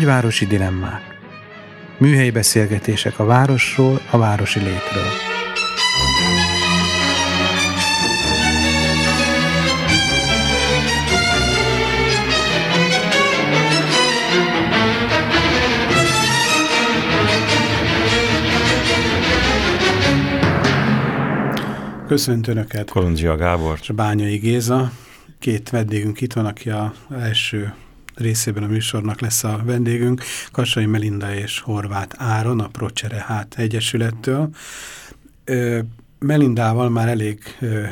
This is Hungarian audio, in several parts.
Nagyvárosi dilemmák. Műhelyi beszélgetések a városról, a városi létről. Köszöntöm Önöket! Kolundzsia Gábor. És Bányai Géza. Két vendégünk itt van, aki a első részében a műsornak lesz a vendégünk. Kassai Melinda és Horváth Áron, a Procsere Hát Egyesülettől. Melindával már elég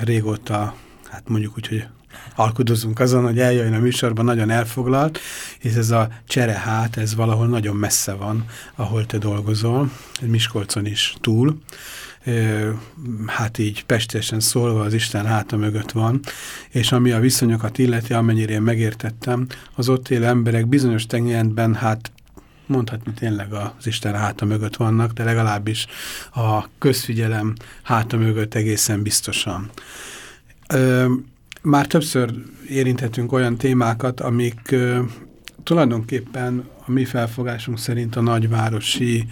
régóta, hát mondjuk úgy, hogy alkudozunk azon, hogy eljön a műsorban, nagyon elfoglalt, és ez a cserehát, ez valahol nagyon messze van, ahol te dolgozol, Miskolcon is túl, hát így pestesen szólva az Isten háta mögött van, és ami a viszonyokat illeti, amennyire én megértettem, az ott élő emberek bizonyos tekintetben hát mondhatni tényleg az Isten háta mögött vannak, de legalábbis a közfigyelem háta mögött egészen biztosan. Ö, már többször érintettünk olyan témákat, amik tulajdonképpen a mi felfogásunk szerint a nagyvárosi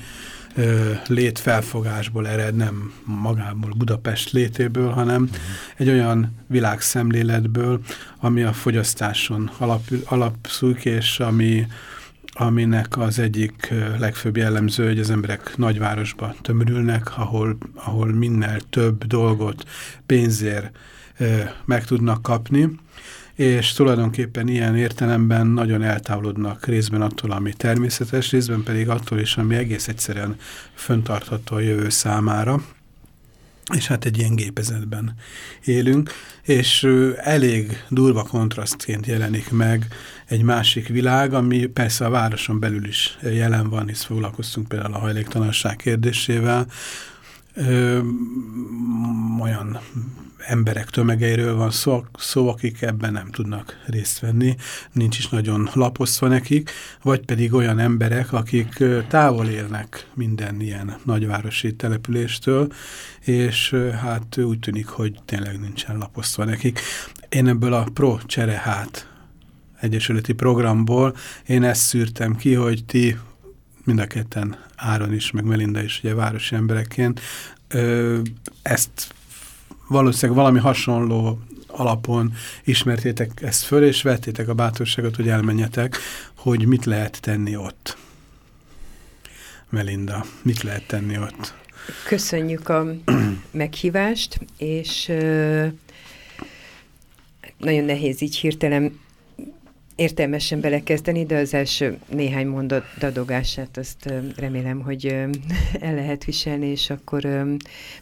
létfelfogásból ered, nem magából Budapest létéből, hanem -huh. egy olyan világszemléletből, ami a fogyasztáson alap, alapszik, és ami, aminek az egyik legfőbb jellemző, hogy az emberek nagyvárosba tömörülnek, ahol, ahol minél több dolgot pénzért meg tudnak kapni, és tulajdonképpen ilyen értelemben nagyon eltávolodnak részben attól, ami természetes, részben pedig attól is, ami egész egyszerűen föntartható a jövő számára, és hát egy ilyen gépezetben élünk, és elég durva kontrasztként jelenik meg egy másik világ, ami persze a városon belül is jelen van, hisz foglalkoztunk például a hajléktalanság kérdésével, ö, olyan emberek tömegeiről van szó, szó, akik ebben nem tudnak részt venni, nincs is nagyon laposzva nekik, vagy pedig olyan emberek, akik távol élnek minden ilyen nagyvárosi településtől, és hát úgy tűnik, hogy tényleg nincsen laposzva nekik. Én ebből a Pro Cserehát Egyesületi programból én ezt szűrtem ki, hogy ti mind a ketten Áron is, meg Melinda is, ugye városi emberekként, ö, ezt valószínűleg valami hasonló alapon ismertétek ezt föl, és vettétek a bátorságot, hogy elmenjetek, hogy mit lehet tenni ott. Melinda, mit lehet tenni ott? Köszönjük a meghívást, és ö, nagyon nehéz így hirtelen értelmesen belekezdeni, de az első néhány mondat dadogását azt remélem, hogy el lehet viselni, és akkor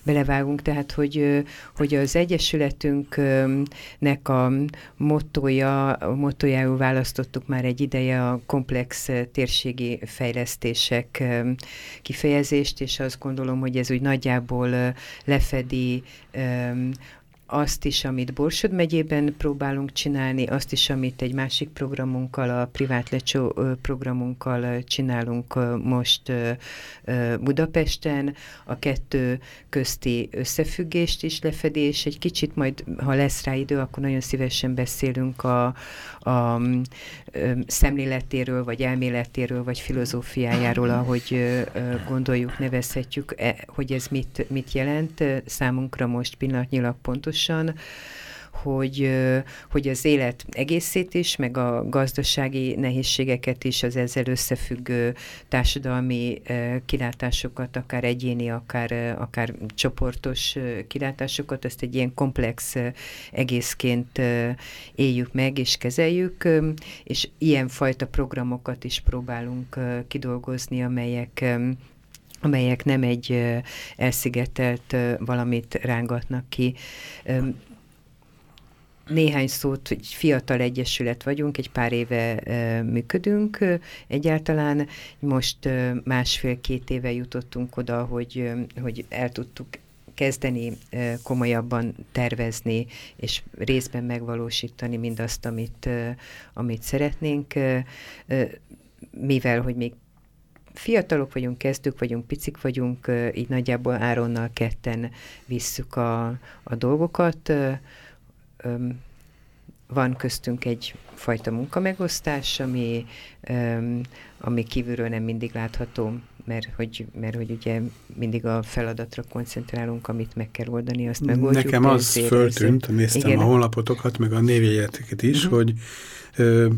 belevágunk. Tehát, hogy, hogy az Egyesületünknek a mottoja, a mottojául választottuk már egy ideje a komplex térségi fejlesztések kifejezést, és azt gondolom, hogy ez úgy nagyjából lefedi azt is, amit Borsod megyében próbálunk csinálni, azt is, amit egy másik programunkkal, a privát lecsó programunkkal csinálunk most Budapesten, a kettő közti összefüggést is lefedi, és egy kicsit majd, ha lesz rá idő, akkor nagyon szívesen beszélünk a, a szemléletéről, vagy elméletéről, vagy filozófiájáról, ahogy gondoljuk, nevezhetjük, e, hogy ez mit, mit jelent. Számunkra most pillanatnyilag pontosan, pontosan, hogy, hogy az élet egészét is, meg a gazdasági nehézségeket is, az ezzel összefüggő társadalmi kilátásokat, akár egyéni, akár, akár csoportos kilátásokat, ezt egy ilyen komplex egészként éljük meg és kezeljük, és ilyen fajta programokat is próbálunk kidolgozni, amelyek amelyek nem egy elszigetelt valamit rángatnak ki. Néhány szót, hogy fiatal egyesület vagyunk, egy pár éve működünk egyáltalán. Most másfél-két éve jutottunk oda, hogy, hogy el tudtuk kezdeni komolyabban tervezni, és részben megvalósítani mindazt, amit, amit szeretnénk, mivel, hogy még fiatalok vagyunk, kezdők vagyunk, picik vagyunk, így nagyjából Áronnal ketten visszük a, a dolgokat. van köztünk egy fajta munkamegosztás, ami, ami kívülről nem mindig látható, mert hogy, mert hogy ugye mindig a feladatra koncentrálunk, amit meg kell oldani, azt megoldjuk. Nekem az föltűnt, néztem Igen. a honlapotokat, meg a névjegyeteket is, uh mhm. -huh. hogy ö,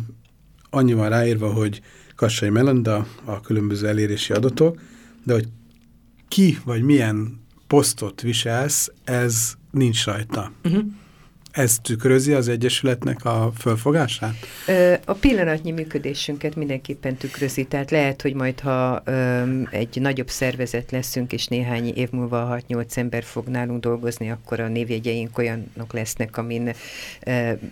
annyi van ráírva, hogy Kassai Melanda, a különböző elérési adatok, de hogy ki vagy milyen posztot viselsz, ez nincs rajta. Uh -huh. Ez tükrözi az Egyesületnek a fölfogását? A pillanatnyi működésünket mindenképpen tükrözi, tehát lehet, hogy majd, ha egy nagyobb szervezet leszünk, és néhány év múlva 6-8 ember fog nálunk dolgozni, akkor a névjegyeink olyanok lesznek, amin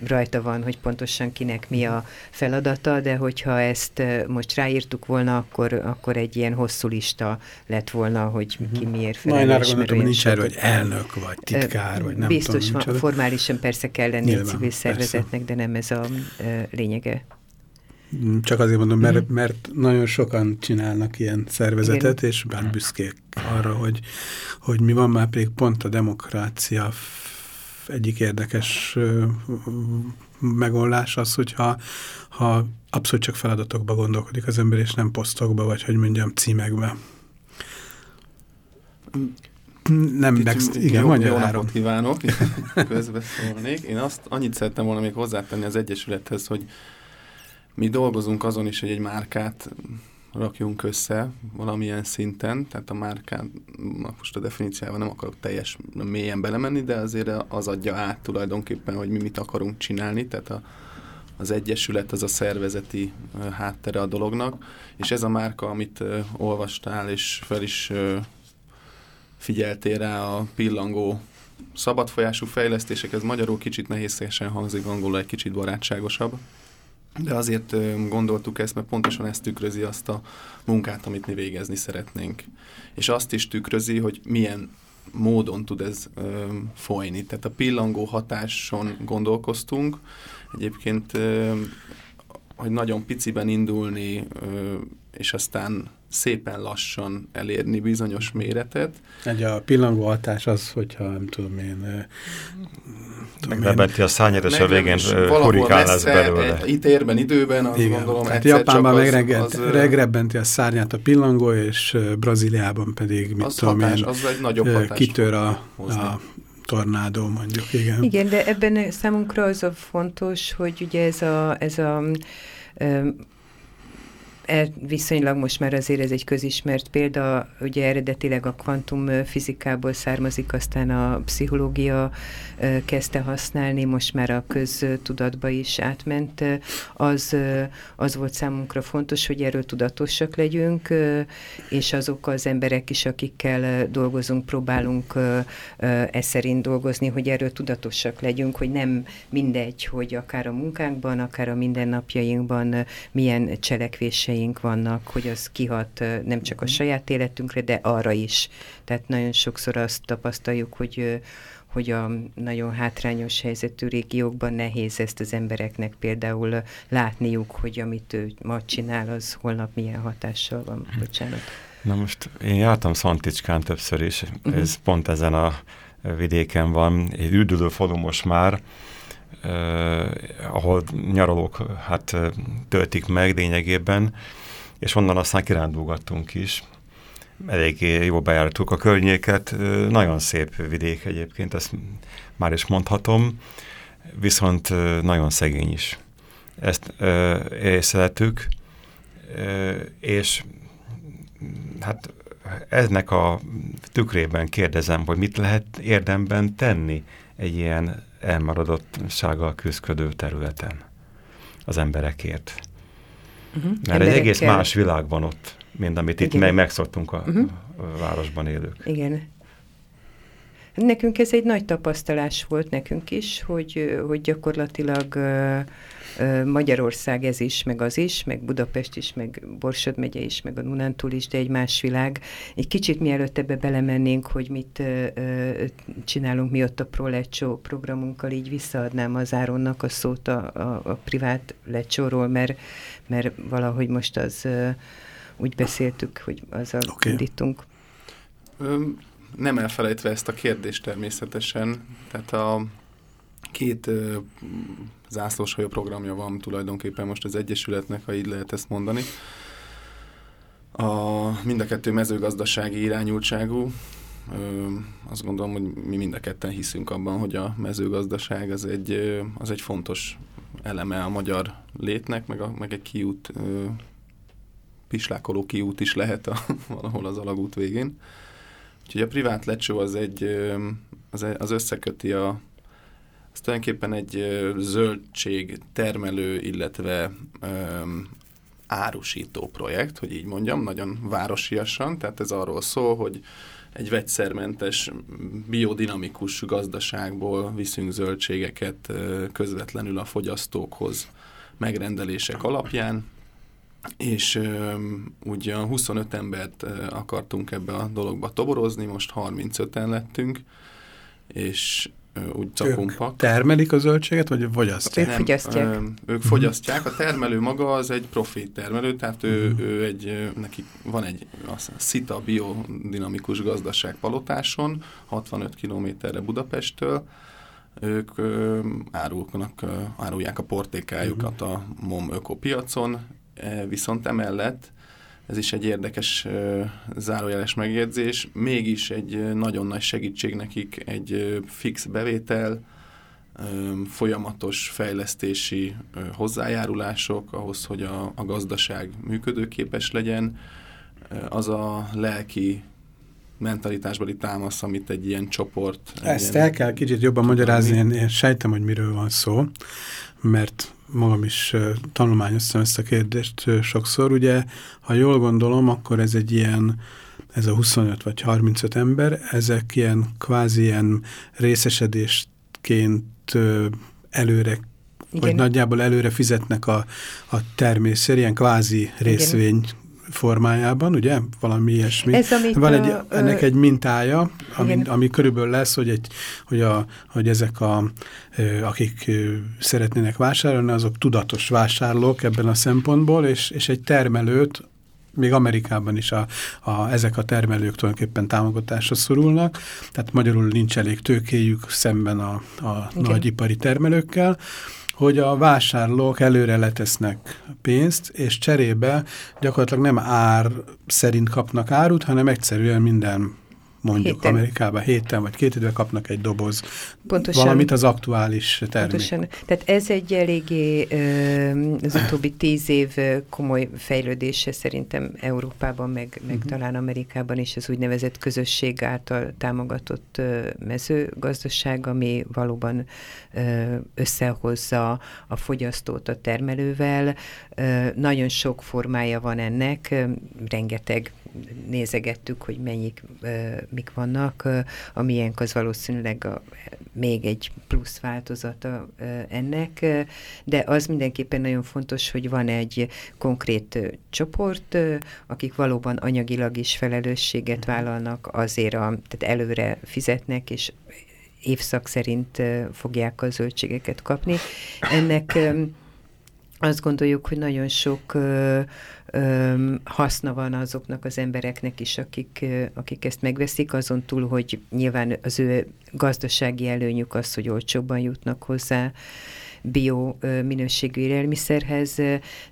rajta van, hogy pontosan kinek mi a feladata, de hogyha ezt most ráírtuk volna, akkor, akkor egy ilyen hosszú lista lett volna, hogy ki mhm. miért felelős. Na, én arra gondoltam, nincs erről, hogy elnök, vagy titkár, vagy nem Biztos tudom. Biztos, formálisan persze persze kell lenni Nyilván, egy civil szervezetnek, persze. de nem ez a e, lényege. Mm, csak azért mondom, mert, mm. mert nagyon sokan csinálnak ilyen szervezetet, Igen. és bár büszkék arra, hogy, hogy mi van, már pedig pont a demokrácia egyik érdekes megoldás az, hogyha ha abszolút csak feladatokba gondolkodik az ember, és nem posztokba, vagy hogy mondjam, címekbe. Nem, meg, igen, jó, mondja jó napot kívánok, közbeszólnék. Én azt annyit szerettem volna még hozzátenni az Egyesülethez, hogy mi dolgozunk azon is, hogy egy márkát rakjunk össze valamilyen szinten, tehát a márkát, most a definíciával nem akarok teljes mélyen belemenni, de azért az adja át tulajdonképpen, hogy mi mit akarunk csinálni, tehát a, az Egyesület az a szervezeti háttere a dolognak, és ez a márka, amit olvastál, és fel is figyeltél rá a pillangó szabadfolyású fejlesztések, ez magyarul kicsit nehézségesen hangzik, angolul egy kicsit barátságosabb. De azért gondoltuk ezt, mert pontosan ezt tükrözi azt a munkát, amit mi végezni szeretnénk. És azt is tükrözi, hogy milyen módon tud ez ö, folyni. Tehát a pillangó hatáson gondolkoztunk. Egyébként, ö, hogy nagyon piciben indulni, ö, és aztán szépen lassan elérni bizonyos méretet. Egy a pillangó hatás az, hogyha nem tudom én... Megbenti a szányat, és a végén hurikán lesz belőle. Itt érben, időben, azt Igen. gondolom Tehát Japánban meg az, regrebbenti a szárnyát a pillangó, és Brazíliában pedig, mit az tudom hatás, én, az egy nagyobb kitör a, a tornádó, mondjuk, igen. Igen, de ebben számunkra az a fontos, hogy ugye ez a, ez a viszonylag most már azért ez egy közismert példa, ugye eredetileg a kvantumfizikából származik, aztán a pszichológia kezdte használni, most már a köztudatba is átment. Az, az volt számunkra fontos, hogy erről tudatosak legyünk, és azok az emberek is, akikkel dolgozunk, próbálunk e szerint dolgozni, hogy erről tudatosak legyünk, hogy nem mindegy, hogy akár a munkánkban, akár a mindennapjainkban milyen cselekvése érzéseink vannak, hogy az kihat nem csak a mhm. saját életünkre, de arra is. Tehát nagyon sokszor azt tapasztaljuk, hogy hogy a nagyon hátrányos helyzetű régiókban nehéz ezt az embereknek például látniuk, hogy amit ő ma csinál, az holnap milyen hatással van. Mhm. Bocsánat. Na most én jártam Szanticskán többször is, uh -huh. ez pont ezen a vidéken van, egy üldülő falu most már, eh, ahol nyaralók hát töltik meg lényegében, és onnan aztán kirándulgattunk is. Eléggé jól bejártuk a környéket, nagyon szép vidék egyébként, ezt már is mondhatom, viszont nagyon szegény is. Ezt észlettük, és hát eznek a tükrében kérdezem, hogy mit lehet érdemben tenni egy ilyen elmaradottsággal küzdködő területen az emberekért. Uh -huh. Mert egy egész más világ van ott, mint amit Igen. itt meg megszoktunk a, uh -huh. a városban élők. Igen. Nekünk ez egy nagy tapasztalás volt nekünk is, hogy, hogy gyakorlatilag Magyarország ez is, meg az is, meg Budapest is, meg Borsod megye is, meg a Nunántúl is, de egy más világ. Egy kicsit mielőtt ebbe belemennénk, hogy mit csinálunk mi ott a ProLecsó programunkkal, így visszaadnám az Áronnak a szót a, a, a privát lecsóról, mert, mert valahogy most az úgy beszéltük, hogy azzal okay. indítunk. nem elfelejtve ezt a kérdést természetesen, tehát a két ö, zászlóshajó programja van tulajdonképpen most az Egyesületnek, ha így lehet ezt mondani. A, mind a kettő mezőgazdasági irányultságú. Ö, azt gondolom, hogy mi mind a ketten hiszünk abban, hogy a mezőgazdaság az egy, az egy fontos eleme a magyar létnek, meg, a, meg egy kiút, ö, pislákoló kiút is lehet a, valahol az alagút végén. Úgyhogy a privát lecsó az egy, az, az összeköti a, az tulajdonképpen egy zöldség termelő, illetve um, árusító projekt, hogy így mondjam, nagyon városiasan, tehát ez arról szól, hogy egy vegyszermentes, biodinamikus gazdaságból viszünk zöldségeket közvetlenül a fogyasztókhoz megrendelések alapján, és ugye 25 embert akartunk ebbe a dologba toborozni, most 35-en lettünk, és úgy cakumpak. Ők termelik a zöldséget, vagy fogyasztják? Ők fogyasztják. Ők fogyasztják. A termelő maga az egy profit termelő, tehát ő, uh-huh. ő egy, neki van egy azt, szita biodinamikus gazdaság Palotáson, 65 kilométerre Budapesttől, ők ö, árulnak, ö, árulják a portékájukat uh-huh. a MOM ökopiacon, e, viszont emellett ez is egy érdekes zárójeles megjegyzés. Mégis egy nagyon nagy segítség nekik egy fix bevétel, folyamatos fejlesztési hozzájárulások ahhoz, hogy a, a gazdaság működőképes legyen. Az a lelki mentalitásbeli támasz, amit egy ilyen csoport... Ezt ilyen, el kell kicsit jobban magyarázni, én, én sejtem, hogy miről van szó, mert magam is tanulmányoztam ezt a kérdést sokszor. Ugye, ha jól gondolom, akkor ez egy ilyen, ez a 25 vagy 35 ember, ezek ilyen kvázi ilyen részesedésként előre Igen. vagy nagyjából előre fizetnek a, a természet, ilyen kvázi részvény formájában, ugye? Valami ilyesmi. Ez, amit Van egy, a, ennek egy mintája, ami, ami körülbelül lesz, hogy, egy, hogy, a, hogy ezek, a, akik szeretnének vásárolni, azok tudatos vásárlók ebben a szempontból, és, és egy termelőt, még Amerikában is a, a, ezek a termelők tulajdonképpen támogatásra szorulnak, tehát magyarul nincs elég tőkéjük szemben a, a nagyipari termelőkkel, hogy a vásárlók előre letesznek pénzt, és cserébe gyakorlatilag nem ár szerint kapnak árut, hanem egyszerűen minden mondjuk héten. Amerikában héten vagy két időben kapnak egy doboz Pontosan. valamit az aktuális termék. Pontosan. Tehát ez egy eléggé az utóbbi tíz év komoly fejlődése szerintem Európában, meg, meg uh mhm. -huh. talán Amerikában is az úgynevezett közösség által támogatott mezőgazdaság, ami valóban összehozza a fogyasztót a termelővel. Nagyon sok formája van ennek, rengeteg nézegettük, hogy mennyik, mik vannak. A miénk az valószínűleg a, még egy plusz változata ennek, de az mindenképpen nagyon fontos, hogy van egy konkrét csoport, akik valóban anyagilag is felelősséget mhm. vállalnak, azért a, tehát előre fizetnek, és évszak szerint fogják a zöldségeket kapni. Ennek azt gondoljuk, hogy nagyon sok ö, ö, haszna van azoknak az embereknek is, akik, akik ezt megveszik, azon túl, hogy nyilván az ő gazdasági előnyük az, hogy olcsóbban jutnak hozzá bio minőségű élelmiszerhez,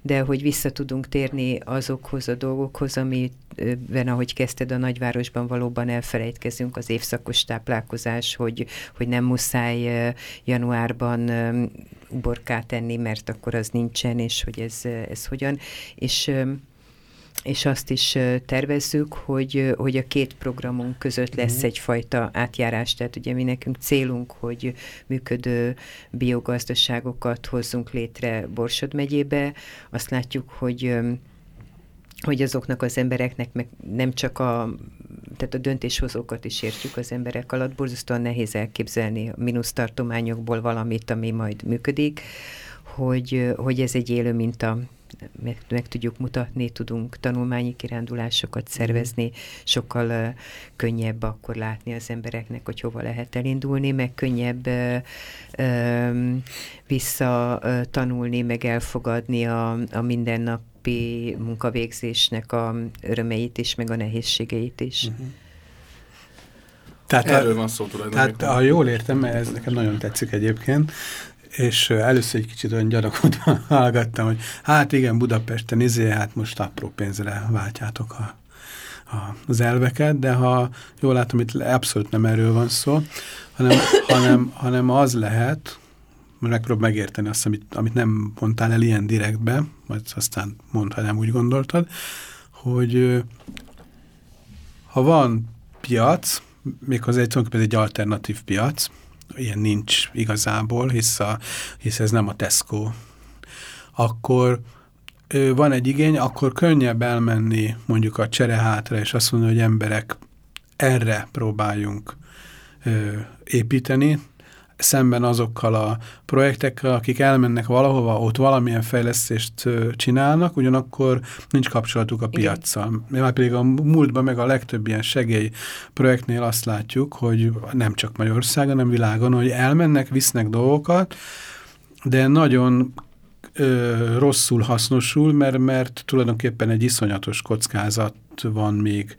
de hogy vissza tudunk térni azokhoz a dolgokhoz, amiben, ahogy kezdted a nagyvárosban, valóban elfelejtkezünk az évszakos táplálkozás, hogy, hogy nem muszáj januárban uborkát enni, mert akkor az nincsen, és hogy ez, ez hogyan. És és azt is tervezzük, hogy, hogy a két programunk között lesz uh-huh. egyfajta átjárás, tehát ugye mi nekünk célunk, hogy működő biogazdaságokat hozzunk létre Borsod megyébe. Azt látjuk, hogy hogy azoknak az embereknek meg nem csak a, tehát a döntéshozókat is értjük az emberek alatt, borzasztóan nehéz elképzelni a mínusz tartományokból valamit, ami majd működik, hogy, hogy ez egy élő minta meg, meg tudjuk mutatni, tudunk tanulmányi kirándulásokat szervezni, sokkal uh, könnyebb akkor látni az embereknek, hogy hova lehet elindulni, meg könnyebb uh, um, vissza uh, tanulni, meg elfogadni a, a mindennapi munkavégzésnek a örömeit is, meg a nehézségeit is. Uh-huh. Tehát Erről a, van szó tulajdonképpen. Tehát ha jól értem, ez nekem nagyon tetszik egyébként, és először egy kicsit olyan gyanakodva hallgattam, hogy hát igen, Budapesten izé, hát most apró pénzre váltjátok a, a, az elveket, de ha jól látom, itt abszolút nem erről van szó, hanem, hanem, hanem az lehet, megpróbál megérteni azt, amit, amit nem mondtál el ilyen direktbe, vagy aztán mondd, ha nem úgy gondoltad, hogy ha van piac, méghozzá egy, tulajdonképpen egy alternatív piac, ilyen nincs igazából, hisz, a, hisz ez nem a Tesco, akkor van egy igény, akkor könnyebb elmenni mondjuk a cserehátra, és azt mondani, hogy emberek erre próbáljunk építeni, szemben azokkal a projektekkel, akik elmennek valahova, ott valamilyen fejlesztést csinálnak, ugyanakkor nincs kapcsolatuk a piaccal. Már pedig a múltban meg a legtöbb ilyen segély projektnél azt látjuk, hogy nem csak Magyarországon, hanem világon, hogy elmennek, visznek dolgokat, de nagyon ö, rosszul hasznosul, mert, mert tulajdonképpen egy iszonyatos kockázat van még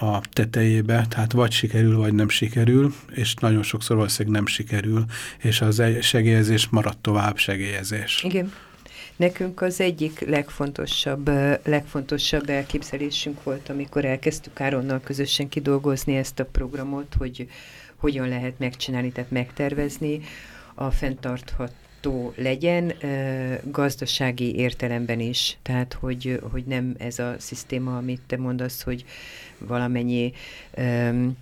a tetejébe, tehát vagy sikerül, vagy nem sikerül, és nagyon sokszor valószínűleg nem sikerül, és az segélyezés maradt tovább segélyezés. Igen. Nekünk az egyik legfontosabb, legfontosabb elképzelésünk volt, amikor elkezdtük Áronnal közösen kidolgozni ezt a programot, hogy hogyan lehet megcsinálni, tehát megtervezni a fenntarthat fenntartható legyen gazdasági értelemben is. Tehát, hogy, hogy nem ez a szisztéma, amit te mondasz, hogy valamennyi um,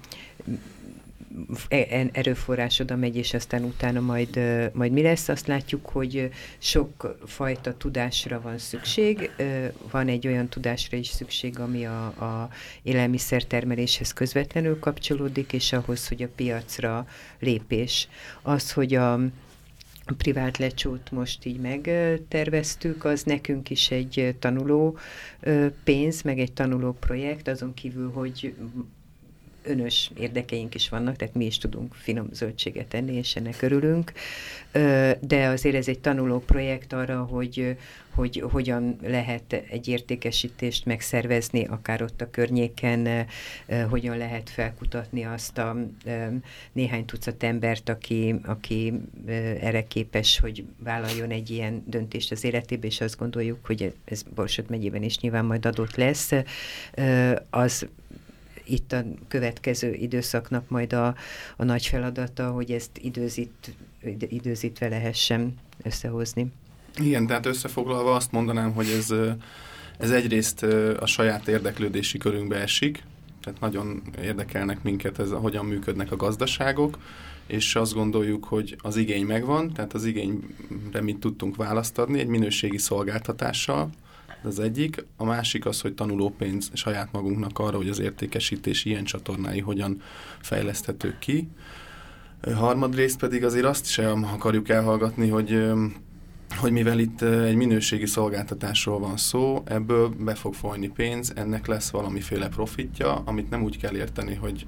erőforrás oda megy, és aztán utána majd, majd mi lesz. Azt látjuk, hogy sok fajta tudásra van szükség. Van egy olyan tudásra is szükség, ami a, a élelmiszertermeléshez közvetlenül kapcsolódik, és ahhoz, hogy a piacra lépés. Az, hogy a privát lecsót most így megterveztük, az nekünk is egy tanuló pénz, meg egy tanuló projekt, azon kívül, hogy önös érdekeink is vannak, tehát mi is tudunk finom zöldséget tenni, és ennek örülünk, de azért ez egy tanuló projekt arra, hogy, hogy hogyan lehet egy értékesítést megszervezni, akár ott a környéken, hogyan lehet felkutatni azt a néhány tucat embert, aki, aki erre képes, hogy vállaljon egy ilyen döntést az életébe, és azt gondoljuk, hogy ez Borsod megyében is nyilván majd adott lesz, az itt a következő időszaknak majd a, a nagy feladata, hogy ezt időzít, időzítve lehessen összehozni. Igen, tehát összefoglalva azt mondanám, hogy ez, ez egyrészt a saját érdeklődési körünkbe esik, tehát nagyon érdekelnek minket, ez, hogyan működnek a gazdaságok, és azt gondoljuk, hogy az igény megvan, tehát az igényre mit tudtunk választ adni egy minőségi szolgáltatással, az egyik. A másik az, hogy tanulópénz saját magunknak arra, hogy az értékesítés ilyen csatornái hogyan fejleszthetők ki. Harmadrészt pedig azért azt sem akarjuk elhallgatni, hogy hogy mivel itt egy minőségi szolgáltatásról van szó, ebből be fog folyni pénz, ennek lesz valamiféle profitja, amit nem úgy kell érteni, hogy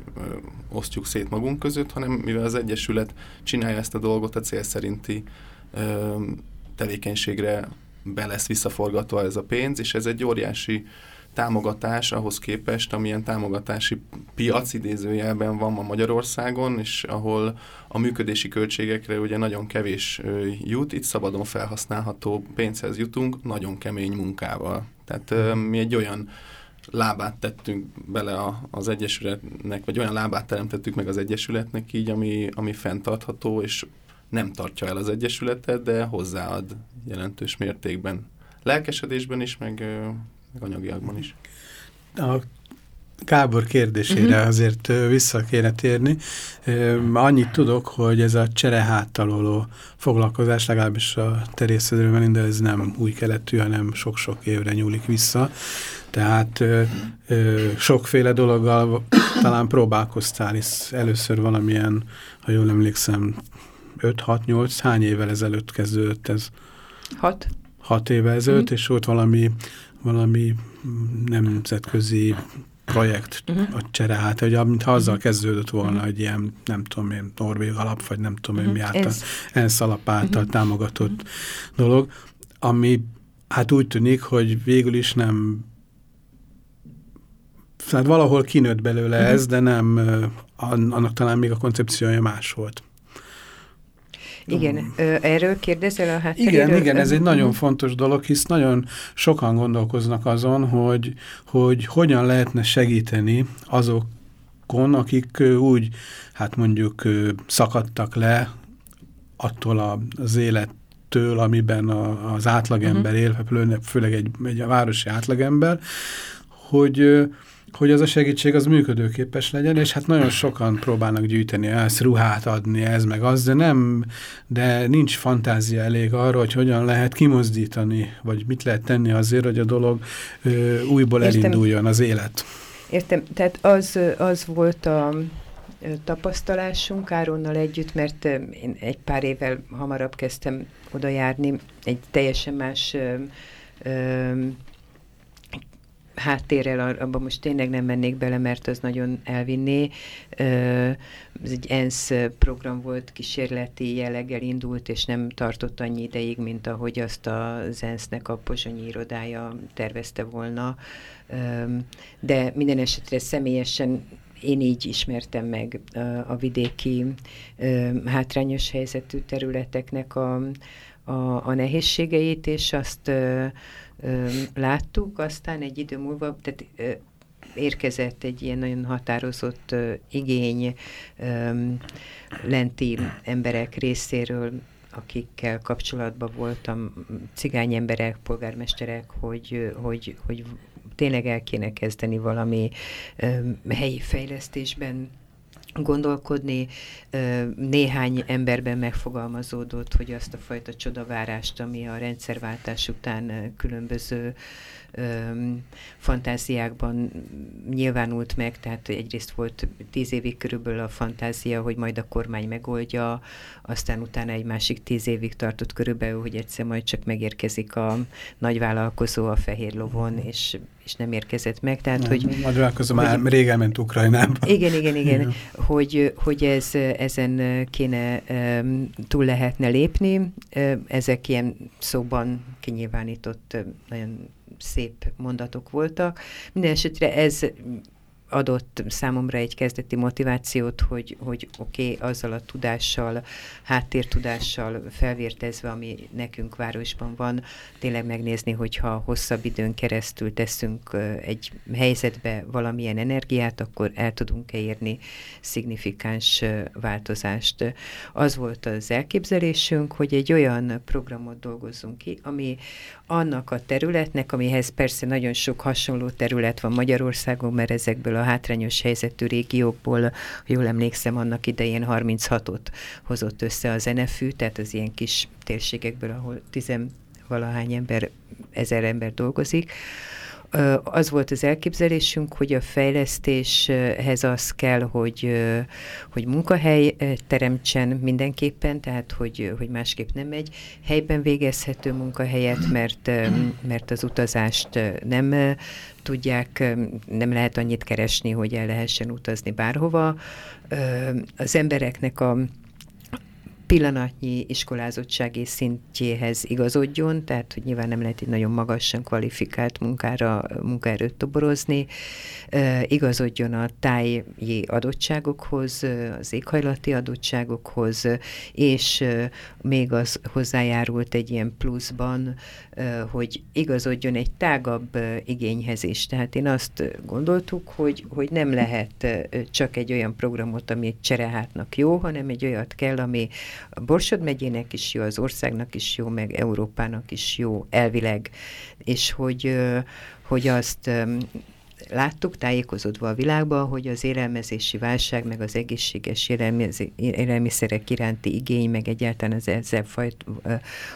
osztjuk szét magunk között, hanem mivel az Egyesület csinálja ezt a dolgot a cél szerinti tevékenységre be lesz visszaforgatva ez a pénz, és ez egy óriási támogatás ahhoz képest, amilyen támogatási piac idézőjelben van ma Magyarországon, és ahol a működési költségekre ugye nagyon kevés jut, itt szabadon felhasználható pénzhez jutunk, nagyon kemény munkával. Tehát mi egy olyan lábát tettünk bele a, az Egyesületnek, vagy olyan lábát teremtettük meg az Egyesületnek így, ami, ami fenntartható, és nem tartja el az Egyesületet, de hozzáad jelentős mértékben. Lelkesedésben is, meg, meg anyagiakban is. A Gábor kérdésére uh mhm. -huh. azért vissza kéne térni. Annyit tudok, hogy ez a csereháttaloló foglalkozás, legalábbis a terészedőben, de ez nem új keletű, hanem sok-sok évre nyúlik vissza. Tehát ö, ö, sokféle dologgal talán próbálkoztál, hisz először valamilyen, ha jól emlékszem, 5-6-8, hány évvel ezelőtt kezdődött ez? 6. 6 évvel ezelőtt, mm. és volt valami, valami nemzetközi projekt uh -huh. a csere hát, hogy mintha azzal mhm. kezdődött volna, uh -huh. hogy ilyen, nem tudom én, Norvég alap, vagy nem tudom én, uh -huh. mi által, ENSZ alap által uh -huh. támogatott uh -huh. dolog, ami hát úgy tűnik, hogy végül is nem tehát valahol kinőtt belőle uh mhm. -huh. ez, de nem, annak talán még a koncepciója más volt. Igen, ö, erről kérdezel a hátteréről? Igen, igen, ez egy nagyon mhm. fontos dolog, hisz nagyon sokan gondolkoznak azon, hogy, hogy hogyan lehetne segíteni azokon, akik úgy, hát mondjuk szakadtak le attól az élettől, amiben a, az átlagember uh -huh. él, főleg egy, egy városi átlagember, hogy hogy az a segítség az működőképes legyen, és hát nagyon sokan próbálnak gyűjteni ezt, ruhát adni, ez meg az, de nem, de nincs fantázia elég arra, hogy hogyan lehet kimozdítani, vagy mit lehet tenni azért, hogy a dolog ö, újból Értem. elinduljon az élet. Értem, tehát az, az volt a tapasztalásunk Áronnal együtt, mert én egy pár évvel hamarabb kezdtem oda járni, egy teljesen más ö, ö, háttérrel, abban most tényleg nem mennék bele, mert az nagyon elvinné. Ez egy ENSZ program volt, kísérleti jelleggel indult, és nem tartott annyi ideig, mint ahogy azt az ENSZ-nek a pozsonyi irodája tervezte volna. De minden esetre személyesen én így ismertem meg a vidéki hátrányos helyzetű területeknek a, a, a nehézségeit, és azt láttuk, aztán egy idő múlva, tehát érkezett egy ilyen nagyon határozott igény lenti emberek részéről, akikkel kapcsolatban voltam, cigány emberek, polgármesterek, hogy, hogy, hogy tényleg el kéne kezdeni valami helyi fejlesztésben gondolkodni. Néhány emberben megfogalmazódott, hogy azt a fajta csodavárást, ami a rendszerváltás után különböző fantáziákban nyilvánult meg, tehát egyrészt volt tíz évig körülbelül a fantázia, hogy majd a kormány megoldja, aztán utána egy másik tíz évig tartott körülbelül, hogy egyszer majd csak megérkezik a nagyvállalkozó a fehér lovon, és és nem érkezett meg. Tehát, nem, hogy, Magyarázkozom, már régen ment Ukrajnába. Igen, igen, igen, igen. hogy, hogy ez, ezen kéne túl lehetne lépni. Ezek ilyen szóban kinyilvánított, nagyon szép mondatok voltak. Minden esetre ez adott számomra egy kezdeti motivációt, hogy, hogy oké, okay, azzal a tudással, háttértudással felvértezve, ami nekünk városban van, tényleg megnézni, hogyha hosszabb időn keresztül teszünk egy helyzetbe valamilyen energiát, akkor el tudunk-e érni szignifikáns változást. Az volt az elképzelésünk, hogy egy olyan programot dolgozzunk ki, ami annak a területnek, amihez persze nagyon sok hasonló terület van Magyarországon, mert ezekből a hátrányos helyzetű régiókból, jól emlékszem, annak idején 36-ot hozott össze az NFÜ, tehát az ilyen kis térségekből, ahol tizenvalahány ember, ezer ember dolgozik, az volt az elképzelésünk, hogy a fejlesztéshez az kell, hogy, hogy munkahely teremtsen mindenképpen, tehát hogy, hogy másképp nem megy. Helyben végezhető munkahelyet, mert, mert az utazást nem tudják, nem lehet annyit keresni, hogy el lehessen utazni bárhova. Az embereknek a pillanatnyi iskolázottsági szintjéhez igazodjon, tehát hogy nyilván nem lehet egy nagyon magasan kvalifikált munkára, munkaerőt toborozni, igazodjon a táji adottságokhoz, az éghajlati adottságokhoz, és még az hozzájárult egy ilyen pluszban, hogy igazodjon egy tágabb igényhez is. Tehát én azt gondoltuk, hogy, hogy nem lehet csak egy olyan programot, ami egy cserehátnak jó, hanem egy olyat kell, ami Borsod megyének is jó, az országnak is jó, meg Európának is jó elvileg, és hogy, hogy azt láttuk tájékozódva a világban, hogy az élelmezési válság, meg az egészséges élelmiszerek iránti igény, meg egyáltalán az ezzel fajt,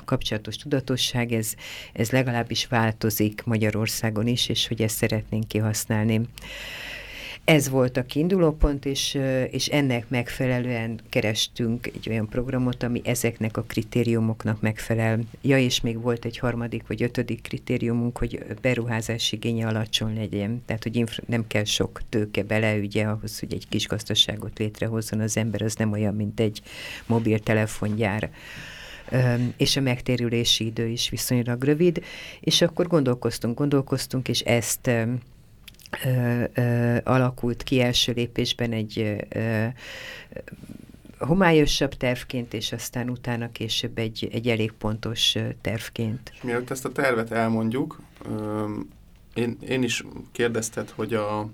kapcsolatos tudatosság, ez, ez legalábbis változik Magyarországon is, és hogy ezt szeretnénk kihasználni. Ez volt a kiinduló pont, és, és ennek megfelelően kerestünk egy olyan programot, ami ezeknek a kritériumoknak megfelel. Ja, és még volt egy harmadik vagy ötödik kritériumunk, hogy beruházás igénye alacsony legyen. Tehát, hogy nem kell sok tőke bele, ugye, ahhoz, hogy egy kis gazdaságot létrehozzon az ember, az nem olyan, mint egy mobiltelefongyár és a megtérülési idő is viszonylag rövid, és akkor gondolkoztunk, gondolkoztunk, és ezt ö, ö, alakult ki első lépésben egy ö, homályosabb tervként, és aztán utána később egy, egy elég pontos tervként. És mielőtt ezt a tervet elmondjuk, én, én is kérdezted, hogy a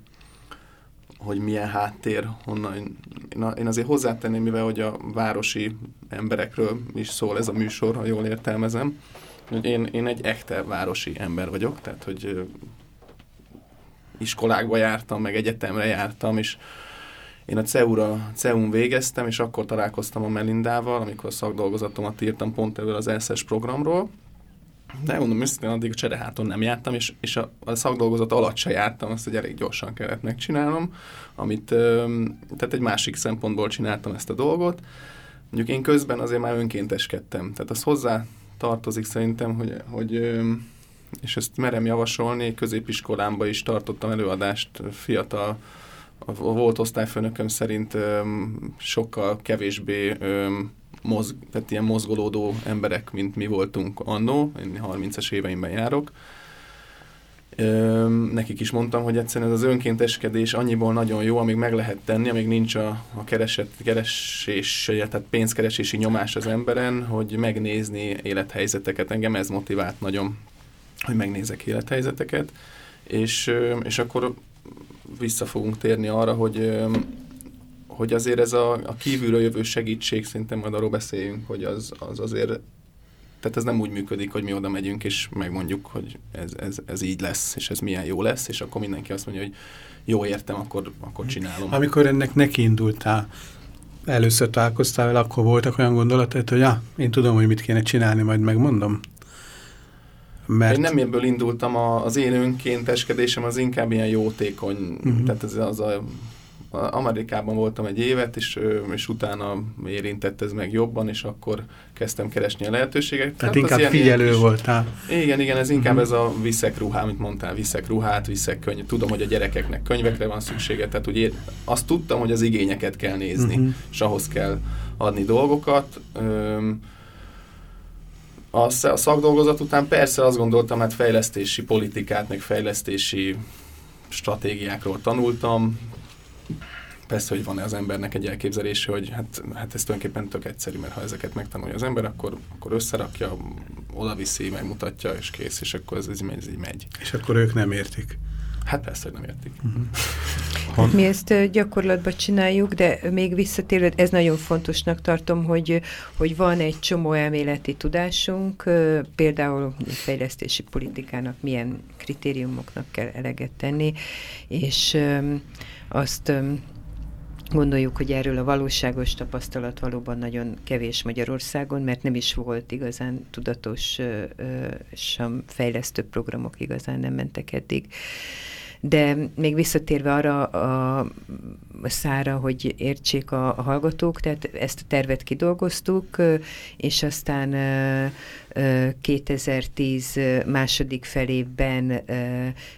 hogy milyen háttér, honnan. Én azért hozzátenném, mivel hogy a városi emberekről is szól ez a műsor, ha jól értelmezem, hogy én, én egy echte városi ember vagyok, tehát hogy iskolákba jártam, meg egyetemre jártam, és én a CEU-ra, CEU-n végeztem, és akkor találkoztam a Melindával, amikor a szakdolgozatomat írtam pont ebből az ESZES programról, de mondom, őszintén addig a csereháton nem jártam, és, és a, a szakdolgozat alatt se jártam, azt hogy elég gyorsan kellett megcsinálnom, amit, tehát egy másik szempontból csináltam ezt a dolgot. Mondjuk én közben azért már önkénteskedtem, tehát az hozzá tartozik szerintem, hogy, hogy és ezt merem javasolni, középiskolámba is tartottam előadást fiatal, a volt osztályfőnököm szerint sokkal kevésbé mozg, tehát ilyen mozgolódó emberek, mint mi voltunk annó, én 30-es éveimben járok. Nekik is mondtam, hogy egyszerűen ez az önkénteskedés annyiból nagyon jó, amíg meg lehet tenni, amíg nincs a, a kereset, keresés, tehát pénzkeresési nyomás az emberen, hogy megnézni élethelyzeteket. Engem ez motivált nagyon, hogy megnézek élethelyzeteket, és, és akkor vissza fogunk térni arra, hogy hogy azért ez a, a kívülről jövő segítség, szerintem majd arról beszéljünk, hogy az, az azért, tehát ez nem úgy működik, hogy mi oda megyünk, és megmondjuk, hogy ez, ez, ez így lesz, és ez milyen jó lesz, és akkor mindenki azt mondja, hogy jó értem, akkor, akkor csinálom. Amikor ennek nekiindultál, először találkoztál vele, akkor voltak olyan gondolatok, hogy ah, én tudom, hogy mit kéne csinálni, majd megmondom? Mert... Én nem ebből indultam, a, az én önkénteskedésem az inkább ilyen jótékony, uh mhm. -huh. tehát ez az a Amerikában voltam egy évet, és, és utána érintett ez meg jobban, és akkor kezdtem keresni a lehetőségeket. Tehát hát inkább figyelő is, voltál. Igen, igen, ez inkább uh mhm. -huh. ez a viszek ruhá, amit mondtál, viszek ruhát, viszek könyv. Tudom, hogy a gyerekeknek könyvekre van szüksége, tehát ugye azt tudtam, hogy az igényeket kell nézni, uh mhm. -huh. és ahhoz kell adni dolgokat. Öm, a szakdolgozat után persze azt gondoltam, hát fejlesztési politikát, meg fejlesztési stratégiákról tanultam, persze, hogy van-e az embernek egy elképzelése, hogy hát, hát ez tulajdonképpen tök egyszerű, mert ha ezeket megtanulja az ember, akkor, akkor összerakja, oda viszi, megmutatja, és kész, és akkor ez, ez, így, ez így megy. És akkor ők nem értik. Hát persze, hogy nem értik. Mhm. Mi ezt gyakorlatban csináljuk, de még visszatérve, ez nagyon fontosnak tartom, hogy, hogy van egy csomó elméleti tudásunk, például fejlesztési politikának milyen kritériumoknak kell eleget tenni, és azt Gondoljuk, hogy erről a valóságos tapasztalat valóban nagyon kevés Magyarországon, mert nem is volt igazán tudatos, sem fejlesztő programok igazán nem mentek eddig. De még visszatérve arra a szára, hogy értsék a, a hallgatók, tehát ezt a tervet kidolgoztuk, és aztán 2010 második felében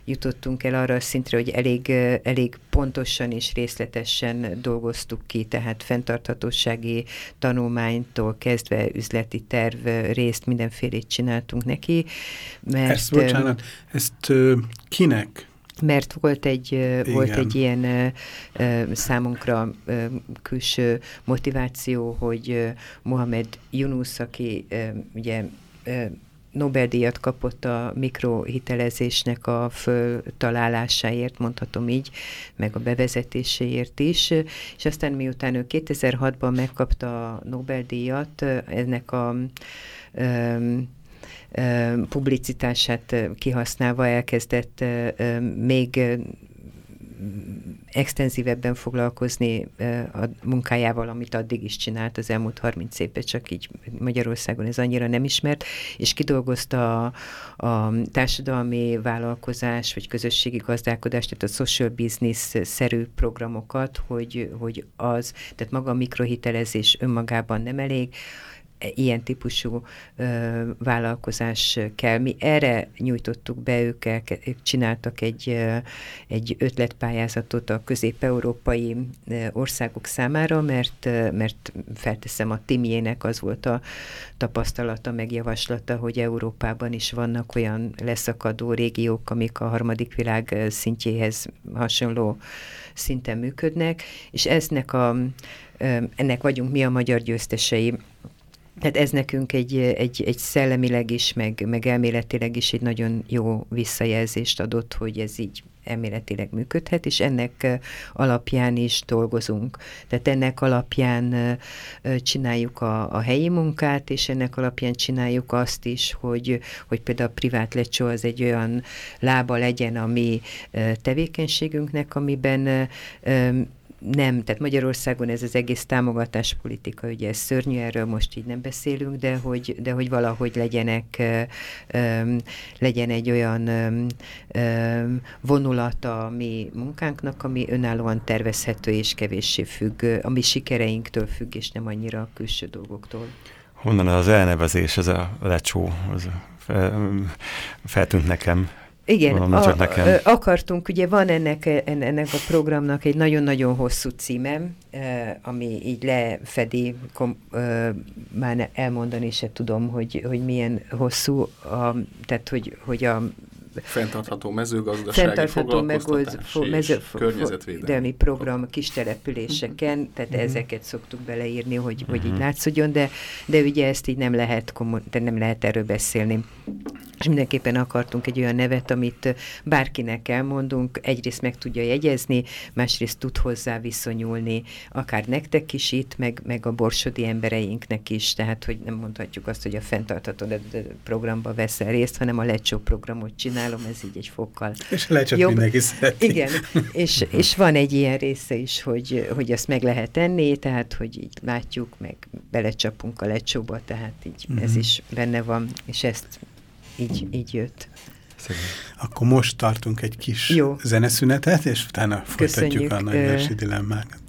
jutottunk el arra a szintre, hogy elég, elég pontosan és részletesen dolgoztuk ki, tehát fenntarthatósági tanulmánytól kezdve üzleti terv részt mindenfélét csináltunk neki. Mert, ezt, bocsánat, ezt kinek mert volt egy, Igen. volt egy ilyen számunkra külső motiváció, hogy Mohamed Yunus, aki ugye Nobel-díjat kapott a mikrohitelezésnek a föltalálásáért, mondhatom így, meg a bevezetéséért is, és aztán miután ő 2006-ban megkapta a Nobel-díjat, ennek a publicitását kihasználva elkezdett még extenzívebben foglalkozni a munkájával, amit addig is csinált az elmúlt 30 évben, csak így Magyarországon ez annyira nem ismert, és kidolgozta a, a társadalmi vállalkozás, vagy közösségi gazdálkodás, tehát a social business-szerű programokat, hogy, hogy az, tehát maga a mikrohitelezés önmagában nem elég, ilyen típusú ö, vállalkozás kell. Mi erre nyújtottuk be, ők, el, ők csináltak egy, ö, egy ötletpályázatot a közép-európai országok számára, mert, mert felteszem a Timjének az volt a tapasztalata, meg javaslata, hogy Európában is vannak olyan leszakadó régiók, amik a harmadik világ szintjéhez hasonló szinten működnek, és eznek a, ennek vagyunk mi a magyar győztesei. Tehát ez nekünk egy, egy, egy szellemileg is, meg, meg elméletileg is egy nagyon jó visszajelzést adott, hogy ez így elméletileg működhet, és ennek alapján is dolgozunk. Tehát ennek alapján csináljuk a, a helyi munkát, és ennek alapján csináljuk azt is, hogy, hogy például a privát lecsó az egy olyan lába legyen a mi tevékenységünknek, amiben nem, tehát Magyarországon ez az egész támogatáspolitika, ugye ez szörnyű, erről most így nem beszélünk, de hogy, de hogy valahogy legyenek, um, legyen egy olyan um, vonulata a mi munkánknak, ami önállóan tervezhető és kevéssé függ, ami sikereinktől függ, és nem annyira a külső dolgoktól. Honnan az elnevezés, ez a lecsó, az feltűnt nekem igen, a, nekem. akartunk, ugye van ennek, ennek a programnak egy nagyon-nagyon hosszú címe, ami így lefedi, kom, már elmondani se tudom, hogy, hogy milyen hosszú, a, tehát hogy, hogy a Fentartható mezőgazdasági Fentartható megold, fo, mező, környezetvédelmi program kis településeken, tehát uh-huh. ezeket szoktuk beleírni, hogy, uh-huh. hogy így mhm. látszódjon, de, de ugye ezt így nem lehet, de nem lehet erről beszélni és mindenképpen akartunk egy olyan nevet, amit bárkinek elmondunk, egyrészt meg tudja jegyezni, másrészt tud hozzá viszonyulni, akár nektek is itt, meg, meg a borsodi embereinknek is, tehát hogy nem mondhatjuk azt, hogy a fenntartható programba veszel részt, hanem a lecsó programot csinálom, ez így egy fokkal És lecsót jobb. mindenki szereti. Igen, és, és van egy ilyen része is, hogy, hogy azt meg lehet tenni, tehát hogy így látjuk, meg belecsapunk a lecsóba, tehát így uh -huh. ez mhm. is benne van, és ezt így, így jött. Akkor most tartunk egy kis Jó. zeneszünetet, és utána folytatjuk Köszönjük. a nagyversi dilemmákat.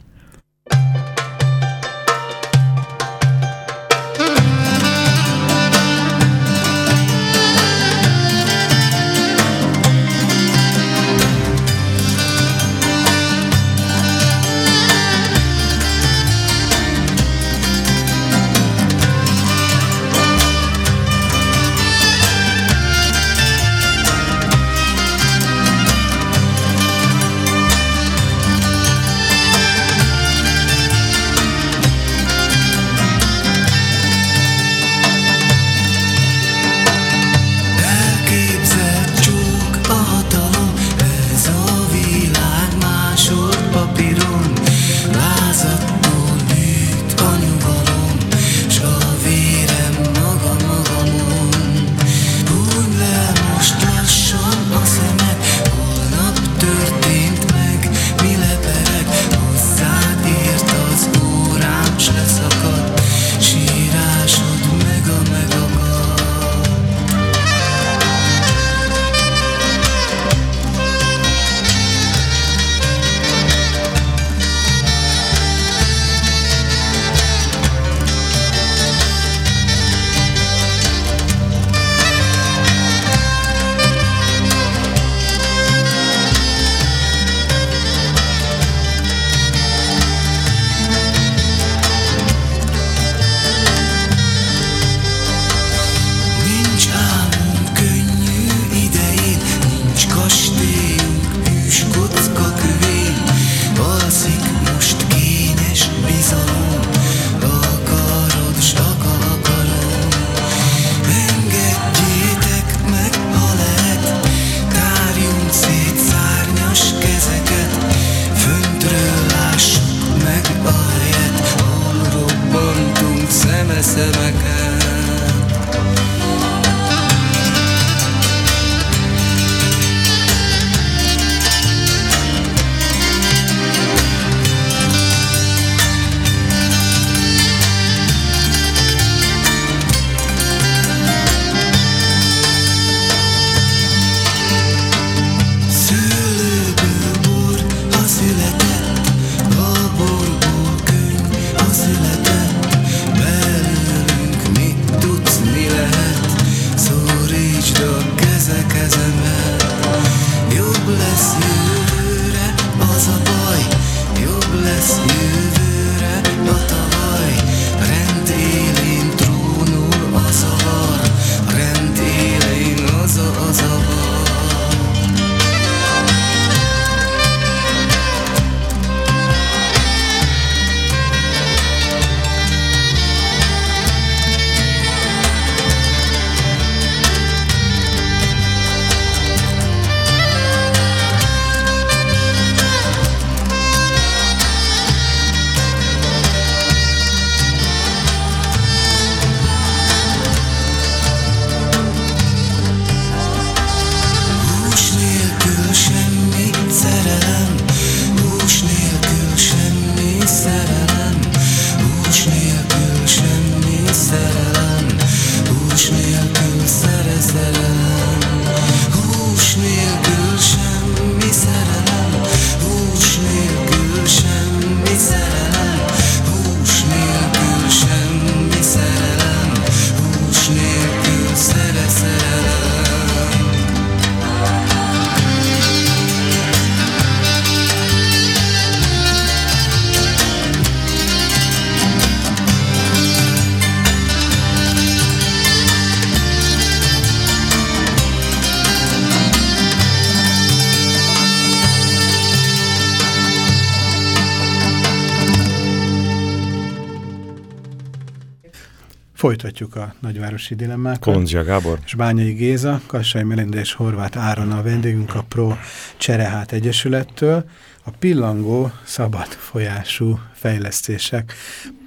Folytatjuk a nagyvárosi dilemmákat. Kondzsia Gábor. És Bányai Géza, Kassai Melinda és Horváth Áron a vendégünk a Pro Cserehát Egyesülettől. A pillangó szabad folyású fejlesztések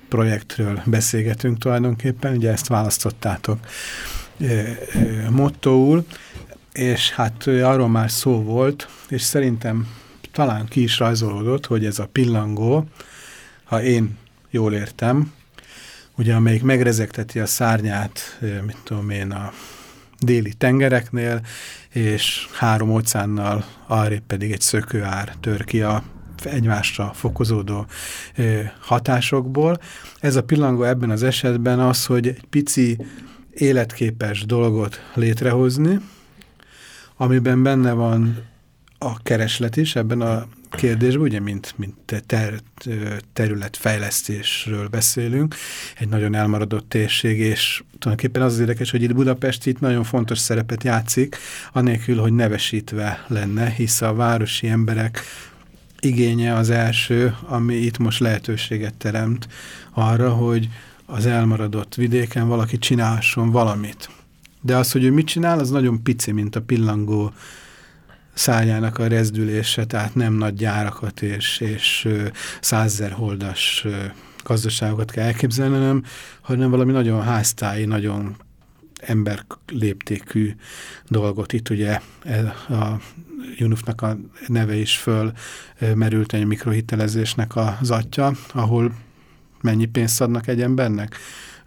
projektről beszélgetünk tulajdonképpen, ugye ezt választottátok e, e, mottoul, és hát arról már szó volt, és szerintem talán ki is rajzolódott, hogy ez a pillangó, ha én jól értem, ugye amelyik megrezegteti a szárnyát, mit tudom én, a déli tengereknél, és három óceánnal arrébb pedig egy szökőár tör ki a egymásra fokozódó hatásokból. Ez a pillangó ebben az esetben az, hogy egy pici életképes dolgot létrehozni, amiben benne van a kereslet is ebben a kérdésben, ugye, mint, mint ter, területfejlesztésről beszélünk, egy nagyon elmaradott térség, és tulajdonképpen az az érdekes, hogy itt Budapest itt nagyon fontos szerepet játszik, anélkül, hogy nevesítve lenne, hisz a városi emberek igénye az első, ami itt most lehetőséget teremt arra, hogy az elmaradott vidéken valaki csinálhasson valamit. De az, hogy ő mit csinál, az nagyon pici, mint a pillangó szájának a rezdülése, tehát nem nagy gyárakat és, és százzer holdas gazdaságokat kell elképzelni, hanem, valami nagyon háztályi, nagyon emberléptékű dolgot. Itt ugye e, a UNUF-nak a neve is föl merült egy mikrohitelezésnek az atya, ahol mennyi pénzt adnak egy embernek?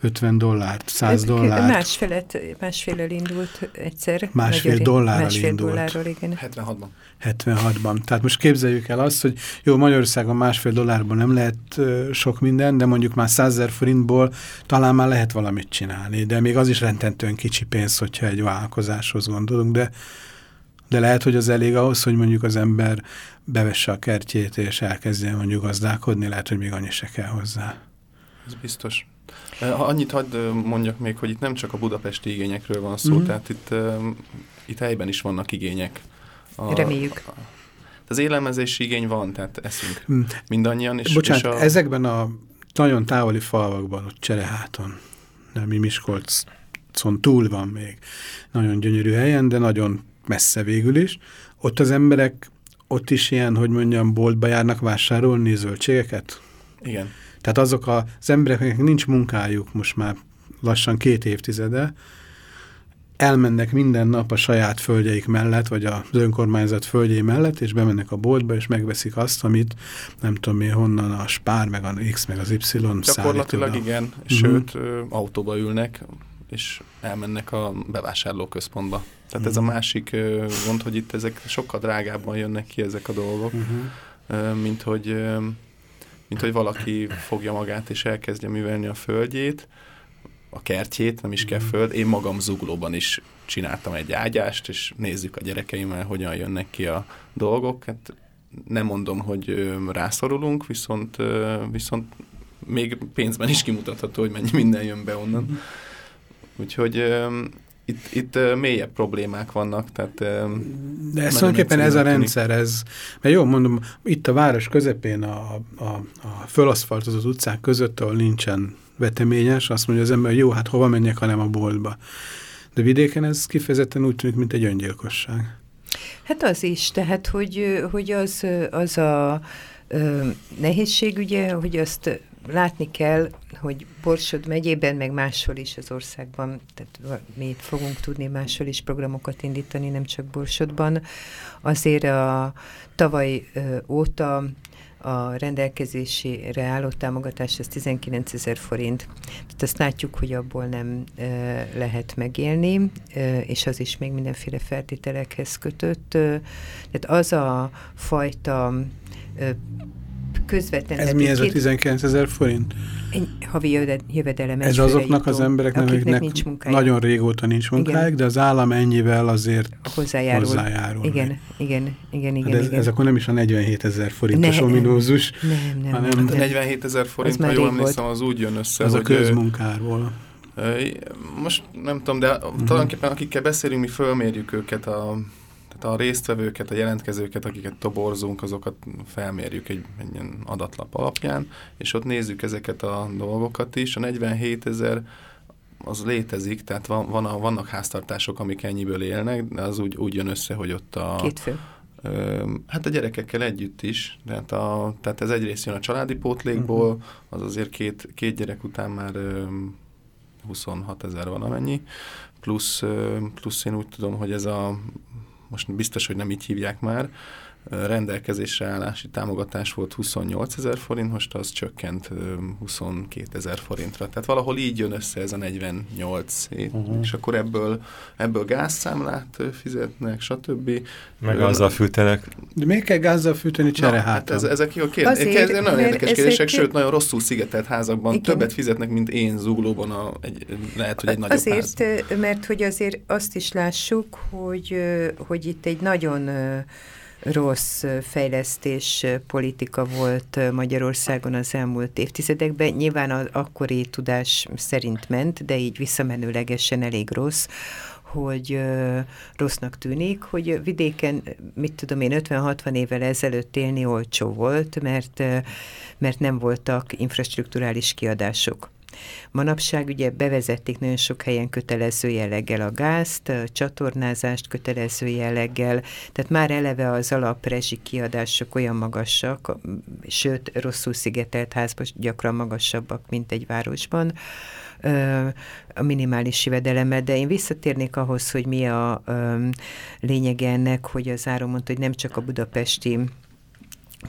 50 dollárt, 100 dollárt. Másfelet, másfélel indult egyszer. Másfél dollárral másfél indult. Dollárral, igen. 76-ban. 76-ban. Tehát most képzeljük el azt, hogy jó, Magyarországon másfél dollárban nem lehet uh, sok minden, de mondjuk már 100 forintból talán már lehet valamit csinálni, de még az is rendentően kicsi pénz, hogyha egy vállalkozáshoz gondolunk, de de lehet, hogy az elég ahhoz, hogy mondjuk az ember bevesse a kertjét, és elkezdjen mondjuk gazdálkodni, lehet, hogy még annyi se kell hozzá. Ez biztos. Annyit hagyd mondjak még, hogy itt nem csak a budapesti igényekről van szó, mm -hmm. tehát itt, itt helyben is vannak igények. A, Reméljük. A, az élelmezési igény van, tehát eszünk mm. mindannyian. És, Bocsánat, és a... ezekben a nagyon távoli falvakban, ott Csereháton, nem mi Miskolcon túl van még, nagyon gyönyörű helyen, de nagyon messze végül is. Ott az emberek ott is ilyen, hogy mondjam, boltba járnak vásárolni zöldségeket? Igen. Tehát azok az embereknek nincs munkájuk most már lassan két évtizede, elmennek minden nap a saját földjeik mellett, vagy az önkormányzat földjei mellett, és bemennek a boltba, és megveszik azt, amit nem tudom én honnan a Spár, meg a X, meg az Y Gyakorlatilag igen, -huh. sőt, autóba ülnek, és elmennek a bevásárlóközpontba. Tehát -huh. ez a mhm. másik gond, hogy itt ezek sokkal drágábban jönnek ki ezek a dolgok, uh -huh. mint hogy mint hogy valaki fogja magát és elkezdje művelni a földjét, a kertjét, nem is kell föld. Én magam zuglóban is csináltam egy ágyást, és nézzük a gyerekeimmel, hogyan jönnek ki a dolgok. Hát nem mondom, hogy rászorulunk, viszont, viszont még pénzben is kimutatható, hogy mennyi minden jön be onnan. Úgyhogy itt, itt mélyebb problémák vannak. Tehát, De ez tulajdonképpen ez a rendszer, ez, mert jó, mondom, itt a város közepén a, a, a fölaszfaltozott utcák között, ahol nincsen veteményes, azt mondja az ember, jó, hát hova menjek, hanem a boltba. De vidéken ez kifejezetten úgy tűnik, mint egy öngyilkosság. Hát az is, tehát hogy, hogy az, az a nehézség ugye, hogy azt látni kell, hogy Borsod megyében, meg máshol is az országban, tehát mi fogunk tudni máshol is programokat indítani, nem csak Borsodban. Azért a tavaly óta a rendelkezésére álló támogatás az 19 ezer forint. Tehát azt látjuk, hogy abból nem e, lehet megélni, e, és az is még mindenféle feltételekhez kötött. E, tehát az a fajta e, közvetlen. Ez mi ez a 19 ezer forint? Egy havi jövedelem. Ez azoknak az embereknek, akiknek nincs nagyon régóta nincs munkájuk, de az állam ennyivel azért hozzájárul. hozzájárul igen, igen, igen, igen, ez, igen. ez akkor nem is a 47 ezer forintos ne, ominózus. Nem, nem. Hanem nem, nem. 47 ezer forint, ha jól emlékszem, az úgy jön össze, Az hogy a közmunkáról. Most nem tudom, de uh mhm. -huh. tulajdonképpen akikkel beszélünk, mi fölmérjük őket a a résztvevőket, a jelentkezőket, akiket toborzunk, azokat felmérjük egy, egy ilyen adatlap alapján, és ott nézzük ezeket a dolgokat is. A 47 ezer az létezik, tehát van, van a, vannak háztartások, amik ennyiből élnek, de az úgy, úgy jön össze, hogy ott a... Két fő. Hát a gyerekekkel együtt is, tehát, a, tehát ez egyrészt jön a családi pótlékból, uh mhm. -huh. az azért két, két gyerek után már ö, 26 ezer van amennyi, plusz, plusz én úgy tudom, hogy ez a most biztos, hogy nem így hívják már, rendelkezésre állási támogatás volt 28 ezer forint, most az csökkent 22 ezer forintra. Tehát valahol így jön össze ez a 48, uh -huh. és akkor ebből, ebből gázszámlát fizetnek, stb. Meg azzal fűtenek. De miért kell gázzal fűteni cserehát? Hát ez, ezek jó kérdések. Nagyon érdekes kérdések, sőt, nagyon rosszul szigetelt házakban Igen. többet fizetnek, mint én zuglóban, a, egy, lehet, hogy egy nagyobb Azért, ház. mert hogy azért azt is lássuk, hogy, hogy itt egy nagyon rossz fejlesztés politika volt Magyarországon az elmúlt évtizedekben. Nyilván az akkori tudás szerint ment, de így visszamenőlegesen elég rossz, hogy rossznak tűnik, hogy vidéken, mit tudom én, 50-60 évvel ezelőtt élni olcsó volt, mert, mert nem voltak infrastruktúrális kiadások. Manapság ugye bevezették nagyon sok helyen kötelező jelleggel a gázt, a csatornázást kötelező jelleggel, tehát már eleve az alaprezsi kiadások olyan magasak, sőt, rosszul szigetelt házban gyakran magasabbak, mint egy városban, a minimális jövedelemmel, de én visszatérnék ahhoz, hogy mi a lényege ennek, hogy az Áron mondta, hogy nem csak a budapesti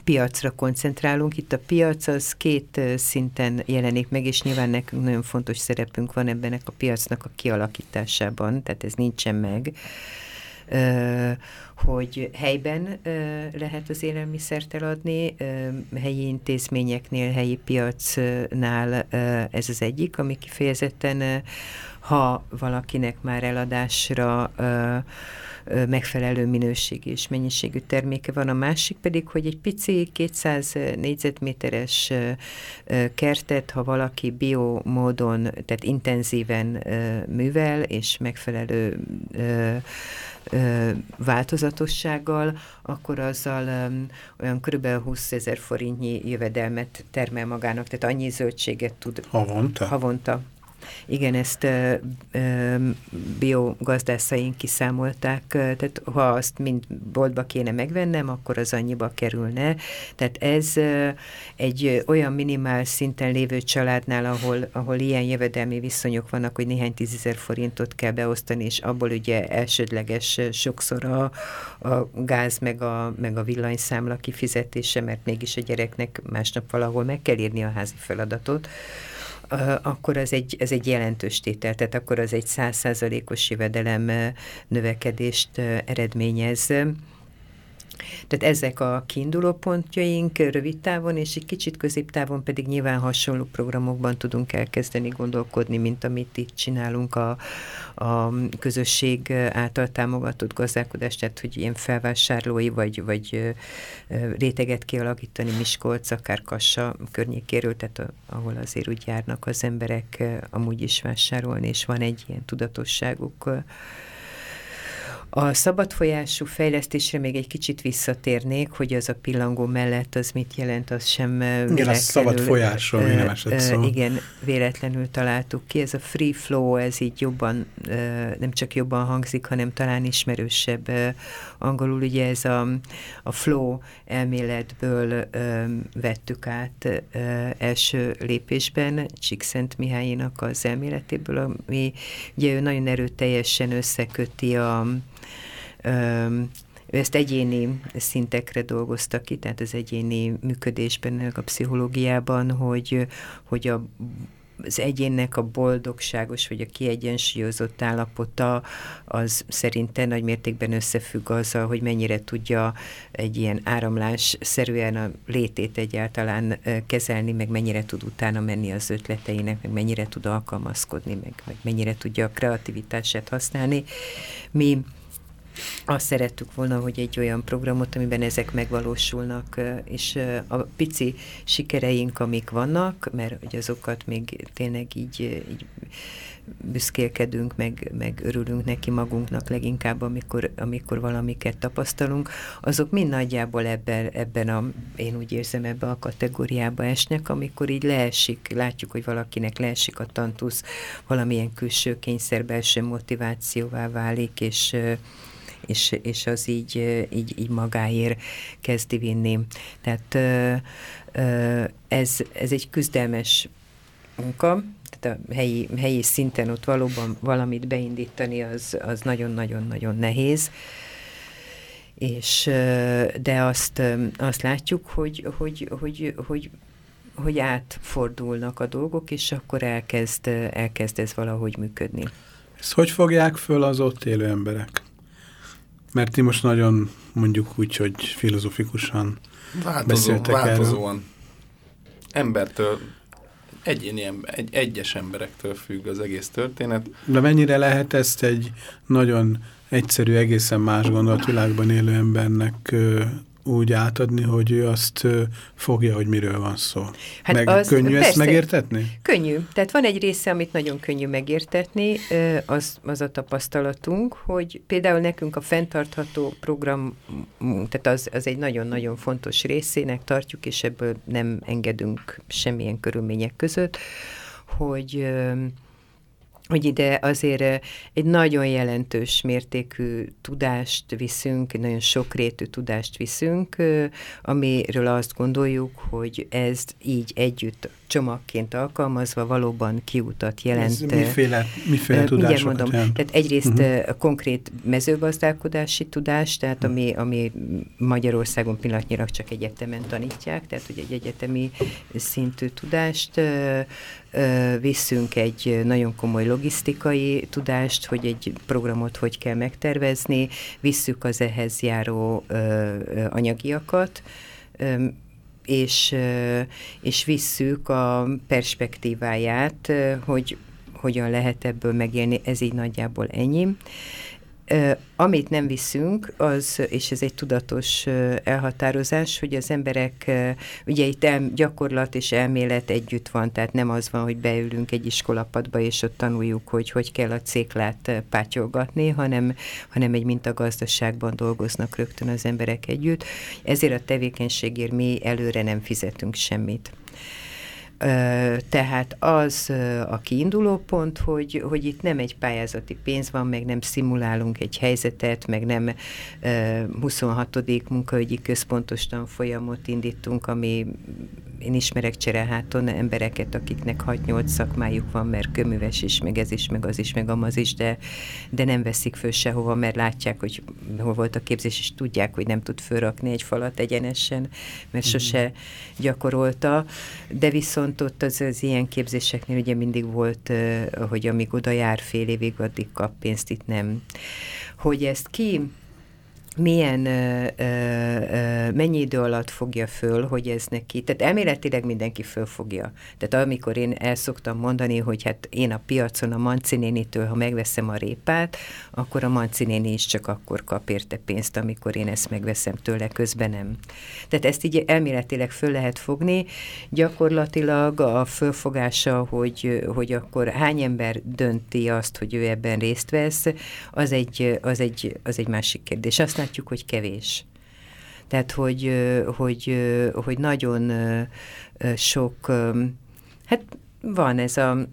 piacra koncentrálunk. Itt a piac az két szinten jelenik meg, és nyilván nekünk nagyon fontos szerepünk van ebbenek a piacnak a kialakításában, tehát ez nincsen meg hogy helyben lehet az élelmiszert eladni, helyi intézményeknél, helyi piacnál ez az egyik, ami kifejezetten, ha valakinek már eladásra megfelelő minőségű és mennyiségű terméke van. A másik pedig, hogy egy pici 200 négyzetméteres kertet, ha valaki bio módon, tehát intenzíven művel, és megfelelő változatossággal, akkor azzal olyan kb. 20 ezer forintnyi jövedelmet termel magának, tehát annyi zöldséget tud havonta. havonta igen, ezt ö, ö, biogazdászaink kiszámolták, tehát ha azt mind boltba kéne megvennem, akkor az annyiba kerülne. Tehát ez egy olyan minimál szinten lévő családnál, ahol, ahol ilyen jövedelmi viszonyok vannak, hogy néhány tízezer forintot kell beosztani, és abból ugye elsődleges sokszor a, a gáz meg a, meg a villanyszámla kifizetése, mert mégis a gyereknek másnap valahol meg kell írni a házi feladatot, akkor ez egy, ez egy jelentős tétel, tehát akkor az egy százszázalékos jövedelem növekedést eredményez. Tehát ezek a kiinduló pontjaink rövid távon, és egy kicsit középtávon pedig nyilván hasonló programokban tudunk elkezdeni gondolkodni, mint amit itt csinálunk a, a közösség által támogatott gazdálkodást, tehát hogy ilyen felvásárlói vagy, vagy réteget kialakítani Miskolc, akár Kassa környékéről, tehát ahol azért úgy járnak az emberek amúgy is vásárolni, és van egy ilyen tudatosságuk a szabadfolyású fejlesztésre még egy kicsit visszatérnék, hogy az a pillangó mellett az mit jelent, az sem. Igen, a szabad folyásról nem esett szó. Igen, véletlenül találtuk ki. Ez a free flow, ez így jobban, nem csak jobban hangzik, hanem talán ismerősebb. Angolul ugye ez a, a flow elméletből vettük át első lépésben, Csíkszent Mihályénak az elméletéből, ami ugye ő nagyon erőteljesen összeköti a ő ezt egyéni szintekre dolgozta ki, tehát az egyéni működésben, a pszichológiában, hogy, hogy a az egyénnek a boldogságos vagy a kiegyensúlyozott állapota az szerintem nagy mértékben összefügg azzal, hogy mennyire tudja egy ilyen áramlás szerűen a létét egyáltalán kezelni, meg mennyire tud utána menni az ötleteinek, meg mennyire tud alkalmazkodni, meg, meg mennyire tudja a kreativitását használni. Mi azt szerettük volna, hogy egy olyan programot, amiben ezek megvalósulnak, és a pici sikereink, amik vannak, mert hogy azokat még tényleg így, így büszkélkedünk, meg, meg örülünk neki magunknak leginkább, amikor, amikor valamiket tapasztalunk, azok mind nagyjából ebben, ebben a, én úgy érzem, ebben a kategóriába esnek, amikor így leesik, látjuk, hogy valakinek leesik a tantusz, valamilyen külső kényszer, belső motivációvá válik, és és, és az így, így, így magáért kezdi vinni. Tehát ez, ez egy küzdelmes munka, tehát a helyi, helyi szinten ott valóban valamit beindítani, az, az nagyon-nagyon-nagyon nehéz. És, de azt, azt látjuk, hogy, hogy, hogy, hogy, hogy átfordulnak a dolgok, és akkor elkezd, elkezd ez valahogy működni. Ezt hogy fogják föl az ott élő emberek? Mert ti most nagyon mondjuk úgy, hogy filozofikusan Változó, beszéltek változóan. Erről. Embertől, egyéni, egy, egyes emberektől függ az egész történet. De mennyire lehet ezt egy nagyon egyszerű, egészen más gondolatvilágban élő embernek úgy átadni, hogy ő azt fogja, hogy miről van szó. Hát Meg az, könnyű persze, ezt megértetni? Könnyű. Tehát van egy része, amit nagyon könnyű megértetni, az, az a tapasztalatunk, hogy például nekünk a fenntartható program, tehát az, az egy nagyon-nagyon fontos részének tartjuk, és ebből nem engedünk semmilyen körülmények között, hogy hogy ide azért egy nagyon jelentős mértékű tudást viszünk, egy nagyon sokrétű tudást viszünk, amiről azt gondoljuk, hogy ez így együtt csomagként alkalmazva valóban kiutat jelent. Ez miféle, miféle tudásokat mondom, jelent? Tehát egyrészt uh-huh. konkrét mezőgazdálkodási tudás, tehát ami, ami Magyarországon pillanatnyilag csak egyetemen tanítják, tehát hogy egy egyetemi szintű tudást visszünk egy nagyon komoly logisztikai tudást, hogy egy programot hogy kell megtervezni, visszük az ehhez járó anyagiakat, és, és visszük a perspektíváját, hogy hogyan lehet ebből megélni, ez így nagyjából ennyi. Amit nem viszünk, az, és ez egy tudatos elhatározás, hogy az emberek, ugye itt el, gyakorlat és elmélet együtt van, tehát nem az van, hogy beülünk egy iskolapadba, és ott tanuljuk, hogy hogy kell a céklát pátyolgatni, hanem, hanem egy mintagazdaságban dolgoznak rögtön az emberek együtt. Ezért a tevékenységért mi előre nem fizetünk semmit. Tehát az a kiinduló pont, hogy, hogy itt nem egy pályázati pénz van, meg nem szimulálunk egy helyzetet, meg nem 26. munkaügyi központos tanfolyamot indítunk, ami én ismerek Csereháton embereket, akiknek 6-8 szakmájuk van, mert köműves is, meg ez is, meg az is, meg amaz is, de, de nem veszik föl sehova, mert látják, hogy hol volt a képzés, és tudják, hogy nem tud fölrakni egy falat egyenesen, mert sose gyakorolta, de viszont ott az, az ilyen képzéseknél ugye mindig volt, hogy amíg oda jár fél évig, addig kap pénzt, itt nem. Hogy ezt ki milyen, ö, ö, mennyi idő alatt fogja föl, hogy ez neki, tehát elméletileg mindenki fölfogja. Tehát amikor én el szoktam mondani, hogy hát én a piacon a mancinénitől, ha megveszem a répát, akkor a mancinéni is csak akkor kap érte pénzt, amikor én ezt megveszem tőle, közben nem. Tehát ezt így elméletileg föl lehet fogni, gyakorlatilag a fölfogása, hogy, hogy akkor hány ember dönti azt, hogy ő ebben részt vesz, az egy, az egy, az egy másik kérdés. Azt látjuk, hogy kevés. Tehát, hogy, hogy, hogy nagyon sok, hát van ez a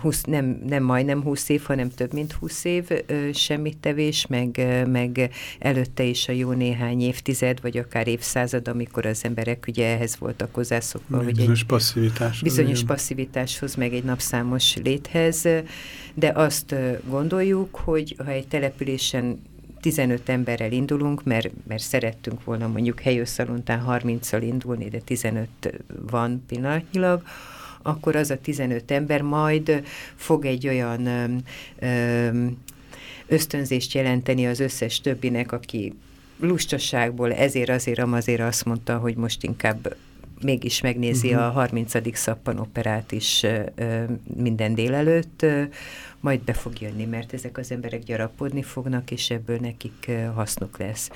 20, nem, nem majdnem 20 év, hanem több mint 20 év semmit tevés, meg, meg előtte is a jó néhány évtized, vagy akár évszázad, amikor az emberek ugye ehhez voltak hozzászokva. Hogy bizonyos egy, passzivitás. Bizonyos igen. passzivitáshoz, meg egy napszámos léthez, de azt gondoljuk, hogy ha egy településen 15 emberrel indulunk, mert, mert szerettünk volna mondjuk helyőszalontán 30-szal indulni, de 15 van pillanatnyilag, akkor az a 15 ember majd fog egy olyan ösztönzést jelenteni az összes többinek, aki lustaságból ezért, azért, amazért azt mondta, hogy most inkább mégis megnézi uh-huh. a 30. szappan operát is ö, minden délelőtt, ö, majd be fog jönni, mert ezek az emberek gyarapodni fognak, és ebből nekik ö, hasznuk lesz.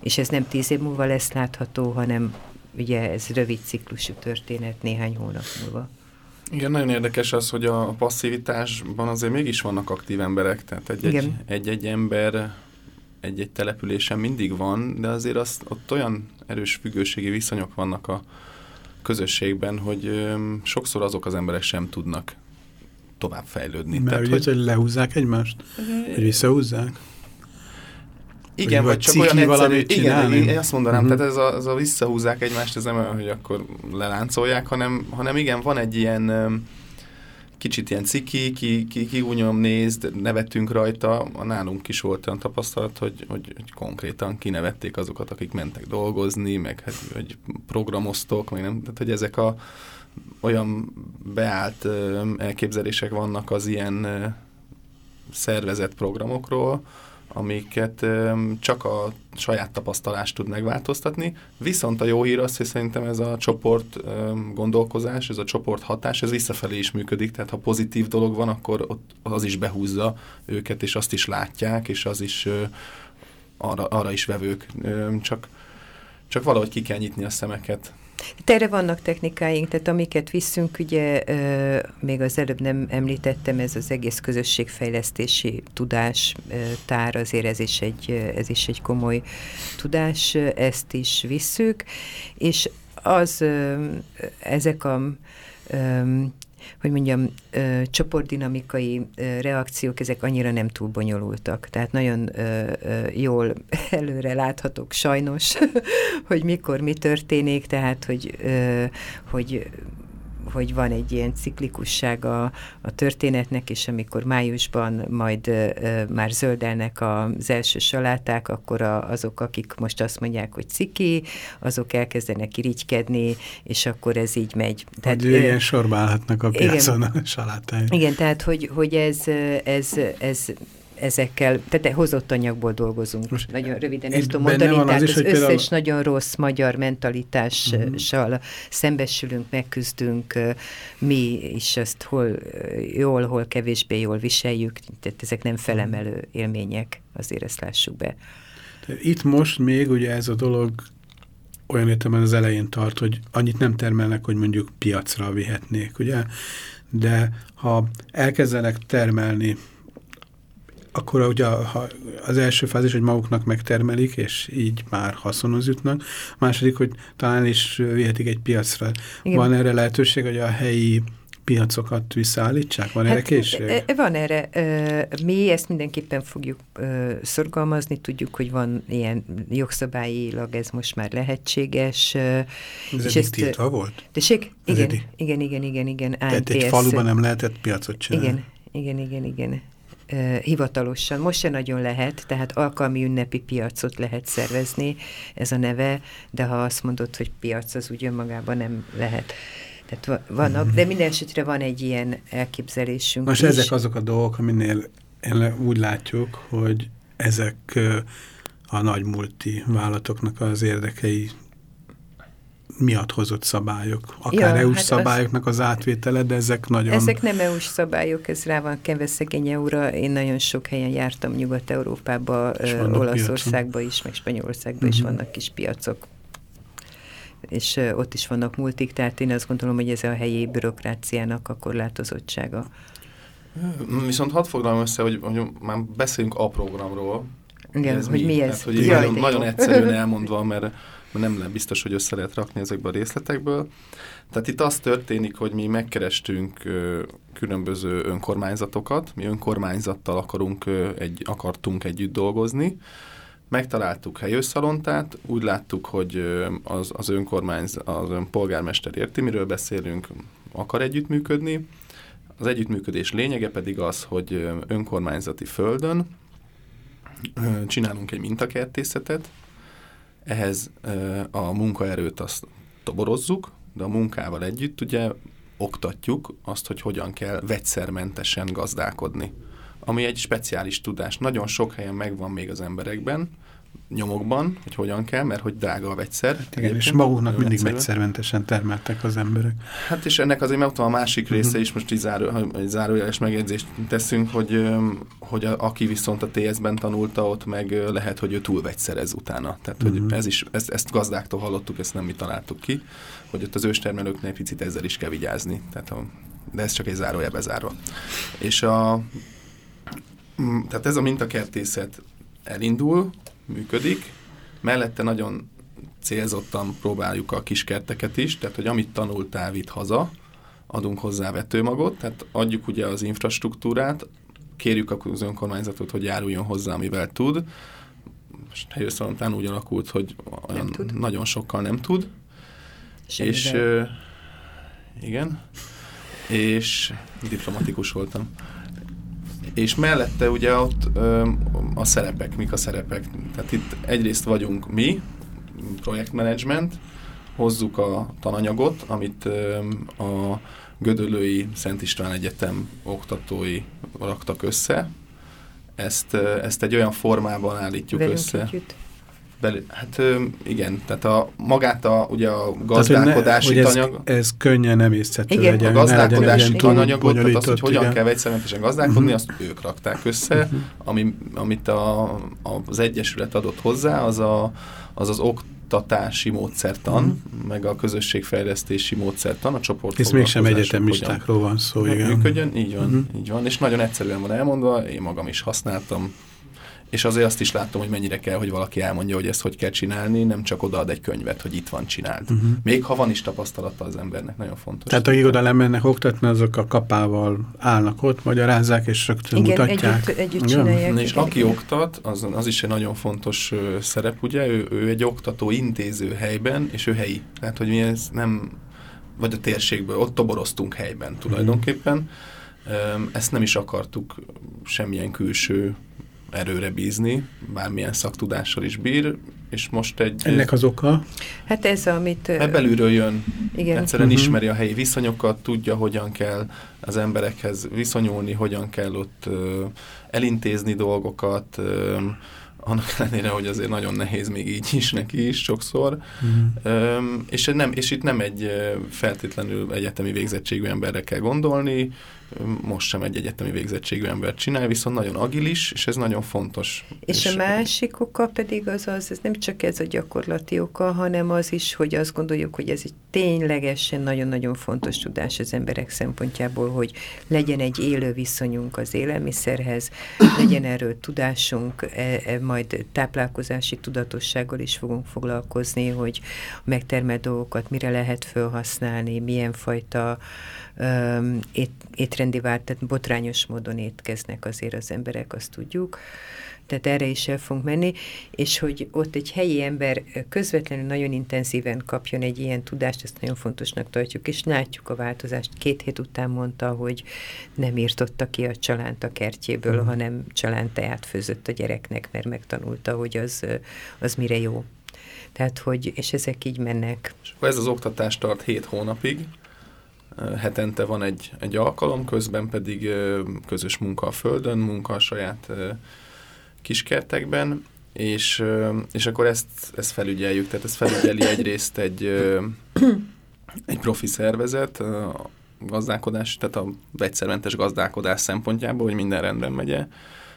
És ez nem tíz év múlva lesz látható, hanem ugye ez rövid ciklusú történet néhány hónap múlva. Igen, nagyon érdekes az, hogy a passzivitásban azért mégis vannak aktív emberek, tehát egy-egy, ember egy-egy településen mindig van, de azért azt, ott olyan erős függőségi viszonyok vannak a közösségben, hogy ö, sokszor azok az emberek sem tudnak tovább fejlődni. Mert Tehát, ugye, hogy, hogy lehúzzák egymást? Hogy visszahúzzák? Igen, vagy, vagy csak olyan egyszerű, igen, én azt mondanám, uh -huh. tehát ez a, ez a visszahúzzák egymást, ez nem olyan, hogy akkor leláncolják, hanem, hanem igen, van egy ilyen kicsit ilyen ciki, ki, ki, ki únyom nézd, nevettünk rajta, a nálunk is volt olyan tapasztalat, hogy, hogy, hogy konkrétan kinevették azokat, akik mentek dolgozni, meg hát, hogy programoztok, meg nem, tehát hogy ezek a olyan beállt elképzelések vannak az ilyen szervezett programokról, amiket csak a saját tapasztalást tud megváltoztatni. Viszont a jó hír az, hogy szerintem ez a csoport gondolkozás, ez a csoport hatás, ez visszafelé is működik, tehát ha pozitív dolog van, akkor ott az is behúzza őket, és azt is látják, és az is arra, arra is vevők. Csak, csak valahogy ki kell nyitni a szemeket. Erre vannak technikáink, tehát amiket viszünk, ugye még az előbb nem említettem, ez az egész közösségfejlesztési tudás tár, azért ez is egy, ez is egy komoly tudás, ezt is visszük, és az ezek a hogy mondjam, ö, csoportdinamikai ö, reakciók, ezek annyira nem túl bonyolultak. Tehát nagyon ö, ö, jól előre láthatók sajnos, hogy mikor mi történik, tehát hogy, ö, hogy hogy van egy ilyen ciklikussága a történetnek, és amikor májusban majd már zöldelnek az első saláták, akkor a, azok, akik most azt mondják, hogy ciki, azok elkezdenek irigykedni, és akkor ez így megy. Tehát, hogy ilyen sorba állhatnak a piacon igen, a salátáig. Igen, tehát hogy, hogy ez, ez, ez ezekkel, tehát hozott anyagból dolgozunk. Most nagyon röviden ezt tudom mondani, tehát az, is, az összes például... nagyon rossz magyar mentalitással uh mhm. -huh. szembesülünk, megküzdünk, mi is ezt hol jól, hol kevésbé jól viseljük, tehát ezek nem felemelő élmények, azért ezt lássuk be. Itt most még ugye ez a dolog olyan értelemben az elején tart, hogy annyit nem termelnek, hogy mondjuk piacra vihetnék, ugye? De ha elkezdenek termelni akkor ugye az első fázis, hogy maguknak megtermelik, és így már haszonhoz jutnak. A második, hogy talán is vihetik egy piacra. Igen. Van erre lehetőség, hogy a helyi piacokat visszaállítsák? Van hát, erre készség? Van erre. Mi ezt mindenképpen fogjuk szorgalmazni, tudjuk, hogy van ilyen jogszabályilag ez most már lehetséges. Ez és ezt, tiltva volt? Tessék? Igen, igen, igen, igen, igen. Tehát egy faluban nem lehetett piacot csinálni? Igen, igen, igen, igen hivatalosan. Most se nagyon lehet, tehát alkalmi ünnepi piacot lehet szervezni, ez a neve, de ha azt mondod, hogy piac, az úgy önmagában nem lehet. Tehát vannak, de minden esetre van egy ilyen elképzelésünk Most is. ezek azok a dolgok, aminél úgy látjuk, hogy ezek a nagy multi vállalatoknak az érdekei miatt hozott szabályok, akár ja, EU-s hát szabályoknak az, az átvétele, de ezek nagyon... Ezek nem EU-s szabályok, ez rá van kenve szegény EU-ra. Én nagyon sok helyen jártam Nyugat-Európába, Olaszországba is, meg Spanyolországba uh -huh. is mhm. vannak kis piacok és ott is vannak multik, tehát én azt gondolom, hogy ez a helyi bürokráciának a korlátozottsága. Viszont hadd foglalom össze, hogy, hogy már beszéljünk a programról. Igen, ez hogy mi, mi ez? Hát, hogy nagyon, nagyon egyszerűen elmondva, mert nem nem biztos, hogy össze lehet rakni ezekből a részletekből. Tehát itt az történik, hogy mi megkerestünk különböző önkormányzatokat, mi önkormányzattal akarunk, egy, akartunk együtt dolgozni, megtaláltuk helyőszalontát, úgy láttuk, hogy az, az önkormányzat, az önpolgármester érti, miről beszélünk, akar együttműködni. Az együttműködés lényege pedig az, hogy önkormányzati földön csinálunk egy mintakertészetet, ehhez a munkaerőt azt toborozzuk, de a munkával együtt ugye oktatjuk azt, hogy hogyan kell vegyszermentesen gazdálkodni. Ami egy speciális tudás. Nagyon sok helyen megvan még az emberekben, nyomokban, hogy hogyan kell, mert hogy drága a vegyszer. Hát igen, és maguknak mindig vegyszermentesen termeltek az emberek. Hát és ennek azért mert a másik része uh-huh. is, most így záró, egy zárójeles megjegyzést teszünk, hogy, hogy a, aki viszont a TS-ben tanulta, ott meg lehet, hogy ő túl vegyszerez utána. Tehát, hogy mhm. ez is, ezt, ezt gazdáktól hallottuk, ezt nem mi találtuk ki, hogy ott az őstermelőknél picit ezzel is kell vigyázni. Tehát a, de ez csak egy zárója bezárva. És a, tehát ez a mintakertészet elindul, működik. Mellette nagyon célzottan próbáljuk a kiskerteket is, tehát hogy amit tanultál, vitt haza, adunk hozzá vetőmagot, tehát adjuk ugye az infrastruktúrát, kérjük az önkormányzatot, hogy járuljon hozzá, amivel tud. Most helyőszalontán úgy alakult, hogy olyan nagyon sokkal nem tud. Semmivel. És uh, igen, és diplomatikus voltam. És mellette ugye ott ö, a szerepek, mik a szerepek. Tehát itt egyrészt vagyunk mi, projektmenedzsment, hozzuk a tananyagot, amit ö, a Gödöllői Szent István Egyetem oktatói raktak össze. Ezt, ezt egy olyan formában állítjuk Velünk össze. Együtt belül, hát igen, tehát a, magát a, ugye a gazdálkodási tehát, hogy ne, hogy ez, ez könnyen emészhető igen, legyen. A gazdálkodási tananyagot, tehát az, hogy hogyan igen. kell vegyszermentesen gazdálkodni, uh mhm. -huh. azt ők rakták össze, uh mhm. -huh. ami, amit a, az Egyesület adott hozzá, az a, az, az oktatási módszertan, uh mhm. -huh. meg a közösségfejlesztési módszertan, a csoport. Ez mégsem egyetemistákról van szó, igen. Működjön, így van, uh -huh. így van, és nagyon egyszerűen van elmondva, én magam is használtam, és azért azt is láttam, hogy mennyire kell, hogy valaki elmondja, hogy ezt hogy kell csinálni, nem csak odaad egy könyvet, hogy itt van csináld. Uh mhm. -huh. Még ha van is tapasztalata az embernek, nagyon fontos. Tehát akik oda lemennek oktatni, azok a kapával állnak ott, magyarázzák, és rögtön igen, mutatják. Együtt, együtt csinálják. És igen, aki igen. oktat, az, az is egy nagyon fontos uh, szerep, ugye, ő, ő egy oktató intéző helyben, és ő helyi. Tehát, hogy mi ez nem, vagy a térségből, ott toboroztunk helyben tulajdonképpen. Um, ezt nem is akartuk semmilyen külső erőre bízni, bármilyen szaktudással is bír, és most egy... Ennek az oka? Hát ez, amit... Mert belülről jön, igen. egyszerűen uh -huh. ismeri a helyi viszonyokat, tudja, hogyan kell az emberekhez viszonyulni, hogyan kell ott elintézni dolgokat, annak ellenére, hogy azért nagyon nehéz még így is neki is sokszor. Uh-huh. Um, és, nem, és itt nem egy feltétlenül egyetemi végzettségű emberre kell gondolni, most sem egy egyetemi végzettségű ember csinál, viszont nagyon agilis, és ez nagyon fontos. És, és a másik oka pedig az az, ez nem csak ez a gyakorlati oka, hanem az is, hogy azt gondoljuk, hogy ez egy ténylegesen nagyon-nagyon fontos tudás az emberek szempontjából, hogy legyen egy élő viszonyunk az élelmiszerhez, legyen erről tudásunk, e, e, majd táplálkozási tudatossággal is fogunk foglalkozni, hogy a megtermelt dolgokat mire lehet felhasználni, milyen fajta um, ét, vált, tehát botrányos módon étkeznek azért az emberek, azt tudjuk. Tehát erre is el fogunk menni, és hogy ott egy helyi ember közvetlenül nagyon intenzíven kapjon egy ilyen tudást, ezt nagyon fontosnak tartjuk, és látjuk a változást. Két hét után mondta, hogy nem írtotta ki a csalánt a kertjéből, mm. hanem csalánteát főzött a gyereknek, mert megtanulta, hogy az, az mire jó. Tehát, hogy, és ezek így mennek. És ez az oktatás tart hét hónapig, hetente van egy, egy alkalom, közben pedig közös munka a földön, munka a saját kiskertekben, és, és akkor ezt, ezt felügyeljük, tehát ezt felügyeli egyrészt egy, egy profi szervezet, gazdálkodás, tehát a vegyszermentes gazdálkodás szempontjából, hogy minden rendben megye.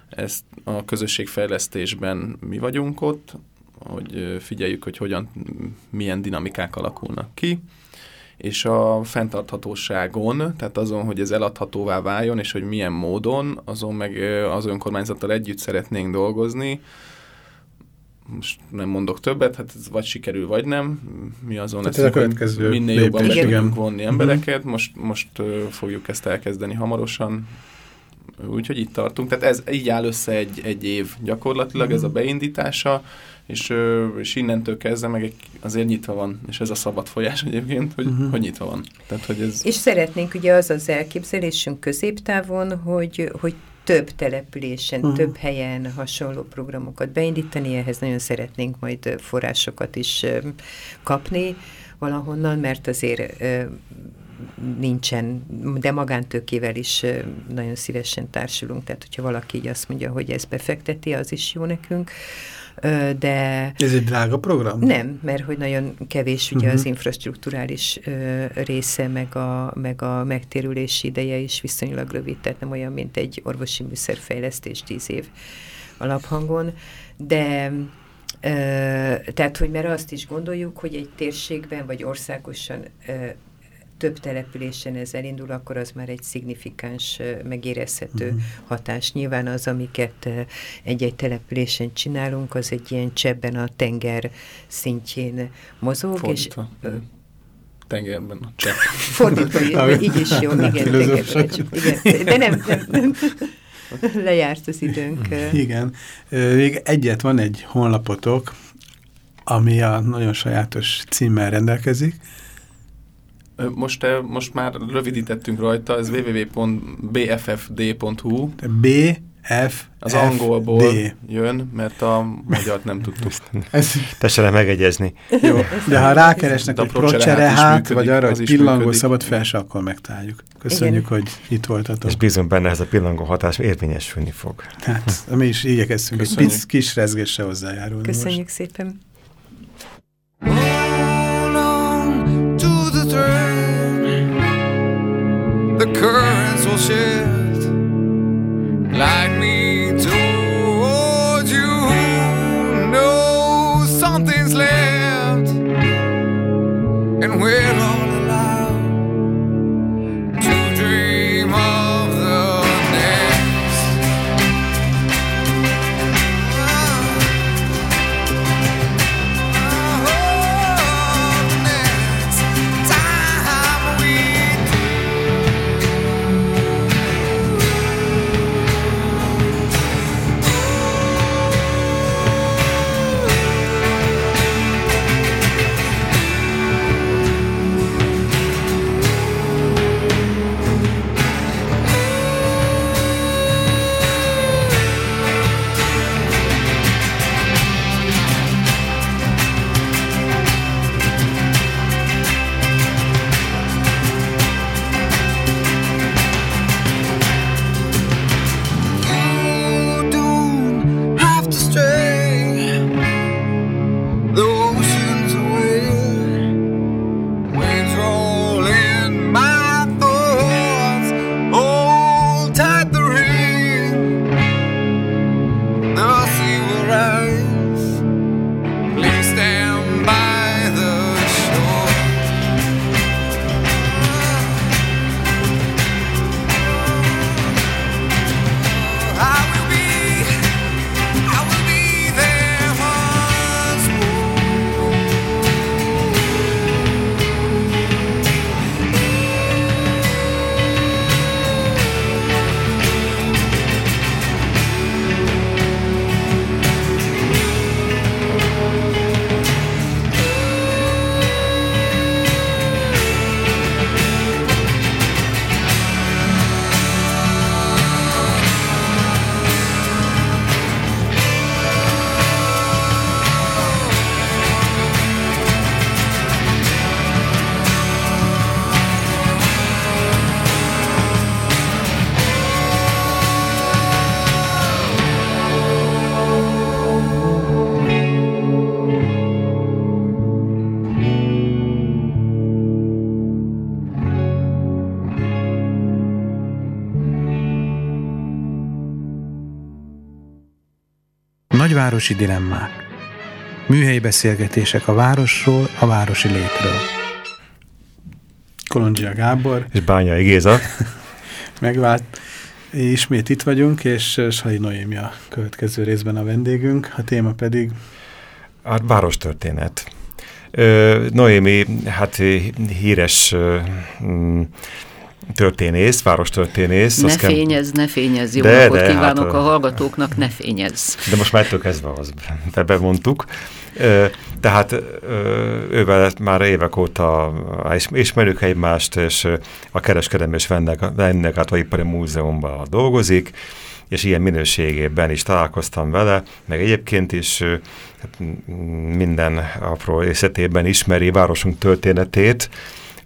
Ezt a közösségfejlesztésben mi vagyunk ott, hogy figyeljük, hogy hogyan, milyen dinamikák alakulnak ki, és a fenntarthatóságon, tehát azon, hogy ez eladhatóvá váljon, és hogy milyen módon, azon meg az önkormányzattal együtt szeretnénk dolgozni. Most nem mondok többet, hát ez vagy sikerül, vagy nem. Mi azon tehát leszünk, a következő minél jobban be tudunk vonni mhm. embereket. Most, most fogjuk ezt elkezdeni hamarosan. Úgyhogy itt tartunk. Tehát ez így áll össze egy, egy év gyakorlatilag, ez a mhm. beindítása és, és innentől kezdve meg egy, azért nyitva van, és ez a szabad folyás egyébként, hogy, uh mhm. -huh. hogy nyitva van. Tehát, hogy ez... És szeretnénk ugye az az elképzelésünk középtávon, hogy, hogy több településen, uh -huh. több helyen hasonló programokat beindítani, ehhez nagyon szeretnénk majd forrásokat is kapni valahonnan, mert azért nincsen, de magántőkével is nagyon szívesen társulunk, tehát hogyha valaki így azt mondja, hogy ez befekteti, az is jó nekünk de... Ez egy drága program? Nem, mert hogy nagyon kevés ugye uh -huh. az mhm. infrastruktúrális része, meg a, meg a megtérülési ideje is viszonylag rövid, tehát nem olyan, mint egy orvosi műszerfejlesztés tíz év alaphangon, de tehát, hogy mert azt is gondoljuk, hogy egy térségben vagy országosan több településen ez elindul, akkor az már egy szignifikáns, megérezhető uh mhm. -huh. hatás. Nyilván az, amiket egy-egy településen csinálunk, az egy ilyen csebben a tenger szintjén mozog. Fordítva. És, tengerben a csepp. Fordítva, így is jó, igen, tengerben igen. De nem, nem, nem. lejárt az időnk. Igen. Még egyet van egy honlapotok, ami a nagyon sajátos címmel rendelkezik, most, most már rövidítettünk rajta, ez www.bffd.hu. B F, Az F, angolból D. jön, mert a magyart nem tudtuk. Tessenek megegyezni. Jó, de ha rákeresnek, hogy procsere hát, vagy arra, hogy pillangó szabad fel, akkor megtaláljuk. Köszönjük, Igen. hogy itt voltatok. És bízunk benne, ez a pillangó hatás érvényesülni fog. Hát, mi is igyekeztünk egy kis rezgéssel hozzájárulni Köszönjük most. szépen. The currents will shift. Glide me Nagyvárosi dilemmák. Műhelyi beszélgetések a városról, a városi létről. Kolondzsia Gábor. És Bányai Géza. Megvált. Ismét itt vagyunk, és Sali Noémi a következő részben a vendégünk. A téma pedig... A várostörténet. Noémi, hát híres történész, várostörténész. Ne fényez, ne fényez, jó de, napot de, kívánok hát, a hallgatóknak, ne fényez. De most már ettől kezdve az bemondtuk. Tehát ővel már évek óta ismerjük egymást, és a kereskedelmi és vendéglátóipari múzeumban dolgozik, és ilyen minőségében is találkoztam vele, meg egyébként is hát minden apró részletében ismeri városunk történetét,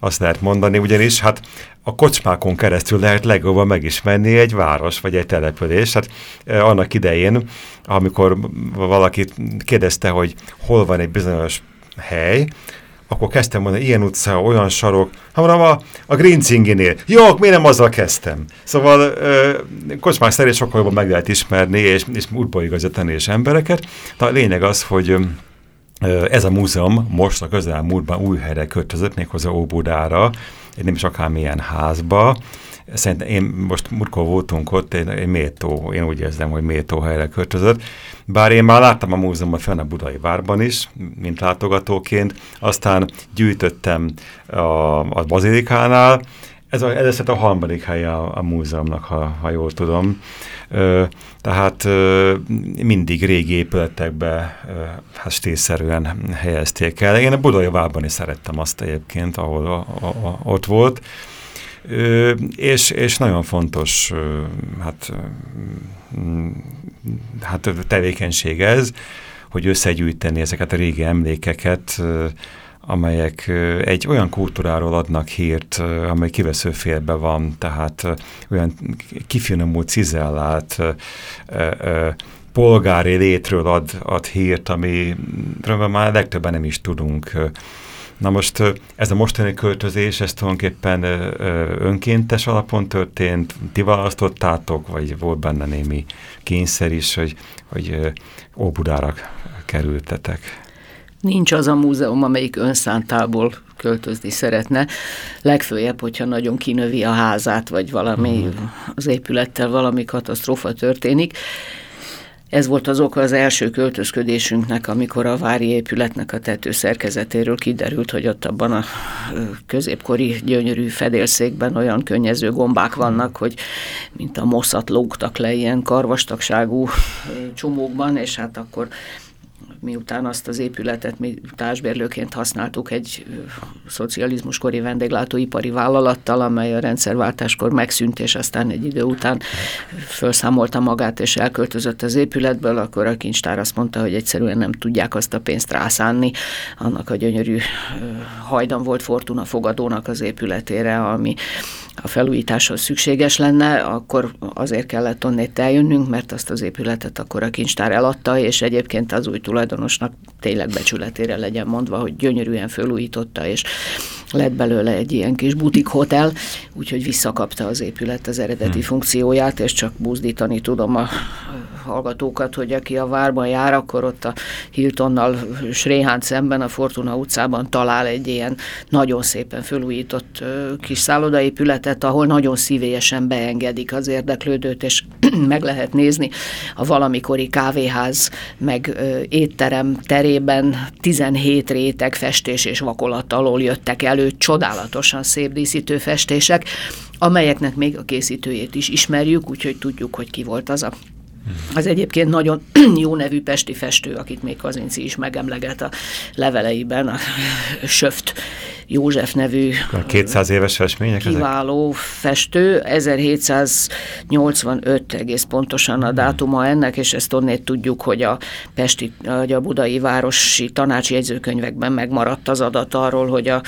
azt lehet mondani, ugyanis hát a kocsmákon keresztül lehet legjobban megismerni egy város vagy egy település. Hát annak idején, amikor valaki kérdezte, hogy hol van egy bizonyos hely, akkor kezdtem mondani, ilyen utca, olyan sarok, ha mondom, a, a Cinginél. Jó, miért nem azzal kezdtem? Szóval ö, kocsmák szerint sokkal jobban meg lehet ismerni, és, és útba igazítani és embereket. De a lényeg az, hogy ö, ez a múzeum most a közelmúltban új helyre költözött, méghozzá Óbudára, egy nem is akármilyen házba, Szerintem én most múltkor voltunk ott, egy, egy méltó, én úgy érzem, hogy méltó helyre költözött. Bár én már láttam a múzeumot fenn a Budai Várban is, mint látogatóként, aztán gyűjtöttem a, a Bazilikánál, ez, a, ez a harmadik helye a, a múzeumnak, ha, ha jól tudom. Tehát mindig régi épületekbe ö, hát helyezték el. Én a Budai Várban is szerettem azt egyébként, ahol a, a, a, ott volt és, és nagyon fontos hát, hát tevékenység ez, hogy összegyűjteni ezeket a régi emlékeket, amelyek egy olyan kultúráról adnak hírt, amely kivesző félbe van, tehát olyan kifinomult, cizellált, polgári létről ad, ad hírt, ami már legtöbben nem is tudunk. Na most ez a mostani költözés, ez tulajdonképpen önkéntes alapon történt, ti választottátok, vagy volt benne némi kényszer is, hogy, hogy Óbudára kerültetek? Nincs az a múzeum, amelyik önszántából költözni szeretne. Legfőjebb, hogyha nagyon kinövi a házát, vagy valami hmm. az épülettel valami katasztrófa történik. Ez volt az oka az első költözködésünknek, amikor a vári épületnek a tető szerkezetéről kiderült, hogy ott abban a középkori gyönyörű fedélszékben olyan könnyező gombák vannak, hogy mint a mosszat lógtak le ilyen karvastagságú csomókban, és hát akkor miután azt az épületet mi társbérlőként használtuk egy szocializmuskori vendéglátóipari vállalattal, amely a rendszerváltáskor megszűnt, és aztán egy idő után felszámolta magát, és elköltözött az épületből, akkor a kincstár azt mondta, hogy egyszerűen nem tudják azt a pénzt rászánni. Annak a gyönyörű hajdan volt Fortuna fogadónak az épületére, ami a felújításhoz szükséges lenne, akkor azért kellett onnét eljönnünk, mert azt az épületet akkor a kincstár eladta, és egyébként az új tulajdonosnak tényleg becsületére legyen mondva, hogy gyönyörűen felújította, és lett belőle egy ilyen kis butik hotel, úgyhogy visszakapta az épület az eredeti hmm. funkcióját, és csak buzdítani tudom a hallgatókat, hogy aki a várban jár, akkor ott a Hiltonnal Sréhán szemben, a Fortuna utcában talál egy ilyen nagyon szépen felújított kis szállodaépületet, ahol nagyon szívélyesen beengedik az érdeklődőt, és meg lehet nézni a valamikori kávéház, meg étterem terében 17 réteg festés és vakolat alól jöttek elő, csodálatosan szép díszítő festések, amelyeknek még a készítőjét is ismerjük, úgyhogy tudjuk, hogy ki volt az a az egyébként nagyon jó nevű pesti festő, akit még Kazinci is megemleget a leveleiben, a Söft József nevű 200 éves festmények kiváló ezek? festő, 1785 egész pontosan a hmm. dátuma ennek, és ezt onnét tudjuk, hogy a Pesti, a budai városi tanácsjegyzőkönyvekben megmaradt az adat arról, hogy a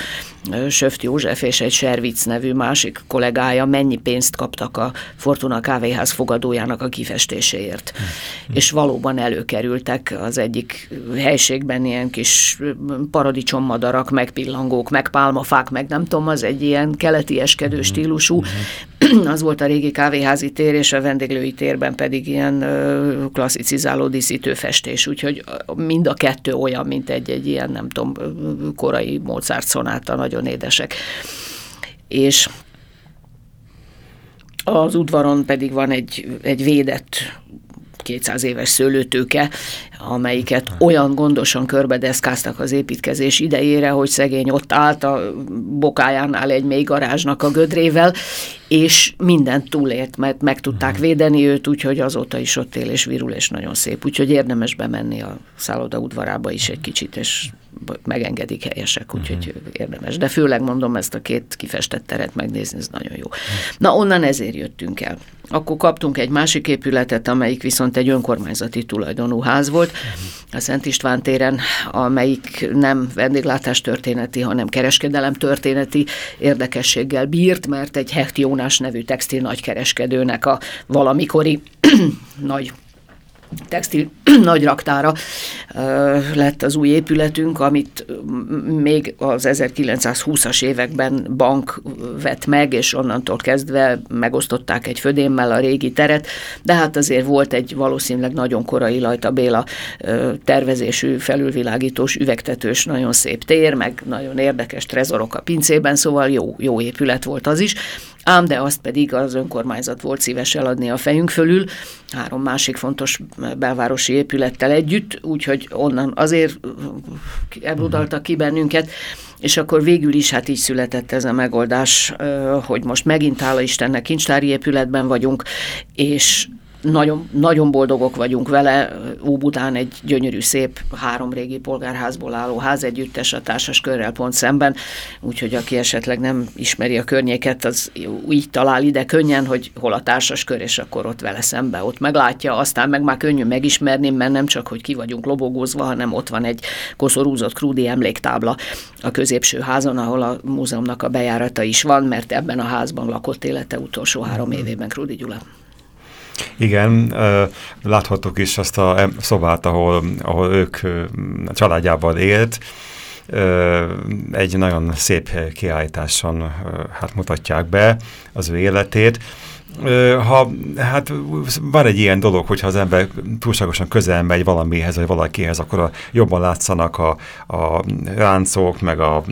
Söft József és egy Servic nevű másik kollégája mennyi pénzt kaptak a Fortuna kávéház fogadójának a kifestéséért. Hmm. És valóban előkerültek az egyik helységben ilyen kis paradicsommadarak, megpillangók, meg pálmafák, meg nem tudom, az egy ilyen keleti eskedő mhm. stílusú. Mhm. az volt a régi kávéházi tér, és a vendéglői térben pedig ilyen klasszicizáló díszítő festés, úgyhogy mind a kettő olyan, mint egy-egy ilyen, nem tudom, korai Mozart szonáta, nagyon édesek. És az udvaron pedig van egy, egy védett 200 éves szőlőtőke, amelyiket olyan gondosan körbedeszkáztak az építkezés idejére, hogy szegény ott állt a bokájánál egy mély garázsnak a gödrével, és mindent túlért, mert meg tudták védeni őt, úgyhogy azóta is ott él és virul, és nagyon szép. Úgyhogy érdemes bemenni a szálloda udvarába is egy kicsit, és megengedik helyesek, úgyhogy uh-huh. érdemes. De főleg mondom, ezt a két kifestett teret megnézni, ez nagyon jó. Na, onnan ezért jöttünk el. Akkor kaptunk egy másik épületet, amelyik viszont egy önkormányzati tulajdonú ház volt, a Szent István téren, amelyik nem vendéglátás történeti, hanem kereskedelem történeti érdekességgel bírt, mert egy Hecht Jónás nevű textil nagykereskedőnek a valamikori nagy textil nagy raktára lett az új épületünk, amit még az 1920-as években bank vett meg, és onnantól kezdve megosztották egy födémmel a régi teret, de hát azért volt egy valószínűleg nagyon korai Lajta Béla tervezésű, felülvilágítós, üvegtetős, nagyon szép tér, meg nagyon érdekes trezorok a pincében, szóval jó, jó épület volt az is ám de azt pedig az önkormányzat volt szíves eladni a fejünk fölül, három másik fontos belvárosi épülettel együtt, úgyhogy onnan azért elbudaltak ki bennünket, és akkor végül is hát így született ez a megoldás, hogy most megint áll Istennek kincstári épületben vagyunk, és nagyon, nagyon boldogok vagyunk vele. Óbudán egy gyönyörű, szép, három régi polgárházból álló házegyüttes a társas körrel pont szemben, úgyhogy aki esetleg nem ismeri a környéket, az így talál ide könnyen, hogy hol a társas kör, és akkor ott vele szembe, ott meglátja, aztán meg már könnyű megismerni, mert nem csak, hogy ki vagyunk lobogózva, hanem ott van egy koszorúzott krúdi emléktábla a középső házon, ahol a múzeumnak a bejárata is van, mert ebben a házban lakott élete utolsó három évében Krúdi Gyula. Igen, láthattuk is azt a szobát, ahol, ahol ők családjával élt, egy nagyon szép kiállításon hát mutatják be az ő életét ha, hát van egy ilyen dolog, hogyha az ember túlságosan közel megy valamihez, vagy valakihez, akkor a, jobban látszanak a, a ráncok, meg a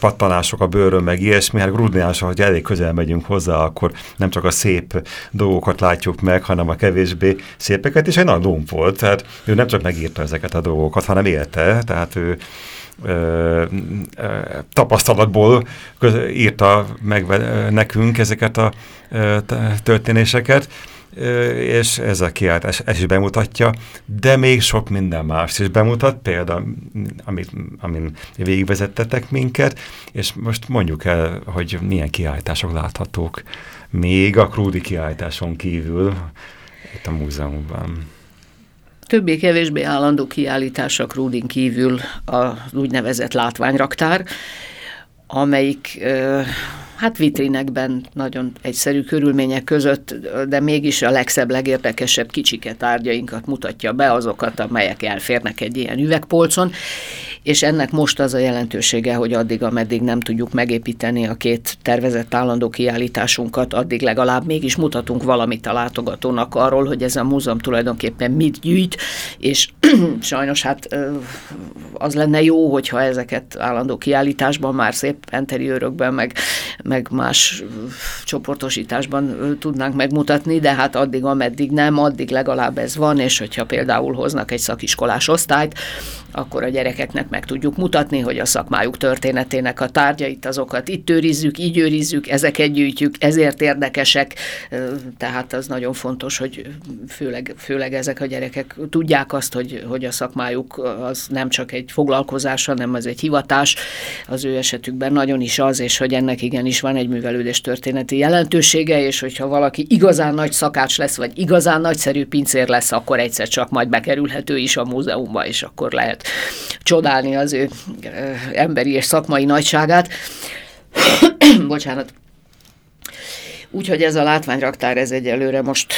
pattanások a bőrön, meg ilyesmi. Hát Grudniás, hogy elég közel megyünk hozzá, akkor nem csak a szép dolgokat látjuk meg, hanem a kevésbé szépeket, és egy nagy lomb volt. Tehát ő nem csak megírta ezeket a dolgokat, hanem élte, tehát ő tapasztalatból írta meg nekünk ezeket a ö, történéseket, és ez a kiáltás ez is bemutatja, de még sok minden más is bemutat, például, amit, amin végigvezettetek minket, és most mondjuk el, hogy milyen kiállítások láthatók még a Krúdi kiállításon kívül itt a múzeumban többé-kevésbé állandó kiállítások Rúdin kívül az úgynevezett látványraktár, amelyik hát vitrinekben nagyon egyszerű körülmények között, de mégis a legszebb, legérdekesebb kicsiket tárgyainkat mutatja be, azokat, amelyek elférnek egy ilyen üvegpolcon, és ennek most az a jelentősége, hogy addig, ameddig nem tudjuk megépíteni a két tervezett állandó kiállításunkat, addig legalább mégis mutatunk valamit a látogatónak arról, hogy ez a múzeum tulajdonképpen mit gyűjt, és sajnos hát az lenne jó, hogyha ezeket állandó kiállításban már szép interiőrökben, meg, meg más csoportosításban tudnánk megmutatni, de hát addig, ameddig nem, addig legalább ez van, és hogyha például hoznak egy szakiskolás osztályt, akkor a gyerekeknek meg tudjuk mutatni, hogy a szakmájuk történetének a tárgyait, azokat itt őrizzük, így őrizzük, ezeket gyűjtjük, ezért érdekesek, tehát az nagyon fontos, hogy főleg, főleg ezek a gyerekek tudják azt, hogy, hogy a szakmájuk az nem csak egy foglalkozás, hanem az egy hivatás, az ő esetükben nagyon is az, és hogy ennek igenis van egy művelődés történeti jelentősége, és hogyha valaki igazán nagy szakács lesz, vagy igazán nagyszerű pincér lesz, akkor egyszer csak majd bekerülhető is a múzeumba, és akkor lehet csodálni az ő emberi és szakmai nagyságát. Bocsánat. Úgyhogy ez a látványraktár, ez egyelőre most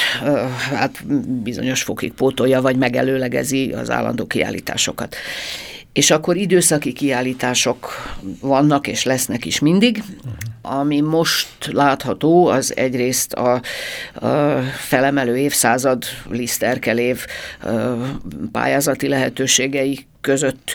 hát bizonyos fokig pótolja, vagy megelőlegezi az állandó kiállításokat. És akkor időszaki kiállítások vannak és lesznek is mindig. Uh-huh. Ami most látható, az egyrészt a, a felemelő évszázad, Liszterkel év pályázati lehetőségei között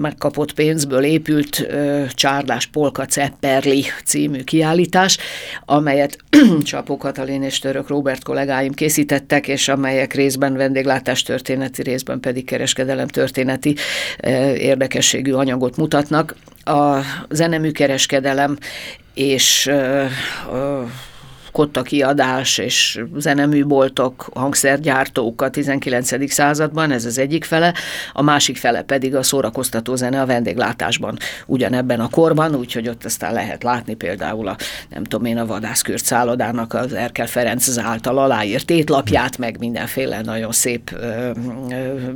megkapott pénzből épült Csárdás Polka Cepperli című kiállítás, amelyet Csapó Katalin és Török Robert kollégáim készítettek, és amelyek részben vendéglátás történeti, részben pedig kereskedelem történeti érdekességű anyagot mutatnak. A zenemű kereskedelem és kotta kiadás és zeneműboltok, hangszergyártók a 19. században, ez az egyik fele, a másik fele pedig a szórakoztató zene a vendéglátásban ugyanebben a korban, úgyhogy ott aztán lehet látni például a, nem tudom én, a vadászkürt szállodának az Erkel Ferenc által aláírt étlapját, meg mindenféle nagyon szép ö, ö,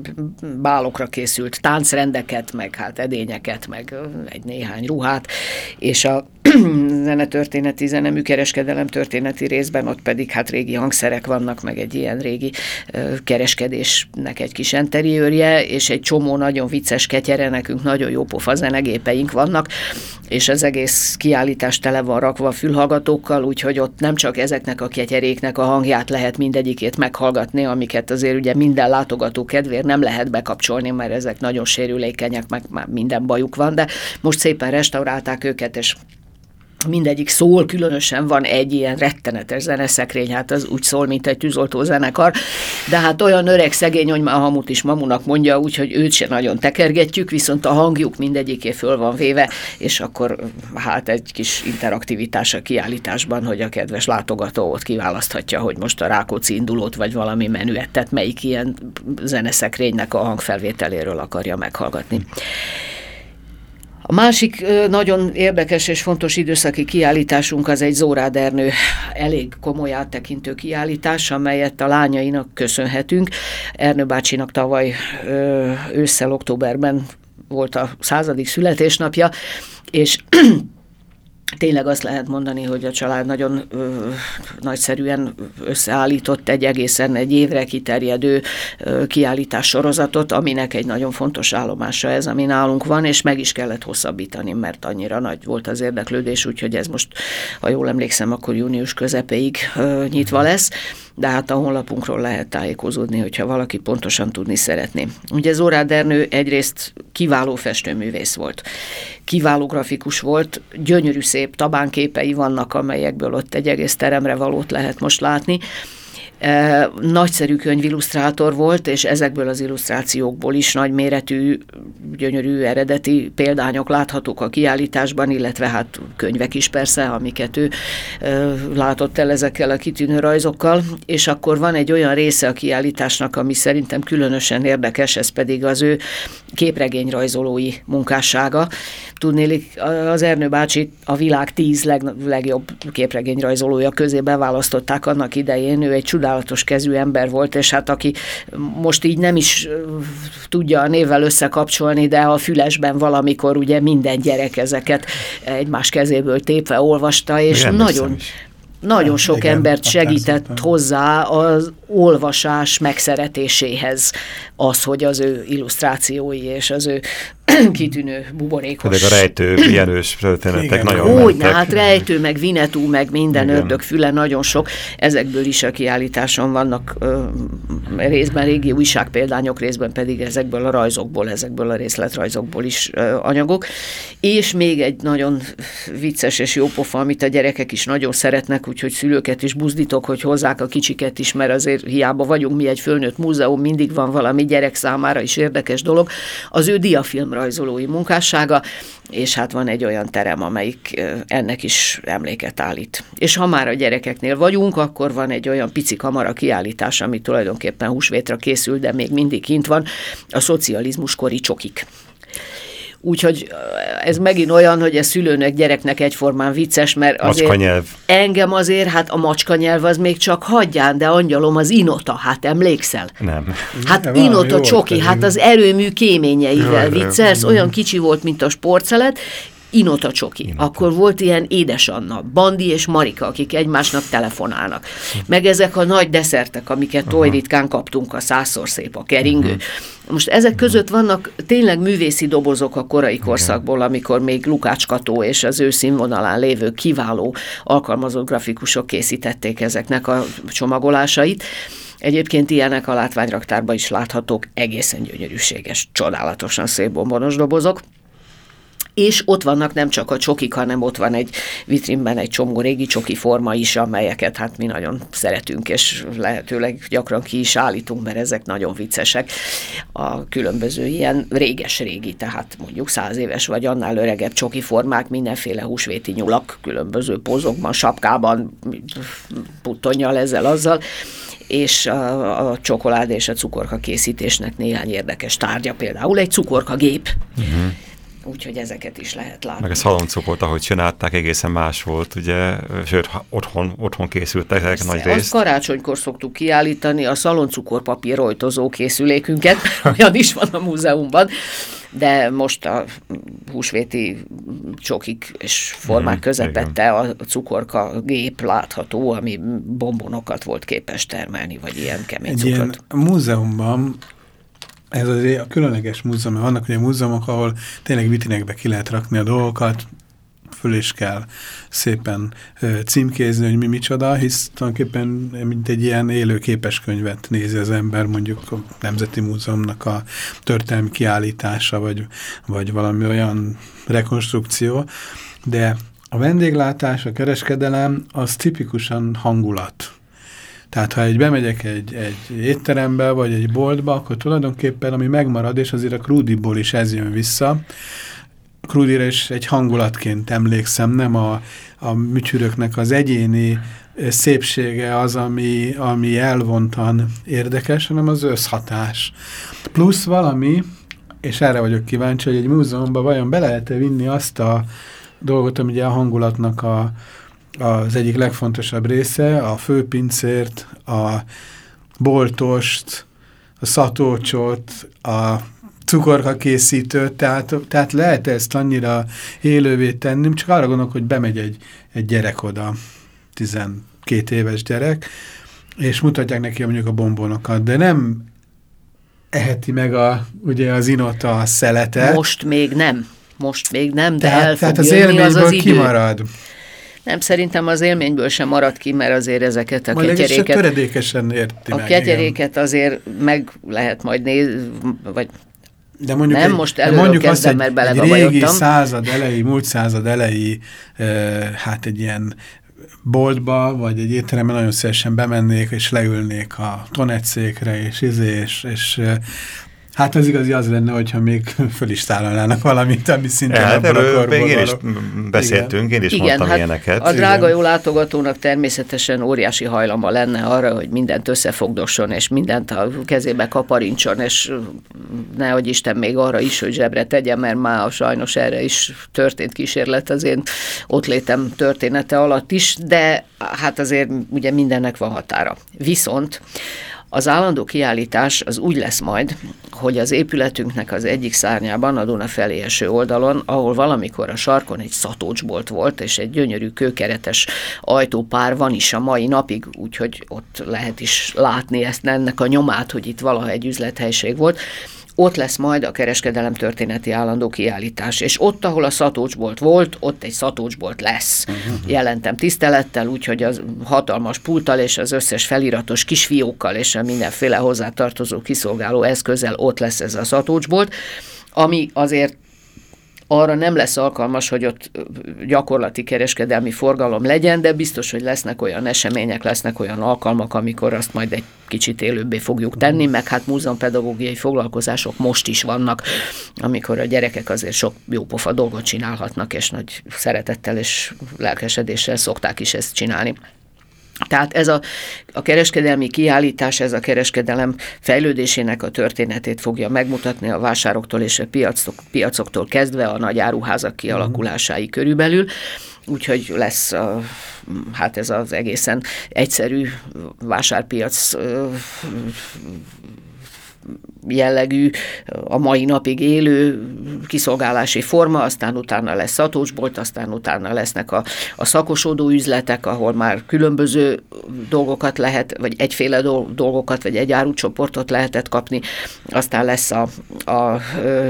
bálokra készült táncrendeket, meg hát edényeket, meg egy néhány ruhát, és a zenetörténeti, zeneműkereskedelem történeti részben, ott pedig hát régi hangszerek vannak, meg egy ilyen régi kereskedésnek egy kis enteriőrje, és egy csomó nagyon vicces ketyere, nekünk nagyon jó pofa zenegépeink vannak, és az egész kiállítás tele van rakva fülhallgatókkal, úgyhogy ott nem csak ezeknek a ketyeréknek a hangját lehet mindegyikét meghallgatni, amiket azért ugye minden látogató kedvéért nem lehet bekapcsolni, mert ezek nagyon sérülékenyek, meg már minden bajuk van, de most szépen restaurálták őket, és mindegyik szól, különösen van egy ilyen rettenetes zeneszekrény, hát az úgy szól, mint egy tűzoltó zenekar, de hát olyan öreg szegény, hogy már Hamut is mamunak mondja, úgyhogy őt se nagyon tekergetjük, viszont a hangjuk mindegyiké föl van véve, és akkor hát egy kis interaktivitás a kiállításban, hogy a kedves látogató ott kiválaszthatja, hogy most a Rákóczi indulót, vagy valami menüettet, melyik ilyen zeneszekrénynek a hangfelvételéről akarja meghallgatni. A másik nagyon érdekes és fontos időszaki kiállításunk az egy Zórád Ernő elég komoly áttekintő kiállítás, amelyet a lányainak köszönhetünk. Ernő bácsinak tavaly ősszel, októberben volt a századik születésnapja, és tényleg azt lehet mondani, hogy a család nagyon ö, nagyszerűen összeállított egy egészen egy évre kiterjedő ö, kiállítás sorozatot, aminek egy nagyon fontos állomása ez, ami nálunk van, és meg is kellett hosszabbítani, mert annyira nagy volt az érdeklődés, úgyhogy ez most, ha jól emlékszem, akkor június közepéig ö, nyitva lesz de hát a honlapunkról lehet tájékozódni, hogyha valaki pontosan tudni szeretné. Ugye Zorád Ernő egyrészt kiváló festőművész volt, kiváló grafikus volt, gyönyörű szép tabánképei vannak, amelyekből ott egy egész teremre valót lehet most látni, Nagyszerű könyvillusztrátor volt, és ezekből az illusztrációkból is nagyméretű, gyönyörű eredeti példányok láthatók a kiállításban, illetve hát könyvek is persze, amiket ő látott el ezekkel a kitűnő rajzokkal, és akkor van egy olyan része a kiállításnak, ami szerintem különösen érdekes, ez pedig az ő képregényrajzolói munkássága. Tudnélik, az Ernő bácsi a világ tíz leg, legjobb képregényrajzolója közé beválasztották annak idején, ő egy csodálatos kezű ember volt, és hát aki most így nem is tudja a névvel összekapcsolni, de a fülesben valamikor ugye minden gyerek ezeket egymás kezéből tépve olvasta, és Igen, nagyon, nagyon sok Igen, embert segített hozzá az olvasás megszeretéséhez az, hogy az ő illusztrációi és az ő kitűnő buborékos. Pedig a rejtő, pihenős történetek Igen. nagyon Úgy, mentek. hát rejtő, meg vinetú, meg minden Igen. ördögfüle, nagyon sok. Ezekből is a kiállításon vannak ö, részben régi újságpéldányok, részben pedig ezekből a rajzokból, ezekből a részletrajzokból is ö, anyagok. És még egy nagyon vicces és jó pofa, amit a gyerekek is nagyon szeretnek, úgyhogy szülőket is buzdítok, hogy hozzák a kicsiket is, mert azért hiába vagyunk mi egy fölnőtt múzeum, mindig van valami gyerek számára is érdekes dolog. Az ő diafilm rajzolói munkássága, és hát van egy olyan terem, amelyik ennek is emléket állít. És ha már a gyerekeknél vagyunk, akkor van egy olyan pici kamara kiállítás, ami tulajdonképpen húsvétra készül, de még mindig kint van, a szocializmus kori csokik. Úgyhogy ez megint olyan, hogy a szülőnek, gyereknek egyformán vicces, mert azért macskanyelv. engem azért, hát a macskanyelv az még csak hagyján, de angyalom az inota, hát emlékszel? Nem. Hát ja, inota csoki, hát az erőmű kéményeivel viccelsz, olyan kicsi volt, mint a sportszelet, Inota Csoki. Inota. Akkor volt ilyen Édes Anna, Bandi és Marika, akik egymásnak telefonálnak. Meg ezek a nagy deszertek, amiket oly ritkán kaptunk, a százszor szép, a keringő. Uh-huh. Most ezek között vannak tényleg művészi dobozok a korai korszakból, amikor még Lukács Kató és az ő színvonalán lévő kiváló alkalmazott grafikusok készítették ezeknek a csomagolásait. Egyébként ilyenek a látványraktárban is láthatók, egészen gyönyörűséges, csodálatosan szép bombonos dobozok és ott vannak nem csak a csokik, hanem ott van egy vitrínben egy csomó régi csoki forma is, amelyeket hát mi nagyon szeretünk, és lehetőleg gyakran ki is állítunk, mert ezek nagyon viccesek. A különböző ilyen réges-régi, tehát mondjuk száz éves vagy annál öregebb csoki formák, mindenféle húsvéti nyulak, különböző pozokban, sapkában, puttonnyal ezzel, azzal, és a, a csokolád és a cukorka készítésnek néhány érdekes tárgya, például egy cukorkagép. Uh-huh úgyhogy ezeket is lehet látni. Meg a szaloncukot, ahogy csinálták, egészen más volt, ugye, sőt, otthon, otthon készültek ezek nagy részt. Azt karácsonykor szoktuk kiállítani a szaloncukorpapír rojtozó készülékünket, olyan is van a múzeumban, de most a húsvéti csokik és formák mm, közepette igen. a cukorka gép látható, ami bombonokat volt képes termelni, vagy ilyen kemény Egy cukrot. ilyen múzeumban ez az a különleges múzeum, vannak ugye múzeumok, ahol tényleg vitinekbe ki lehet rakni a dolgokat, föl is kell szépen címkézni, hogy mi micsoda, hisz tulajdonképpen mint egy ilyen élő képeskönyvet nézi az ember, mondjuk a Nemzeti Múzeumnak a történelmi kiállítása, vagy, vagy valami olyan rekonstrukció, de a vendéglátás, a kereskedelem az tipikusan hangulat. Tehát ha egy bemegyek egy, egy étterembe, vagy egy boltba, akkor tulajdonképpen ami megmarad, és azért a krúdiból is ez jön vissza, krúdira is egy hangulatként emlékszem, nem a, a műcsüröknek az egyéni szépsége az, ami, ami elvontan érdekes, hanem az összhatás. Plusz valami, és erre vagyok kíváncsi, hogy egy múzeumban vajon be lehet -e vinni azt a dolgot, ami ugye a hangulatnak a, az egyik legfontosabb része, a főpincért, a boltost, a szatócsot, a cukorka készítőt, tehát, tehát lehet ezt annyira élővé tenni, csak arra gondolok, hogy bemegy egy, egy gyerek oda, 12 éves gyerek, és mutatják neki mondjuk a bombonokat, de nem eheti meg a, ugye az inota a szeletet. Most még nem. Most még nem, de tehát, el tehát az élményből az az idő. kimarad. Nem, szerintem az élményből sem marad ki, mert azért ezeket a majd ketyeréket... töredékesen érti A meg, ketyeréket igen. azért meg lehet majd nézni, vagy de mondjuk nem egy, most előről mondjuk kezdem, azt, mert egy régi század elejé, múlt század elejé, e, hát egy ilyen boltba, vagy egy étteremben nagyon szívesen bemennék, és leülnék a tonetszékre, és izé, és, és Hát az igazi az lenne, hogyha még föl is tálalnának valamit, ami szintén hát erről még én is beszéltünk, Igen. én is Igen, mondtam hát ilyeneket. A drága jó látogatónak természetesen óriási hajlama lenne arra, hogy mindent összefogdosson, és mindent a kezébe kaparincson, és nehogy Isten még arra is, hogy zsebre tegye, mert már sajnos erre is történt kísérlet az én ott létem története alatt is, de hát azért ugye mindennek van határa. Viszont az állandó kiállítás az úgy lesz majd, hogy az épületünknek az egyik szárnyában, a Duna felé eső oldalon, ahol valamikor a sarkon egy szatócsbolt volt, és egy gyönyörű kőkeretes ajtópár van is a mai napig, úgyhogy ott lehet is látni ezt ennek a nyomát, hogy itt valaha egy üzlethelység volt ott lesz majd a kereskedelem történeti állandó kiállítás, és ott, ahol a szatócsbolt volt, ott egy szatócsbolt lesz. Uh-huh. Jelentem tisztelettel, úgyhogy az hatalmas pulttal és az összes feliratos kisfiókkal és a mindenféle hozzátartozó kiszolgáló eszközzel ott lesz ez a szatócsbolt, ami azért arra nem lesz alkalmas, hogy ott gyakorlati kereskedelmi forgalom legyen, de biztos, hogy lesznek olyan események, lesznek olyan alkalmak, amikor azt majd egy kicsit élőbbé fogjuk tenni, meg hát múzeumpedagógiai foglalkozások most is vannak, amikor a gyerekek azért sok jópofa dolgot csinálhatnak, és nagy szeretettel és lelkesedéssel szokták is ezt csinálni. Tehát ez a, a kereskedelmi kiállítás, ez a kereskedelem fejlődésének a történetét fogja megmutatni a vásároktól és a piacok, piacoktól kezdve a nagy áruházak kialakulásáig körülbelül. Úgyhogy lesz a, hát ez az egészen egyszerű vásárpiac jellegű, a mai napig élő kiszolgálási forma, aztán utána lesz szatócsbolt, aztán utána lesznek a, a szakosodó üzletek, ahol már különböző dolgokat lehet, vagy egyféle dolgokat, vagy egy árucsoportot lehetett kapni, aztán lesz a, a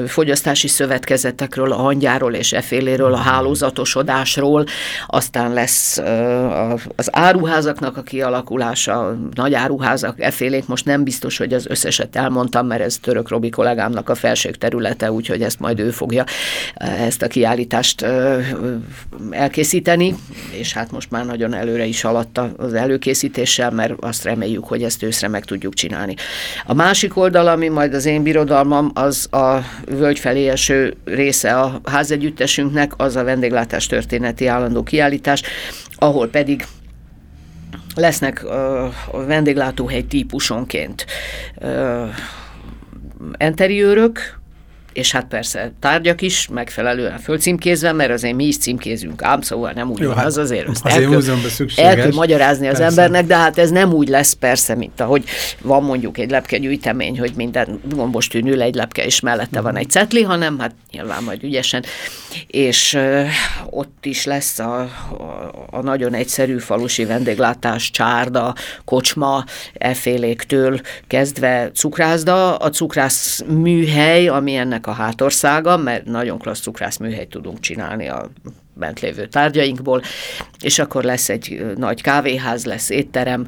fogyasztási szövetkezetekről, a hangyáról és eféléről, a hálózatosodásról, aztán lesz az áruházaknak a kialakulása, nagy áruházak, efélék, most nem biztos, hogy az összeset elmondtam, mert ez Török Robi kollégámnak a felség területe, úgyhogy ezt majd ő fogja ezt a kiállítást elkészíteni, és hát most már nagyon előre is alatta az előkészítéssel, mert azt reméljük, hogy ezt őszre meg tudjuk csinálni. A másik oldal, ami majd az én birodalmam, az a völgy felé eső része a házegyüttesünknek, az a vendéglátás történeti állandó kiállítás, ahol pedig lesznek a vendéglátóhely típusonként enteriőrök, és hát persze tárgyak is megfelelően fölcímkézve, mert azért mi is címkézünk ám, szóval nem úgy Jó, van, hát az azért, azt azért el, kell, el kell magyarázni persze. az embernek, de hát ez nem úgy lesz persze, mint ahogy van mondjuk egy lepkegyűjtemény, hogy minden gombos tűnül egy lepke, és mellette van egy cetli, hanem hát nyilván majd ügyesen, és uh, ott is lesz a, a, a nagyon egyszerű falusi vendéglátás, csárda, kocsma, eféléktől kezdve cukrászda, a cukrász műhely, ami ennek ennek a hátországa, mert nagyon klassz cukrászműhelyt tudunk csinálni a bent lévő tárgyainkból, és akkor lesz egy nagy kávéház, lesz étterem,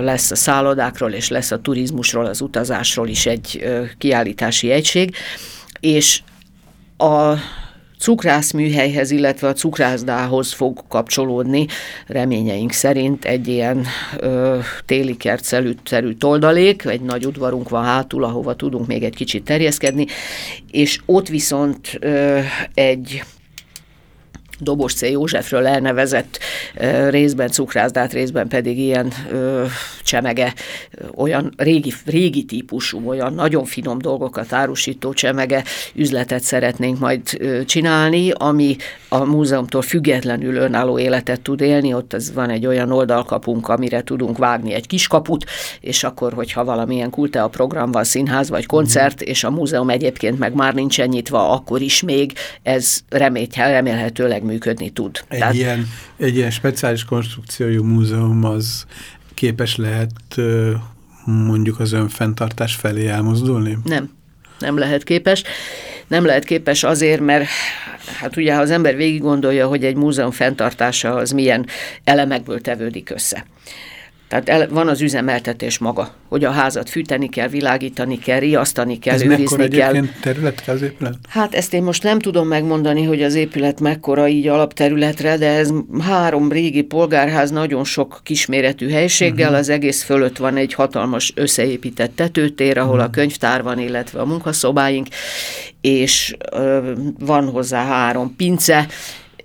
lesz a szállodákról, és lesz a turizmusról, az utazásról is egy kiállítási egység, és a cukrászműhelyhez, illetve a cukrászdához fog kapcsolódni reményeink szerint egy ilyen ö, téli kertszerű toldalék, egy nagy udvarunk van hátul, ahova tudunk még egy kicsit terjeszkedni, és ott viszont ö, egy Dobos C. Józsefről elnevezett részben cukrászdát, részben pedig ilyen ö, csemege, olyan régi, régi típusú, olyan nagyon finom dolgokat árusító csemege üzletet szeretnénk majd ö, csinálni, ami a múzeumtól függetlenül önálló életet tud élni, ott az van egy olyan oldalkapunk, amire tudunk vágni egy kis kaput, és akkor, hogyha valamilyen kultea program van, színház vagy koncert, és a múzeum egyébként meg már nincsen nyitva, akkor is még ez remélhetőleg működni tud. Egy, Tehát, ilyen, egy ilyen speciális konstrukciójú múzeum az képes lehet mondjuk az önfenntartás felé elmozdulni? Nem, nem lehet képes. Nem lehet képes azért, mert hát ugye ha az ember végig gondolja, hogy egy múzeum fenntartása az milyen elemekből tevődik össze. Tehát el, van az üzemeltetés maga, hogy a házat fűteni kell, világítani kell, riasztani kell, Ez őrizni kell. Ez területre az épület? Hát ezt én most nem tudom megmondani, hogy az épület mekkora így alapterületre, de ez három régi polgárház nagyon sok kisméretű helységgel, uh-huh. az egész fölött van egy hatalmas összeépített tetőtér, ahol uh-huh. a könyvtár van, illetve a munkaszobáink, és ö, van hozzá három pince,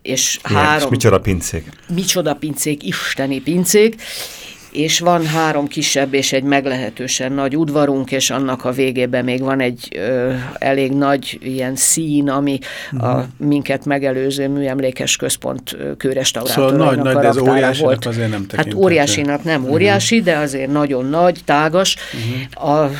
és Igen, három... És micsoda pincék? Micsoda pincék, isteni pincék, és van három kisebb és egy meglehetősen nagy udvarunk, és annak a végében még van egy ö, elég nagy ilyen szín, ami a mhm. minket megelőző műemlékes központ kőrestaurátorainak szóval nagy, nagy, de ez óriásinak azért nem Hát óriásinak nem uh-huh. óriási, de azért nagyon nagy, tágas. Uh-huh. A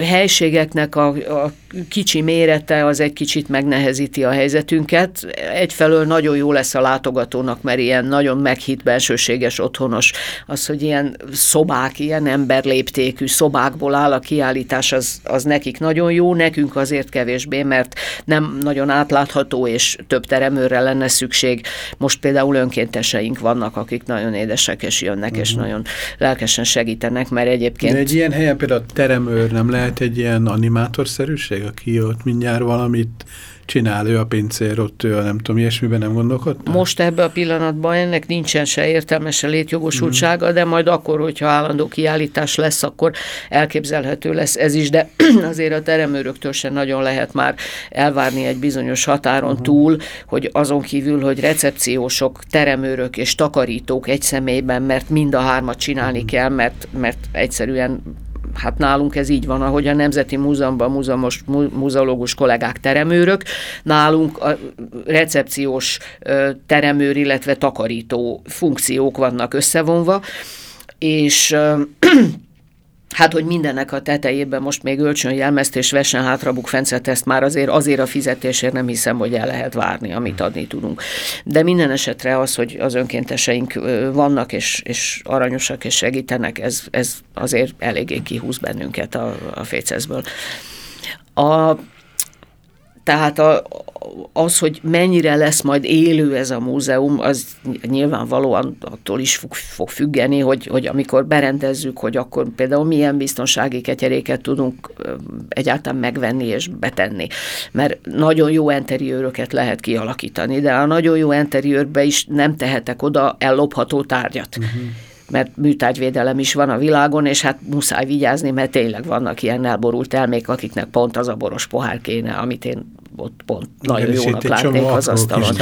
helységeknek a, a kicsi mérete az egy kicsit megnehezíti a helyzetünket. Egyfelől nagyon jó lesz a látogatónak, mert ilyen nagyon meghitt belsőséges otthonos az, hogy ilyen szobák, ilyen emberléptékű szobákból áll a kiállítás, az, az nekik nagyon jó, nekünk azért kevésbé, mert nem nagyon átlátható, és több teremőre lenne szükség. Most például önkénteseink vannak, akik nagyon édesek, és jönnek, uh-huh. és mhm. nagyon lelkesen segítenek, mert egyébként... De egy ilyen helyen például a teremőr nem lehet egy ilyen animátorszerűség, aki ott mindjárt valamit csinál ő a pincér, ott ő a nem tudom, ilyesmiben nem gondolkodtam? Most ebben a pillanatban ennek nincsen se értelme, se létjogosultsága, mm. de majd akkor, hogyha állandó kiállítás lesz, akkor elképzelhető lesz ez is, de azért a teremőröktől sem nagyon lehet már elvárni egy bizonyos határon mm. túl, hogy azon kívül, hogy recepciósok, teremőrök és takarítók egy személyben, mert mind a hármat csinálni mm. kell, mert, mert egyszerűen hát nálunk ez így van, ahogy a Nemzeti Múzeumban múzeumos, múzeológus kollégák teremőrök, nálunk a recepciós teremőr, illetve takarító funkciók vannak összevonva, és Hát, hogy mindennek a tetejében most még ölcsön jelmezt és vessen hátra bukfencet, ezt már azért, azért a fizetésért nem hiszem, hogy el lehet várni, amit adni tudunk. De minden esetre az, hogy az önkénteseink vannak és, és aranyosak és segítenek, ez, ez azért eléggé kihúz bennünket a, a fécezből. A tehát a, az, hogy mennyire lesz majd élő ez a múzeum, az nyilvánvalóan attól is fog, fog függeni, hogy, hogy amikor berendezzük, hogy akkor például milyen biztonsági ketyeréket tudunk egyáltalán megvenni és betenni. Mert nagyon jó interiőröket lehet kialakítani, de a nagyon jó interiőrbe is nem tehetek oda ellopható tárgyat. Uh-huh mert műtárgyvédelem is van a világon, és hát muszáj vigyázni, mert tényleg vannak ilyen elborult elmék, akiknek pont az a boros pohár kéne, amit én ott pont nagyon jónak látnék az asztalon.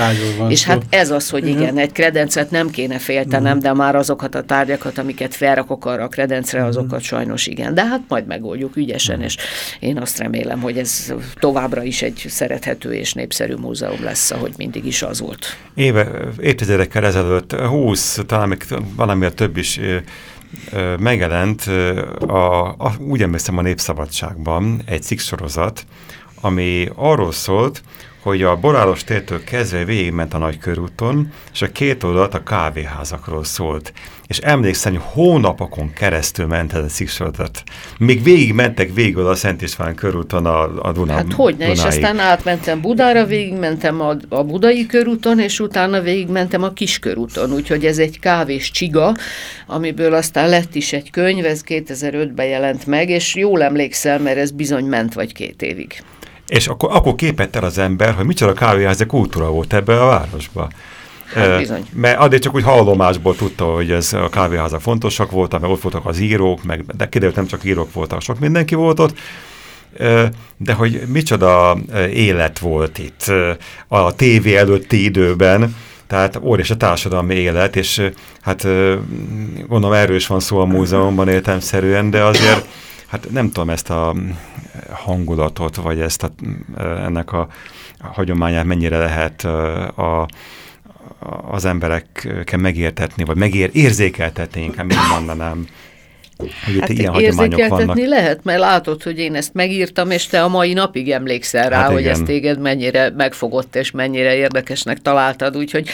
És hát ez az, hogy igen, egy kredencet nem kéne féltenem, uh-huh. de már azokat a tárgyakat, amiket felrakok arra a kredencre, mhm. azokat sajnos igen. De hát majd megoldjuk ügyesen, uh-huh. és én azt remélem, hogy ez továbbra is egy szerethető és népszerű múzeum lesz, ahogy mindig is az volt. Éve, évtizedekkel ezelőtt, 20, talán még valamivel több is megjelent, a, a, úgy emlékszem a Népszabadságban egy cikksorozat, ami arról szólt, hogy a Borálos tértől kezdve végigment a nagykörúton, és a két oldalt a kávéházakról szólt. És emlékszem, hogy hónapokon keresztül ment ez a sziksorodat. Még végig mentek végig a Szent István körúton a, a Dunán. Hát hogy ne, és aztán átmentem Budára, végigmentem a, a Budai körúton, és utána végigmentem a Kiskörúton. Úgyhogy ez egy kávés csiga, amiből aztán lett is egy könyv, ez 2005-ben jelent meg, és jól emlékszem, mert ez bizony ment vagy két évig. És akkor, akkor képett el az ember, hogy micsoda kávéház kultúra volt ebbe a városba. Hát bizony. Mert addig csak úgy hallomásból tudta, hogy ez a kávéházak fontosak voltak, meg ott voltak az írók, meg, de kiderült nem csak írók voltak, sok mindenki volt ott, de hogy micsoda élet volt itt a tévé előtti időben, tehát óriási a társadalmi élet, és hát gondolom erős van szó a múzeumban értelmszerűen, de azért hát nem tudom ezt a hangulatot, vagy ezt a, ennek a, a hagyományát mennyire lehet a, az emberekkel megértetni, vagy megér, érzékeltetni, inkább így mondanám hogy hát ilyen hagyományok vannak. lehet, mert látod, hogy én ezt megírtam, és te a mai napig emlékszel rá, hát hogy igen. ez téged mennyire megfogott, és mennyire érdekesnek találtad, úgyhogy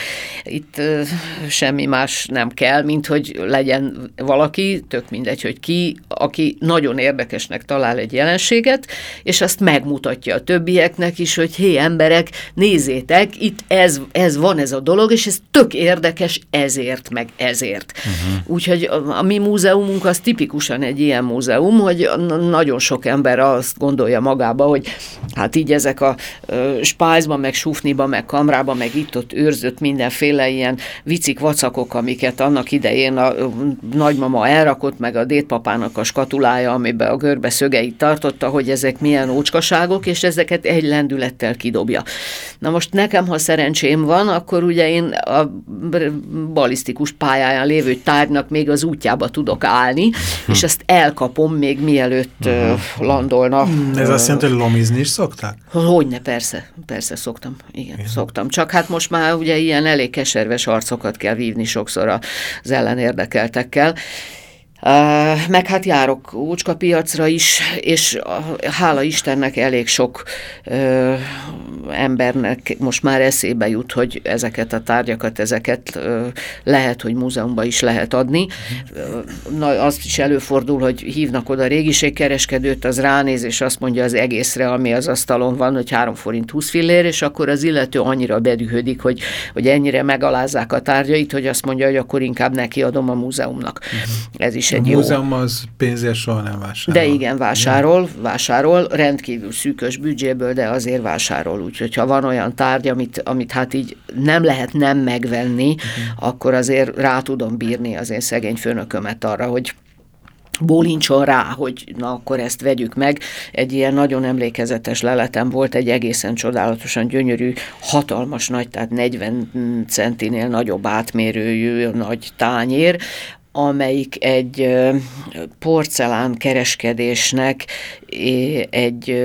itt uh, semmi más nem kell, mint hogy legyen valaki, tök mindegy, hogy ki, aki nagyon érdekesnek talál egy jelenséget, és azt megmutatja a többieknek is, hogy hé, emberek, nézzétek, itt ez, ez van ez a dolog, és ez tök érdekes ezért, meg ezért. Uh-huh. Úgyhogy a, a mi múzeumunk az tipikusan egy ilyen múzeum, hogy nagyon sok ember azt gondolja magába, hogy hát így ezek a spájzban, meg sufniban, meg kamrában, meg itt-ott őrzött mindenféle ilyen vicik, vacakok, amiket annak idején a nagymama elrakott, meg a dédpapának a skatulája, amiben a görbe szögeit tartotta, hogy ezek milyen ócskaságok, és ezeket egy lendülettel kidobja. Na most nekem, ha szerencsém van, akkor ugye én a balisztikus pályáján lévő tárgynak még az útjába tudok állni, hm. és ezt elkapom még mielőtt uh-huh. landolna. Hmm, ez azt jelenti, hogy lomizni is szokták? Hogyne, persze, persze szoktam, igen, igen, szoktam. Csak hát most már ugye ilyen elég keserves arcokat kell vívni sokszor az ellenérdekeltekkel, meg hát járok úcskapiacra is, és hála Istennek elég sok ö, embernek most már eszébe jut, hogy ezeket a tárgyakat, ezeket lehet, hogy múzeumban is lehet adni. Na, az is előfordul, hogy hívnak oda régiségkereskedőt, az ránéz, és azt mondja az egészre, ami az asztalon van, hogy 3 forint 20 fillér, és akkor az illető annyira bedühödik, hogy, hogy ennyire megalázzák a tárgyait, hogy azt mondja, hogy akkor inkább neki adom a múzeumnak. Uh-huh. Ez is egy a múzeum az pénzért soha nem vásárol. De igen, vásárol, vásárol, rendkívül szűkös büdzséből, de azért vásárol. Úgyhogy ha van olyan tárgy, amit, amit hát így nem lehet nem megvenni, uh-huh. akkor azért rá tudom bírni az én szegény főnökömet arra, hogy bólincson rá, hogy na akkor ezt vegyük meg. Egy ilyen nagyon emlékezetes leletem volt, egy egészen csodálatosan gyönyörű, hatalmas nagy, tehát 40 centinél nagyobb átmérőjű nagy tányér, amelyik egy porcelán kereskedésnek egy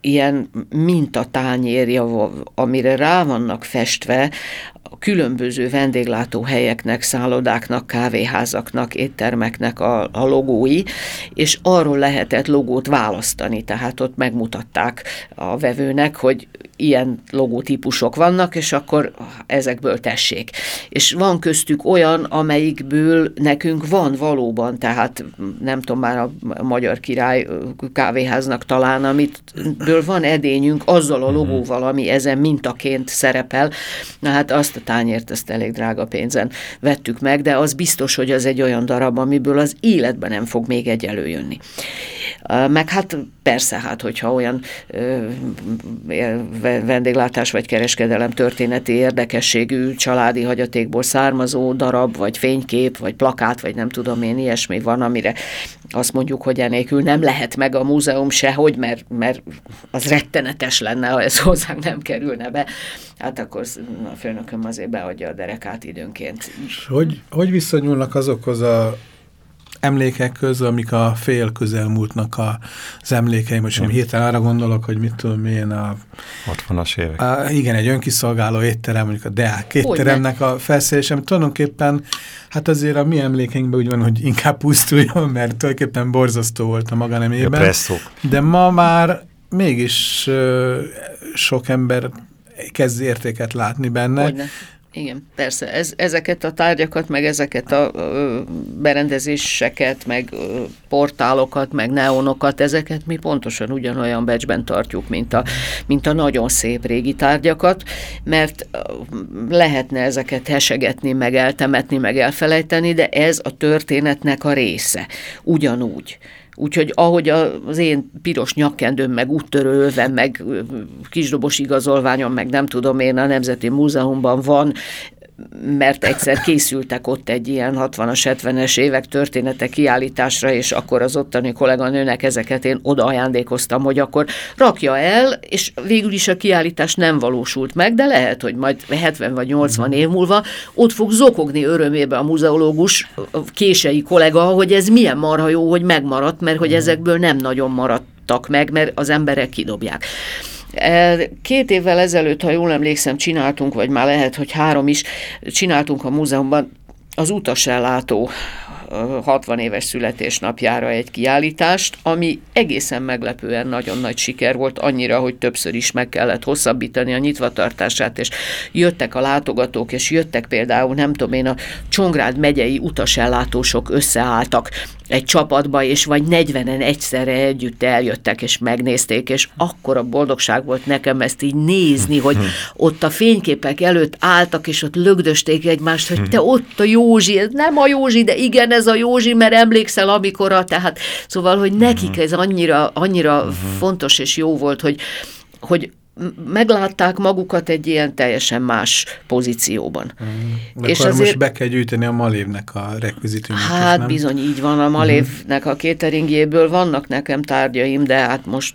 ilyen mintatányérja, amire rá vannak festve a különböző vendéglátóhelyeknek, szállodáknak, kávéházaknak, éttermeknek a, a logói, és arról lehetett logót választani, tehát ott megmutatták a vevőnek, hogy ilyen logótípusok vannak, és akkor ezekből tessék. És van köztük olyan, amelyikből nekünk van valóban, tehát nem tudom már a Magyar Király kávéháznak talán, amitből van edényünk azzal a logóval, ami ezen mintaként szerepel. Na hát azt tányért, ezt elég drága pénzen vettük meg, de az biztos, hogy az egy olyan darab, amiből az életben nem fog még egy előjönni. Meg hát persze, hát hogyha olyan vendéglátás vagy kereskedelem történeti érdekességű családi hagyatékból származó darab, vagy fénykép, vagy plakát, vagy nem tudom én, ilyesmi van, amire azt mondjuk, hogy enélkül nem lehet meg a múzeum sehogy, mert, mert az rettenetes lenne, ha ez hozzánk nem kerülne be. Hát akkor a főnököm azért beadja a derekát időnként. És hogy, hogy viszonyulnak azokhoz a emlékek közül, amik a fél közelmúltnak az emlékeim, most hirtelen arra gondolok, hogy mit tudom én a... 60-as évek. A, igen, egy önkiszolgáló étterem, mondjuk a Deák étteremnek a felszerelésem, tulajdonképpen hát azért a mi emlékeinkben úgy van, hogy inkább pusztuljon, mert tulajdonképpen borzasztó volt a maga nemében. De ma már mégis uh, sok ember kezd értéket látni benne. Hogyne. Igen, persze. Ez, ezeket a tárgyakat, meg ezeket a ö, berendezéseket, meg ö, portálokat, meg neonokat, ezeket mi pontosan ugyanolyan becsben tartjuk, mint a, mint a nagyon szép régi tárgyakat, mert lehetne ezeket hesegetni, meg eltemetni, meg elfelejteni, de ez a történetnek a része. Ugyanúgy. Úgyhogy ahogy az én piros nyakkendőm, meg úttörővem, meg kisdobos igazolványom, meg nem tudom én, a Nemzeti Múzeumban van mert egyszer készültek ott egy ilyen 60-as, 70-es évek története kiállításra, és akkor az ottani kolléganőnek ezeket én oda ajándékoztam, hogy akkor rakja el, és végül is a kiállítás nem valósult meg, de lehet, hogy majd 70 vagy 80 év múlva ott fog zokogni örömébe a muzeológus kései kollega, hogy ez milyen marha jó, hogy megmaradt, mert hogy ezekből nem nagyon maradtak meg, mert az emberek kidobják. Két évvel ezelőtt, ha jól emlékszem, csináltunk, vagy már lehet, hogy három is, csináltunk a múzeumban az utasellátó 60 éves születésnapjára egy kiállítást, ami egészen meglepően nagyon nagy siker volt, annyira, hogy többször is meg kellett hosszabbítani a nyitvatartását, és jöttek a látogatók, és jöttek például, nem tudom én, a Csongrád megyei utasellátósok összeálltak egy csapatba, és vagy 40-en egyszerre együtt eljöttek, és megnézték, és akkor a boldogság volt nekem ezt így nézni, hogy ott a fényképek előtt álltak, és ott lögdösték egymást, hogy te ott a Józsi, ez nem a Józsi, de igen, ez a Józsi, mert emlékszel, amikor a, tehát szóval, hogy nekik ez annyira, annyira fontos és jó volt, hogy, hogy meglátták magukat egy ilyen teljesen más pozícióban. Mm. És akkor azért, most be kell gyűjteni a Malévnek a rekvizitünket. Hát nem? bizony így van, a Malévnek a kéteringjéből vannak nekem tárgyaim, de hát most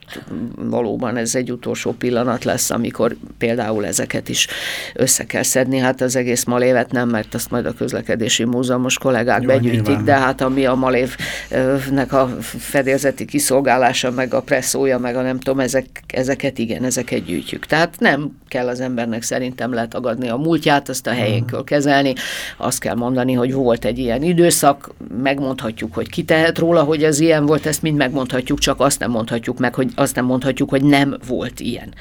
valóban ez egy utolsó pillanat lesz, amikor például ezeket is össze kell szedni. Hát az egész Malévet nem, mert azt majd a közlekedési múzeumos kollégák Jó, begyűjtik, nyilván. de hát ami a Malévnek a fedélzeti kiszolgálása, meg a presszója, meg a nem tudom, ezek, ezeket igen, ezeket gyűjtjük. Tehát nem kell az embernek szerintem letagadni a múltját, azt a helyén kell kezelni. Azt kell mondani, hogy volt egy ilyen időszak, megmondhatjuk, hogy ki tehet róla, hogy ez ilyen volt, ezt mind megmondhatjuk, csak azt nem mondhatjuk meg, hogy azt nem mondhatjuk, hogy nem volt ilyen.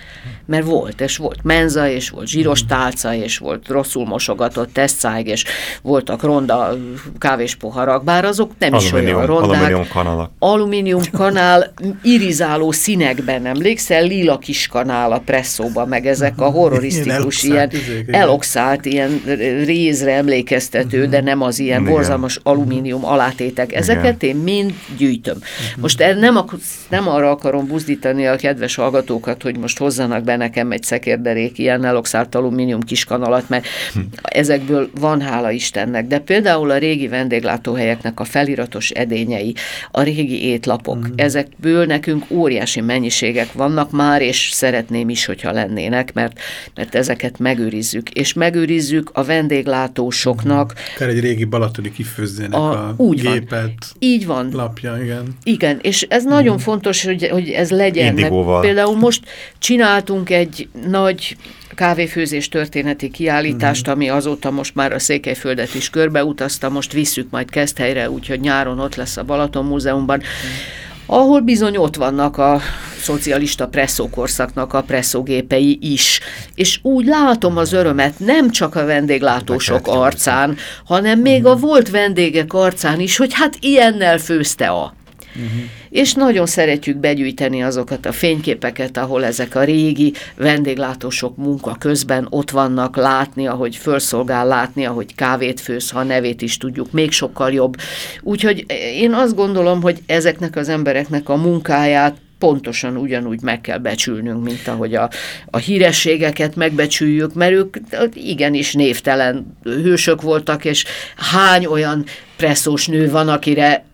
Mert volt, és volt menza, és volt zsíros tálca, és volt rosszul mosogatott tesztszág, és voltak ronda kávéspoharak, bár azok nem aluminium, is olyan rondák. Alumínium kanalak. Alumínium kanál, irizáló színekben, emlékszel, lila kis kanál a presszóba, meg ezek a horrorisztikus, ilyen eloxált, ilyen rézre emlékeztető, de nem az ilyen Igen. borzalmas alumínium alátétek. Ezeket Igen. én mind gyűjtöm. Most nem, ak- nem arra akarom buzdítani a kedves hallgatókat, hogy most hozzanak be nekem egy szekérderék ilyen eloxált alumínium kanalat, mert uh-huh. ezekből van hála Istennek. De például a régi vendéglátóhelyeknek a feliratos edényei, a régi étlapok, uh-huh. ezekből nekünk óriási mennyiségek vannak már, és szeretném szeretném is, hogyha lennének, mert, mert ezeket megőrizzük. És megőrizzük a vendéglátósoknak. Kell egy régi balatoni kifőzzének a, a úgy gépet. Van. Így van. Lapja, igen. Igen, és ez mm. nagyon fontos, hogy, hogy ez legyen. Mert például most csináltunk egy nagy kávéfőzés történeti kiállítást, mm. ami azóta most már a Székelyföldet is körbeutazta, most visszük majd Keszthelyre, úgyhogy nyáron ott lesz a Balaton Múzeumban. Mm ahol bizony ott vannak a szocialista presszókorszaknak a presszógépei is. És úgy látom az örömet nem csak a vendéglátósok arcán, hanem még a volt vendégek arcán is, hogy hát ilyennel főzte a. Uh-huh. És nagyon szeretjük begyűjteni azokat a fényképeket, ahol ezek a régi vendéglátósok munka közben ott vannak, látni, ahogy felszolgál látni, ahogy kávét főz, ha nevét is tudjuk, még sokkal jobb. Úgyhogy én azt gondolom, hogy ezeknek az embereknek a munkáját pontosan ugyanúgy meg kell becsülnünk, mint ahogy a, a hírességeket megbecsüljük, mert ők igenis névtelen hősök voltak, és hány olyan presszós nő van, akire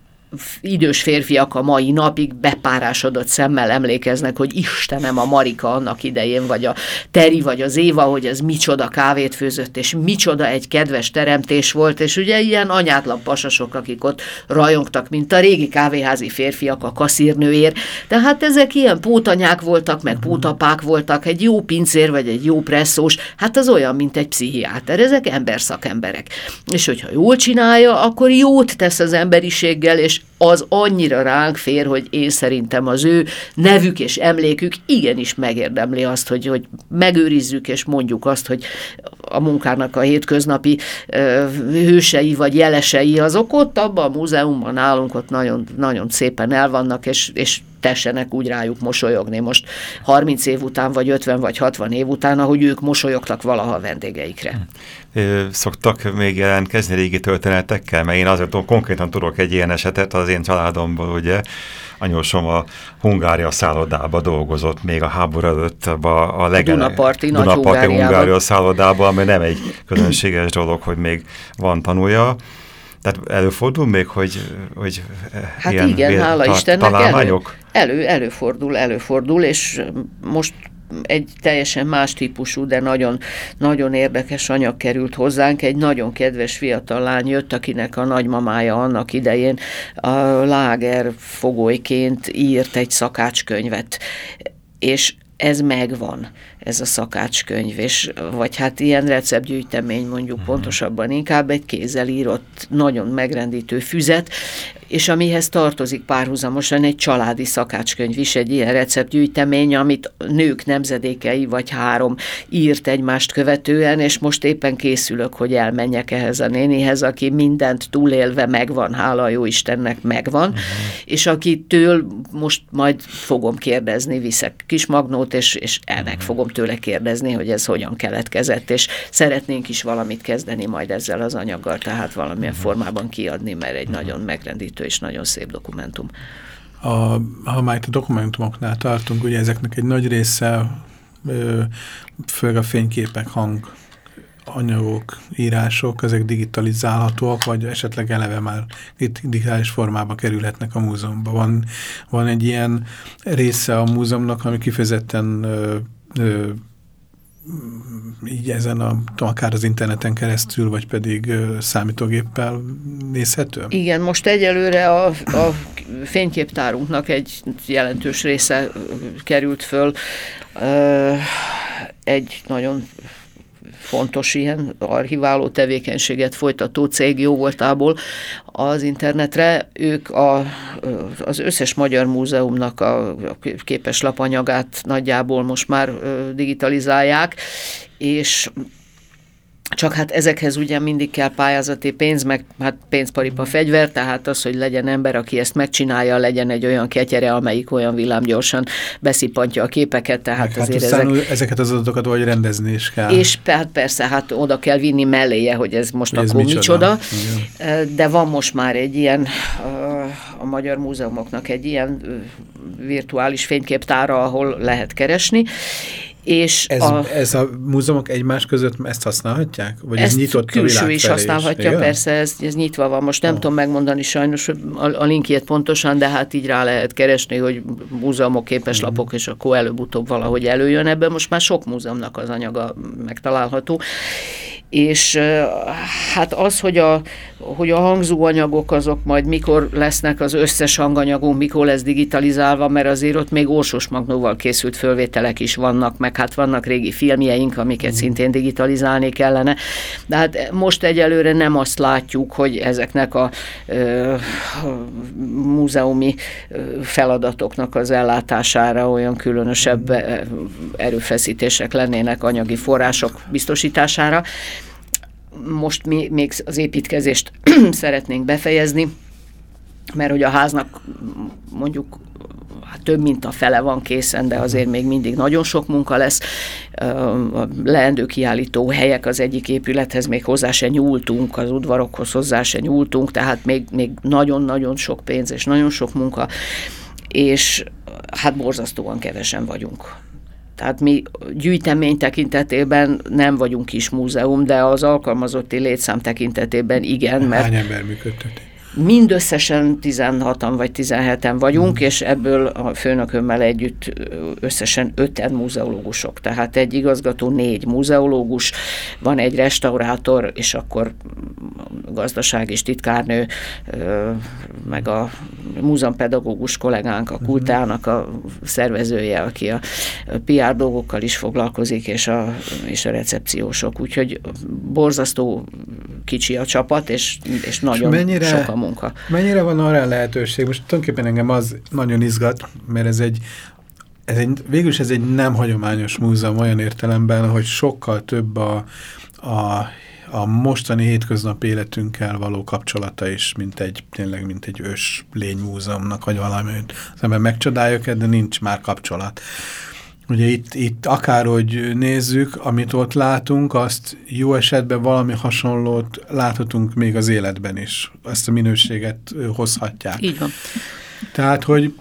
idős férfiak a mai napig bepárásodott szemmel emlékeznek, hogy Istenem, a Marika annak idején, vagy a Teri, vagy az Éva, hogy ez micsoda kávét főzött, és micsoda egy kedves teremtés volt, és ugye ilyen anyátlan pasasok, akik ott rajongtak, mint a régi kávéházi férfiak a kaszírnőért. Tehát ezek ilyen pótanyák voltak, meg pótapák voltak, egy jó pincér, vagy egy jó presszós, hát az olyan, mint egy pszichiáter, ezek emberszakemberek. És hogyha jól csinálja, akkor jót tesz az emberiséggel, és az annyira ránk fér, hogy én szerintem az ő nevük és emlékük igenis megérdemli azt, hogy, hogy megőrizzük és mondjuk azt, hogy a munkának a hétköznapi ö, hősei vagy jelesei azok ott abban a múzeumban nálunk ott nagyon, nagyon szépen el vannak, és, és tessenek úgy rájuk mosolyogni. Most 30 év után, vagy 50 vagy 60 év után, ahogy ők mosolyogtak valaha a vendégeikre. Szoktak még jelentkezni régi történetekkel, mert én azért konkrétan tudok egy ilyen esetet az én családomból, ugye, anyósom a Hungária szállodába dolgozott még a háború előtt a, a legele, Dunaparti, Dunaparti Hungária szállodában, ami nem egy közönséges dolog, hogy még van tanulja. Tehát előfordul még, hogy, hogy hát ilyen igen, hála Istennek elő, elő, előfordul, előfordul, és most egy teljesen más típusú, de nagyon, nagyon érdekes anyag került hozzánk. Egy nagyon kedves fiatal lány jött, akinek a nagymamája annak idején a láger fogolyként írt egy szakácskönyvet. És ez megvan, ez a szakácskönyv, és vagy hát ilyen receptgyűjtemény mondjuk uh-huh. pontosabban inkább egy kézzel írott, nagyon megrendítő füzet, és amihez tartozik párhuzamosan egy családi szakácskönyv is, egy ilyen receptgyűjtemény, amit nők nemzedékei vagy három írt egymást követően, és most éppen készülök, hogy elmenjek ehhez a nénihez, aki mindent túlélve megvan, hála jó Istennek megvan, uh-huh. és akitől most majd fogom kérdezni, viszek kis magnót, és, és el meg fogom tőle kérdezni, hogy ez hogyan keletkezett, és szeretnénk is valamit kezdeni majd ezzel az anyaggal, tehát valamilyen uh-huh. formában kiadni, mert egy uh-huh. nagyon megrendítő és nagyon szép dokumentum. A, ha már itt a dokumentumoknál tartunk, ugye ezeknek egy nagy része, főleg a fényképek, hang, anyagok, írások, ezek digitalizálhatóak, vagy esetleg eleve már digitális formába kerülhetnek a múzeumba. Van, van egy ilyen része a múzeumnak, ami kifejezetten ö, így ezen a, akár az interneten keresztül, vagy pedig ö, számítógéppel nézhető? Igen, most egyelőre a, a fényképtárunknak egy jelentős része került föl. Ö, egy nagyon fontos ilyen archiváló tevékenységet folytató cég jó voltából az internetre. Ők a, az összes magyar múzeumnak a képes lapanyagát nagyjából most már digitalizálják, és csak hát ezekhez ugye mindig kell pályázati pénz, meg hát pénzparipa fegyver, tehát az, hogy legyen ember, aki ezt megcsinálja, legyen egy olyan ketyere, amelyik olyan villámgyorsan beszippantja a képeket, tehát meg azért hát ezek... ezeket az adatokat vagy rendezni is kell. És hát persze, hát oda kell vinni melléje, hogy ez most hogy akkor ez micsoda. micsoda. De van most már egy ilyen, a Magyar Múzeumoknak egy ilyen virtuális fényképtára, ahol lehet keresni, És ez, a, ez a múzeumok egymás között ezt használhatják? Vagy ez ezt nyitott külső a világ is használhatja, Igen? persze, ez, ez nyitva van. Most nem Ah. tudom megmondani sajnos a, a linkjét pontosan, de hát így rá lehet keresni, hogy múzeumok képeslapok, Mhm. és akkor előbb-utóbb valahogy előjön ebben. Most már sok múzeumnak az anyaga megtalálható. És hát az, hogy a, hogy a hangzóanyagok azok majd mikor lesznek az összes hanganyagunk, mikor lesz digitalizálva, mert azért ott még Orsos Magnóval készült fölvételek is vannak, meg hát vannak régi filmjeink, amiket szintén digitalizálni kellene. De hát most egyelőre nem azt látjuk, hogy ezeknek a ö, múzeumi feladatoknak az ellátására olyan különösebb ö, erőfeszítések lennének anyagi források biztosítására. Most mi még az építkezést szeretnénk befejezni, mert hogy a háznak mondjuk hát több mint a fele van készen, de azért még mindig nagyon sok munka lesz. A leendő kiállító helyek az egyik épülethez még hozzá se nyúltunk, az udvarokhoz hozzá se nyúltunk, tehát még, még nagyon-nagyon sok pénz és nagyon sok munka, és hát borzasztóan kevesen vagyunk. Tehát mi gyűjtemény tekintetében nem vagyunk kis múzeum, de az alkalmazotti létszám tekintetében igen, mert Hány ember működteti? Mindösszesen 16-an vagy 17-en vagyunk, és ebből a főnökömmel együtt összesen öten múzeológusok. Tehát egy igazgató, négy múzeológus, van egy restaurátor, és akkor gazdaság és titkárnő, meg a múzeumpedagógus kollégánk, a kultának a szervezője, aki a PR dolgokkal is foglalkozik, és a, és a recepciósok. Úgyhogy borzasztó kicsi a csapat, és, és nagyon mennyire- sok a munka. Mennyire van arra lehetőség? Most tulajdonképpen engem az nagyon izgat, mert ez egy, ez egy végülis ez egy nem hagyományos múzeum olyan értelemben, hogy sokkal több a, a, a mostani hétköznapi életünkkel való kapcsolata is, mint egy, tényleg, mint egy ős lénymúzeumnak, vagy valami. Az ember megcsodálja de nincs már kapcsolat. Ugye itt, itt akárhogy nézzük, amit ott látunk, azt jó esetben valami hasonlót láthatunk még az életben is. Ezt a minőséget hozhatják. Így van. Tehát, hogy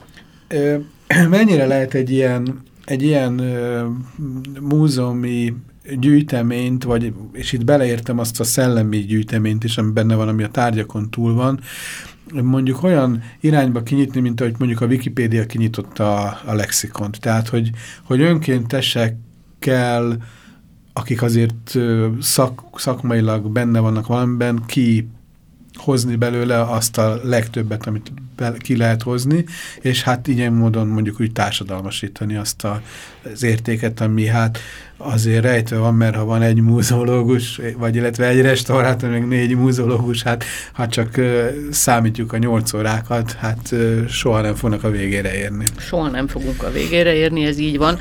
mennyire lehet egy ilyen, egy ilyen múzeumi gyűjteményt, vagy, és itt beleértem azt a szellemi gyűjteményt is, ami benne van, ami a tárgyakon túl van, mondjuk olyan irányba kinyitni, mint ahogy mondjuk a Wikipédia kinyitotta a, a lexikont. Tehát, hogy, hogy önkéntesekkel, akik azért szak, szakmailag benne vannak valamiben, ki hozni belőle azt a legtöbbet, amit be, ki lehet hozni, és hát ilyen módon mondjuk úgy társadalmasítani azt a, az értéket, ami hát azért rejtve van, mert ha van egy múzeológus, vagy illetve egy restaurátor, meg négy múzeológus, hát ha csak ö, számítjuk a nyolc órákat, hát ö, soha nem fognak a végére érni. Soha nem fogunk a végére érni, ez így van.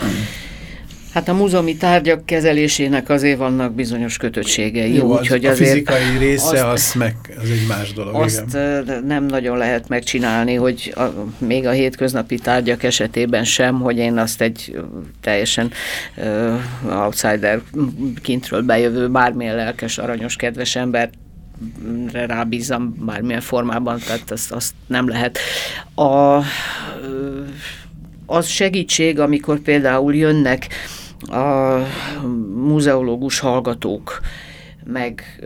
Hát a múzeumi tárgyak kezelésének azért vannak bizonyos kötöttségei, Jó, az, úgyhogy a azért fizikai része, azt- az, meg, az egy más dolog, azt igen. nem nagyon lehet megcsinálni, hogy a, még a hétköznapi tárgyak esetében sem, hogy én azt egy teljesen uh, outsider kintről bejövő, bármilyen lelkes, aranyos, kedves ember rábízzam bármilyen formában, tehát azt, azt nem lehet. A, az segítség, amikor például jönnek a múzeológus hallgatók, meg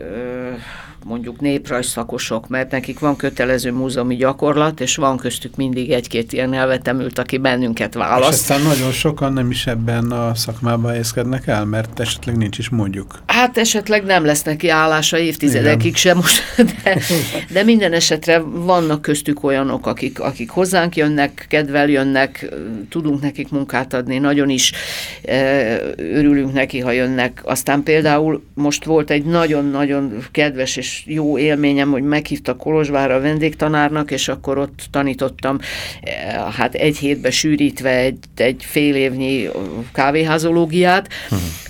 mondjuk néprajzszakosok, mert nekik van kötelező múzeumi gyakorlat, és van köztük mindig egy-két ilyen elvetemült, aki bennünket És választ. aztán nagyon sokan nem is ebben a szakmában helyezkednek el, mert esetleg nincs is mondjuk. Hát esetleg nem lesz neki állása évtizedekig sem most, de, de minden esetre vannak köztük olyanok, akik, akik hozzánk jönnek, kedvel jönnek, tudunk nekik munkát adni, nagyon is eh, örülünk neki, ha jönnek. Aztán például most volt egy nagyon-nagyon kedves és jó élményem, hogy meghívtak Kolozsvárra vendégtanárnak, és akkor ott tanítottam eh, hát egy hétbe sűrítve egy, egy fél évnyi kávéházológiát,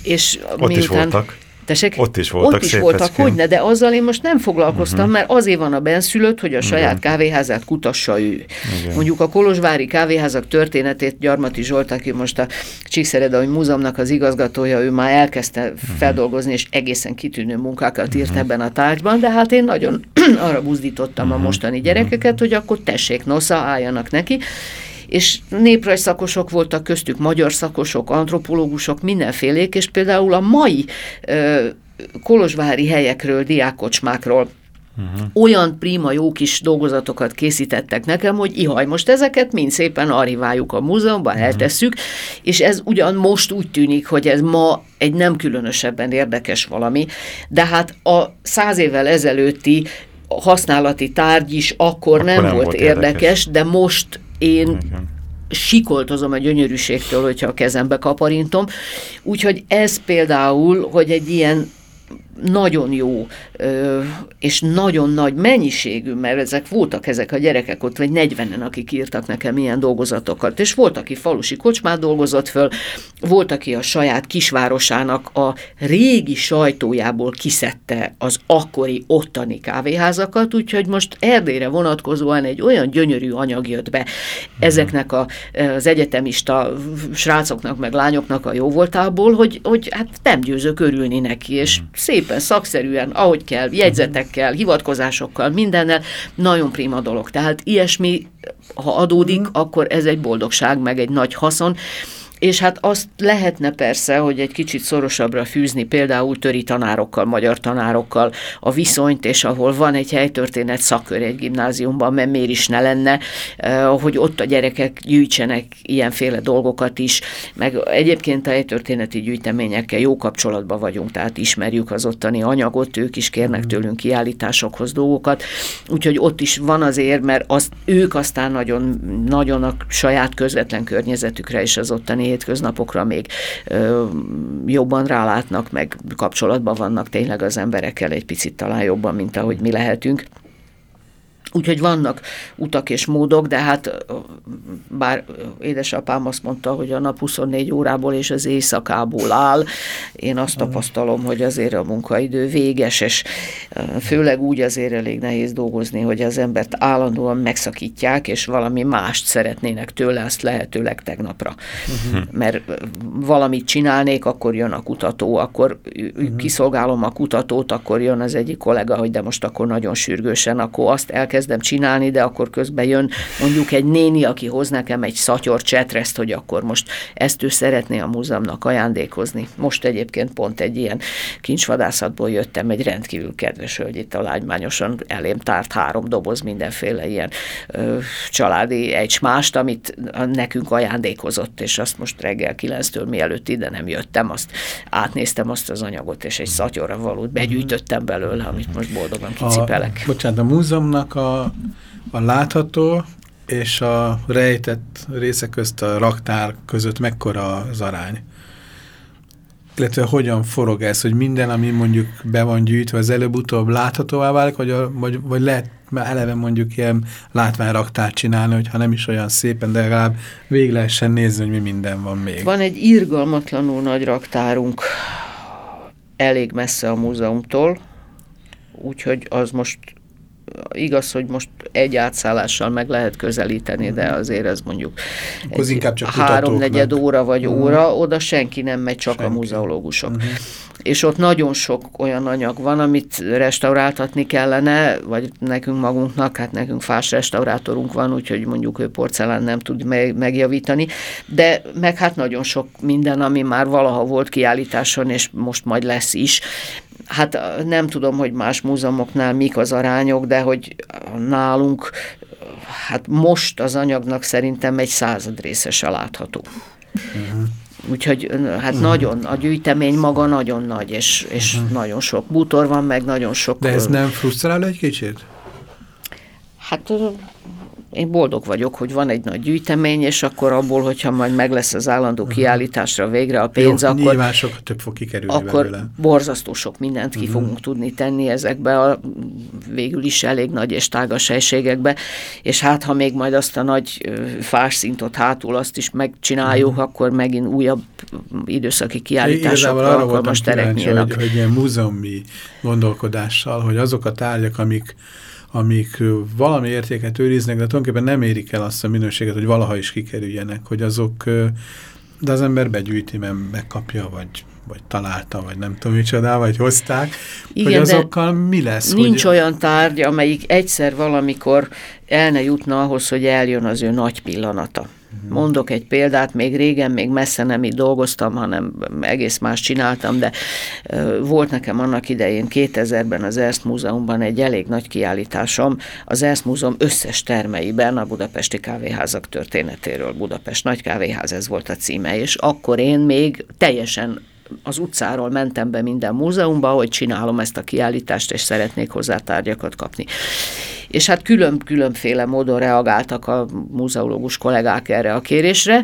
és Ott is miután... voltak. Tessék? Ott is voltak Ott is voltak, hogyne, de azzal én most nem foglalkoztam, uh-huh. mert azért van a benszülött, hogy a saját kávéházát kutassa ő. Igen. Mondjuk a Kolozsvári kávéházak történetét Gyarmati Zsolt, aki most a Csíkszeredai Múzeumnak az igazgatója, ő már elkezdte uh-huh. feldolgozni, és egészen kitűnő munkákat írt uh-huh. ebben a tárgyban, de hát én nagyon arra buzdítottam uh-huh. a mostani gyerekeket, hogy akkor tessék, nosza, álljanak neki, és néprajzszakosok voltak köztük, magyar szakosok, antropológusok, mindenfélék, és például a mai ö, kolozsvári helyekről, diákocsmákról Uh-huh. Olyan prima jó kis dolgozatokat készítettek nekem, hogy ihaj, most ezeket mind szépen archiváljuk a múzeumban, uh-huh. eltesszük, és ez ugyan most úgy tűnik, hogy ez ma egy nem különösebben érdekes valami, de hát a száz évvel ezelőtti használati tárgy is akkor, akkor nem, nem volt, volt érdekes, érdekes, de most én uh-huh sikoltozom a gyönyörűségtől, hogyha a kezembe kaparintom. Úgyhogy ez például, hogy egy ilyen nagyon jó és nagyon nagy mennyiségű, mert ezek voltak ezek a gyerekek ott, vagy 40-en, akik írtak nekem ilyen dolgozatokat, és volt, aki falusi kocsmát dolgozott föl, volt, aki a saját kisvárosának a régi sajtójából kiszedte az akkori ottani kávéházakat, úgyhogy most Erdélyre vonatkozóan egy olyan gyönyörű anyag jött be. Ezeknek a, az egyetemista srácoknak, meg lányoknak a jóvoltából, hogy, hogy hát nem győzök örülni neki, és szépen, szakszerűen, ahogy kell, jegyzetekkel, hivatkozásokkal, mindennel, nagyon prima dolog. Tehát ilyesmi, ha adódik, mm. akkor ez egy boldogság, meg egy nagy haszon, és hát azt lehetne persze, hogy egy kicsit szorosabbra fűzni például töri tanárokkal, magyar tanárokkal a viszonyt, és ahol van egy helytörténet szakkör egy gimnáziumban, mert miért is ne lenne, eh, hogy ott a gyerekek gyűjtsenek ilyenféle dolgokat is, meg egyébként a helytörténeti gyűjteményekkel jó kapcsolatban vagyunk, tehát ismerjük az ottani anyagot, ők is kérnek mm. tőlünk kiállításokhoz dolgokat, úgyhogy ott is van azért, mert azt, ők aztán nagyon, nagyon a saját közvetlen környezetükre és az ottani hétköznapokra még ö, jobban rálátnak, meg kapcsolatban vannak tényleg az emberekkel egy picit talán jobban, mint ahogy mi lehetünk. Úgyhogy vannak utak és módok, de hát bár édesapám azt mondta, hogy a nap 24 órából és az éjszakából áll, én azt tapasztalom, hogy azért a munkaidő véges, és főleg úgy azért elég nehéz dolgozni, hogy az embert állandóan megszakítják, és valami mást szeretnének tőle, azt lehetőleg tegnapra. Uh-huh. Mert valamit csinálnék, akkor jön a kutató, akkor uh-huh. kiszolgálom a kutatót, akkor jön az egyik kollega, hogy de most akkor nagyon sürgősen, akkor azt elkezd elkezdem csinálni, de akkor közben jön mondjuk egy néni, aki hoz nekem egy szatyor csetreszt, hogy akkor most ezt ő szeretné a múzeumnak ajándékozni. Most egyébként pont egy ilyen kincsvadászatból jöttem, egy rendkívül kedves hölgy itt a lágymányosan elém tárt három doboz mindenféle ilyen ö, családi egysmást, amit nekünk ajándékozott, és azt most reggel kilenctől mielőtt ide nem jöttem, azt átnéztem azt az anyagot, és egy szatyorra valót begyűjtöttem belőle, amit most boldogan kicipelek. A, bocsánat, a múzeumnak a a, látható és a rejtett része közt a raktár között mekkora az arány? Illetve hogyan forog ez, hogy minden, ami mondjuk be van gyűjtve, az előbb-utóbb láthatóvá válik, vagy, a, vagy, vagy lehet már eleve mondjuk ilyen látványraktárt csinálni, hogyha nem is olyan szépen, de legalább végig lehessen nézni, hogy mi minden van még. Van egy irgalmatlanul nagy raktárunk elég messze a múzeumtól, úgyhogy az most igaz, hogy most egy átszállással meg lehet közelíteni, de azért ez mondjuk egy inkább csak háromnegyed óra vagy uh-huh. óra, oda senki nem megy, csak senki. a muzeológusok. Uh-huh. És ott nagyon sok olyan anyag van, amit restauráltatni kellene, vagy nekünk magunknak, hát nekünk fás restaurátorunk van, úgyhogy mondjuk ő porcelán nem tud megjavítani, de meg hát nagyon sok minden, ami már valaha volt kiállításon, és most majd lesz is, hát nem tudom, hogy más múzeumoknál mik az arányok, de hogy nálunk, hát most az anyagnak szerintem egy század részese látható. Uh-huh. Úgyhogy hát uh-huh. nagyon, a gyűjtemény maga nagyon nagy, és, és uh-huh. nagyon sok bútor van, meg nagyon sok... De ez nem frusztrál egy kicsit? Hát én boldog vagyok, hogy van egy nagy gyűjtemény, és akkor abból, hogyha majd meg lesz az állandó kiállításra végre a pénz, Jó, akkor... Nyilván sokkal több fog kikerülni Akkor belőle. borzasztó sok mindent ki uh-huh. fogunk tudni tenni ezekbe a végül is elég nagy és tágas helységekbe, és hát ha még majd azt a nagy fás szintot hátul azt is megcsináljuk, uh-huh. akkor megint újabb időszaki kiállításokra alkalmas terek Hogy, hogy ilyen múzeumi gondolkodással, hogy azok a tárgyak, amik amik valami értéket őriznek, de tulajdonképpen nem érik el azt a minőséget, hogy valaha is kikerüljenek, hogy azok, de az ember begyűjti, mert megkapja, vagy vagy találta, vagy nem tudom micsoda, vagy hozták, Igen, hogy azokkal mi lesz? Nincs hogy... olyan tárgy, amelyik egyszer valamikor el ne jutna ahhoz, hogy eljön az ő nagy pillanata. Mondok egy példát, még régen, még messze nem így dolgoztam, hanem egész más csináltam, de volt nekem annak idején 2000-ben az Erst Múzeumban egy elég nagy kiállításom, az Erst Múzeum összes termeiben a budapesti kávéházak történetéről. Budapest Nagy Kávéház, ez volt a címe, és akkor én még teljesen az utcáról mentem be minden múzeumba, hogy csinálom ezt a kiállítást, és szeretnék hozzá tárgyakat kapni. És hát külön-különféle módon reagáltak a múzeológus kollégák erre a kérésre,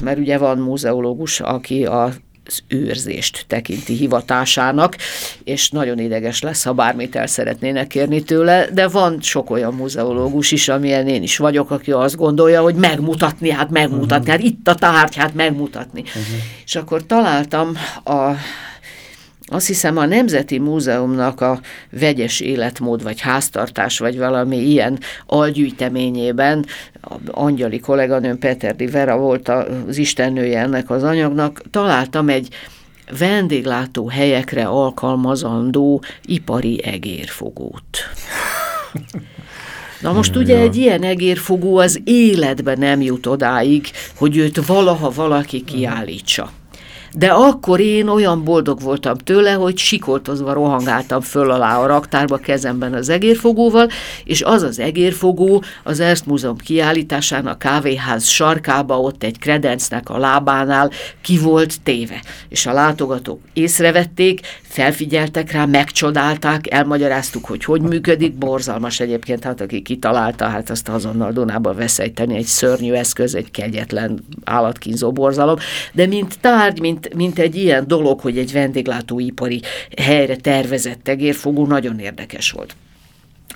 mert ugye van múzeológus, aki a az őrzést tekinti hivatásának, és nagyon ideges lesz, ha bármit el szeretnének kérni tőle, de van sok olyan muzeológus is, amilyen én is vagyok, aki azt gondolja, hogy megmutatni, hát megmutatni, uh-huh. hát itt a tárgy, hát megmutatni. Uh-huh. És akkor találtam a azt hiszem a Nemzeti Múzeumnak a vegyes életmód, vagy háztartás, vagy valami ilyen algyűjteményében, a angyali kolléganőm Peterdi Vera volt az istennője ennek az anyagnak, találtam egy vendéglátó helyekre alkalmazandó ipari egérfogót. Na most ugye egy ilyen egérfogó az életben nem jut odáig, hogy őt valaha valaki kiállítsa. De akkor én olyan boldog voltam tőle, hogy sikoltozva rohangáltam föl alá a raktárba kezemben az egérfogóval, és az az egérfogó az Ernst Múzeum kiállításán a kávéház sarkába, ott egy kredencnek a lábánál ki volt téve. És a látogatók észrevették, felfigyeltek rá, megcsodálták, elmagyaráztuk, hogy hogy működik, borzalmas egyébként, hát aki kitalálta, hát azt azonnal Dunába veszejteni, egy szörnyű eszköz, egy kegyetlen állatkínzó borzalom, de mint tárgy, mint mint, mint egy ilyen dolog, hogy egy vendéglátóipari helyre tervezett egérfogó nagyon érdekes volt.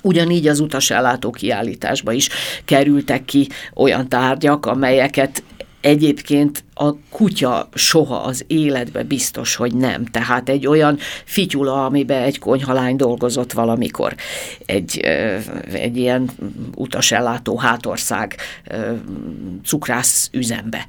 Ugyanígy az utasellátó kiállításba is kerültek ki olyan tárgyak, amelyeket egyébként a kutya soha az életbe biztos, hogy nem. Tehát egy olyan fityula, amiben egy konyhalány dolgozott valamikor. Egy, egy ilyen utasellátó hátország cukrász üzembe.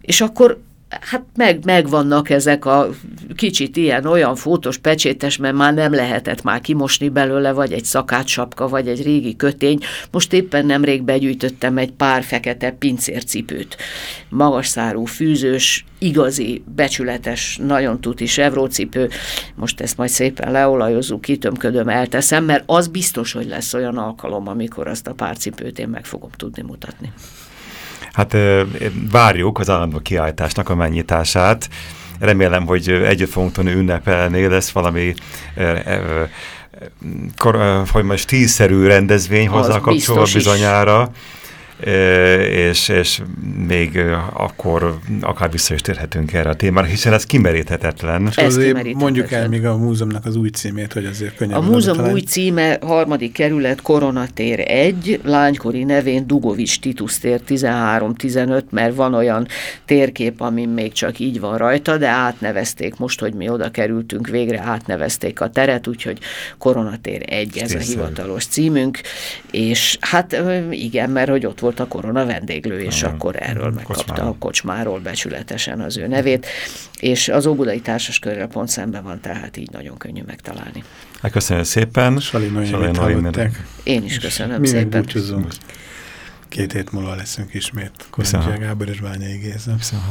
És akkor hát meg, megvannak ezek a kicsit ilyen olyan fotós pecsétes, mert már nem lehetett már kimosni belőle, vagy egy szakácsapka, vagy egy régi kötény. Most éppen nemrég begyűjtöttem egy pár fekete pincércipőt. Magas szárú, fűzős, igazi, becsületes, nagyon tuti evrócipő. Most ezt majd szépen leolajozzuk, kitömködöm, elteszem, mert az biztos, hogy lesz olyan alkalom, amikor azt a pár cipőt én meg fogom tudni mutatni. Hát várjuk az állandó kiállításnak a megnyitását. Remélem, hogy együtt fogunk tudni ünnepelni, lesz valami hogy most tízszerű rendezvény hozzá kapcsolatban bizonyára és, és még akkor akár vissza is térhetünk erre a témára, hiszen ez kimeríthetetlen. És azért mondjuk el még a múzeumnak az új címét, hogy azért könnyebb. A múzeum új címe, harmadik kerület, Koronatér 1, lánykori nevén Dugovics Titus tér 13-15, mert van olyan térkép, ami még csak így van rajta, de átnevezték most, hogy mi oda kerültünk, végre átnevezték a teret, úgyhogy Koronatér 1, ez Tisztán. a hivatalos címünk, és hát igen, mert hogy ott volt a korona vendéglő, és Aha. akkor erről megkapta Kocsmáról. a kocsmáról becsületesen az ő nevét, és az Óbudai Társas Körrel pont szemben van, tehát így nagyon könnyű megtalálni. Hát köszönöm szépen. Salin Én is köszönöm mi szépen. búcsúzunk. Két hét múlva leszünk ismét. Köszönöm. Gábor és Bányai Géza. Köszönöm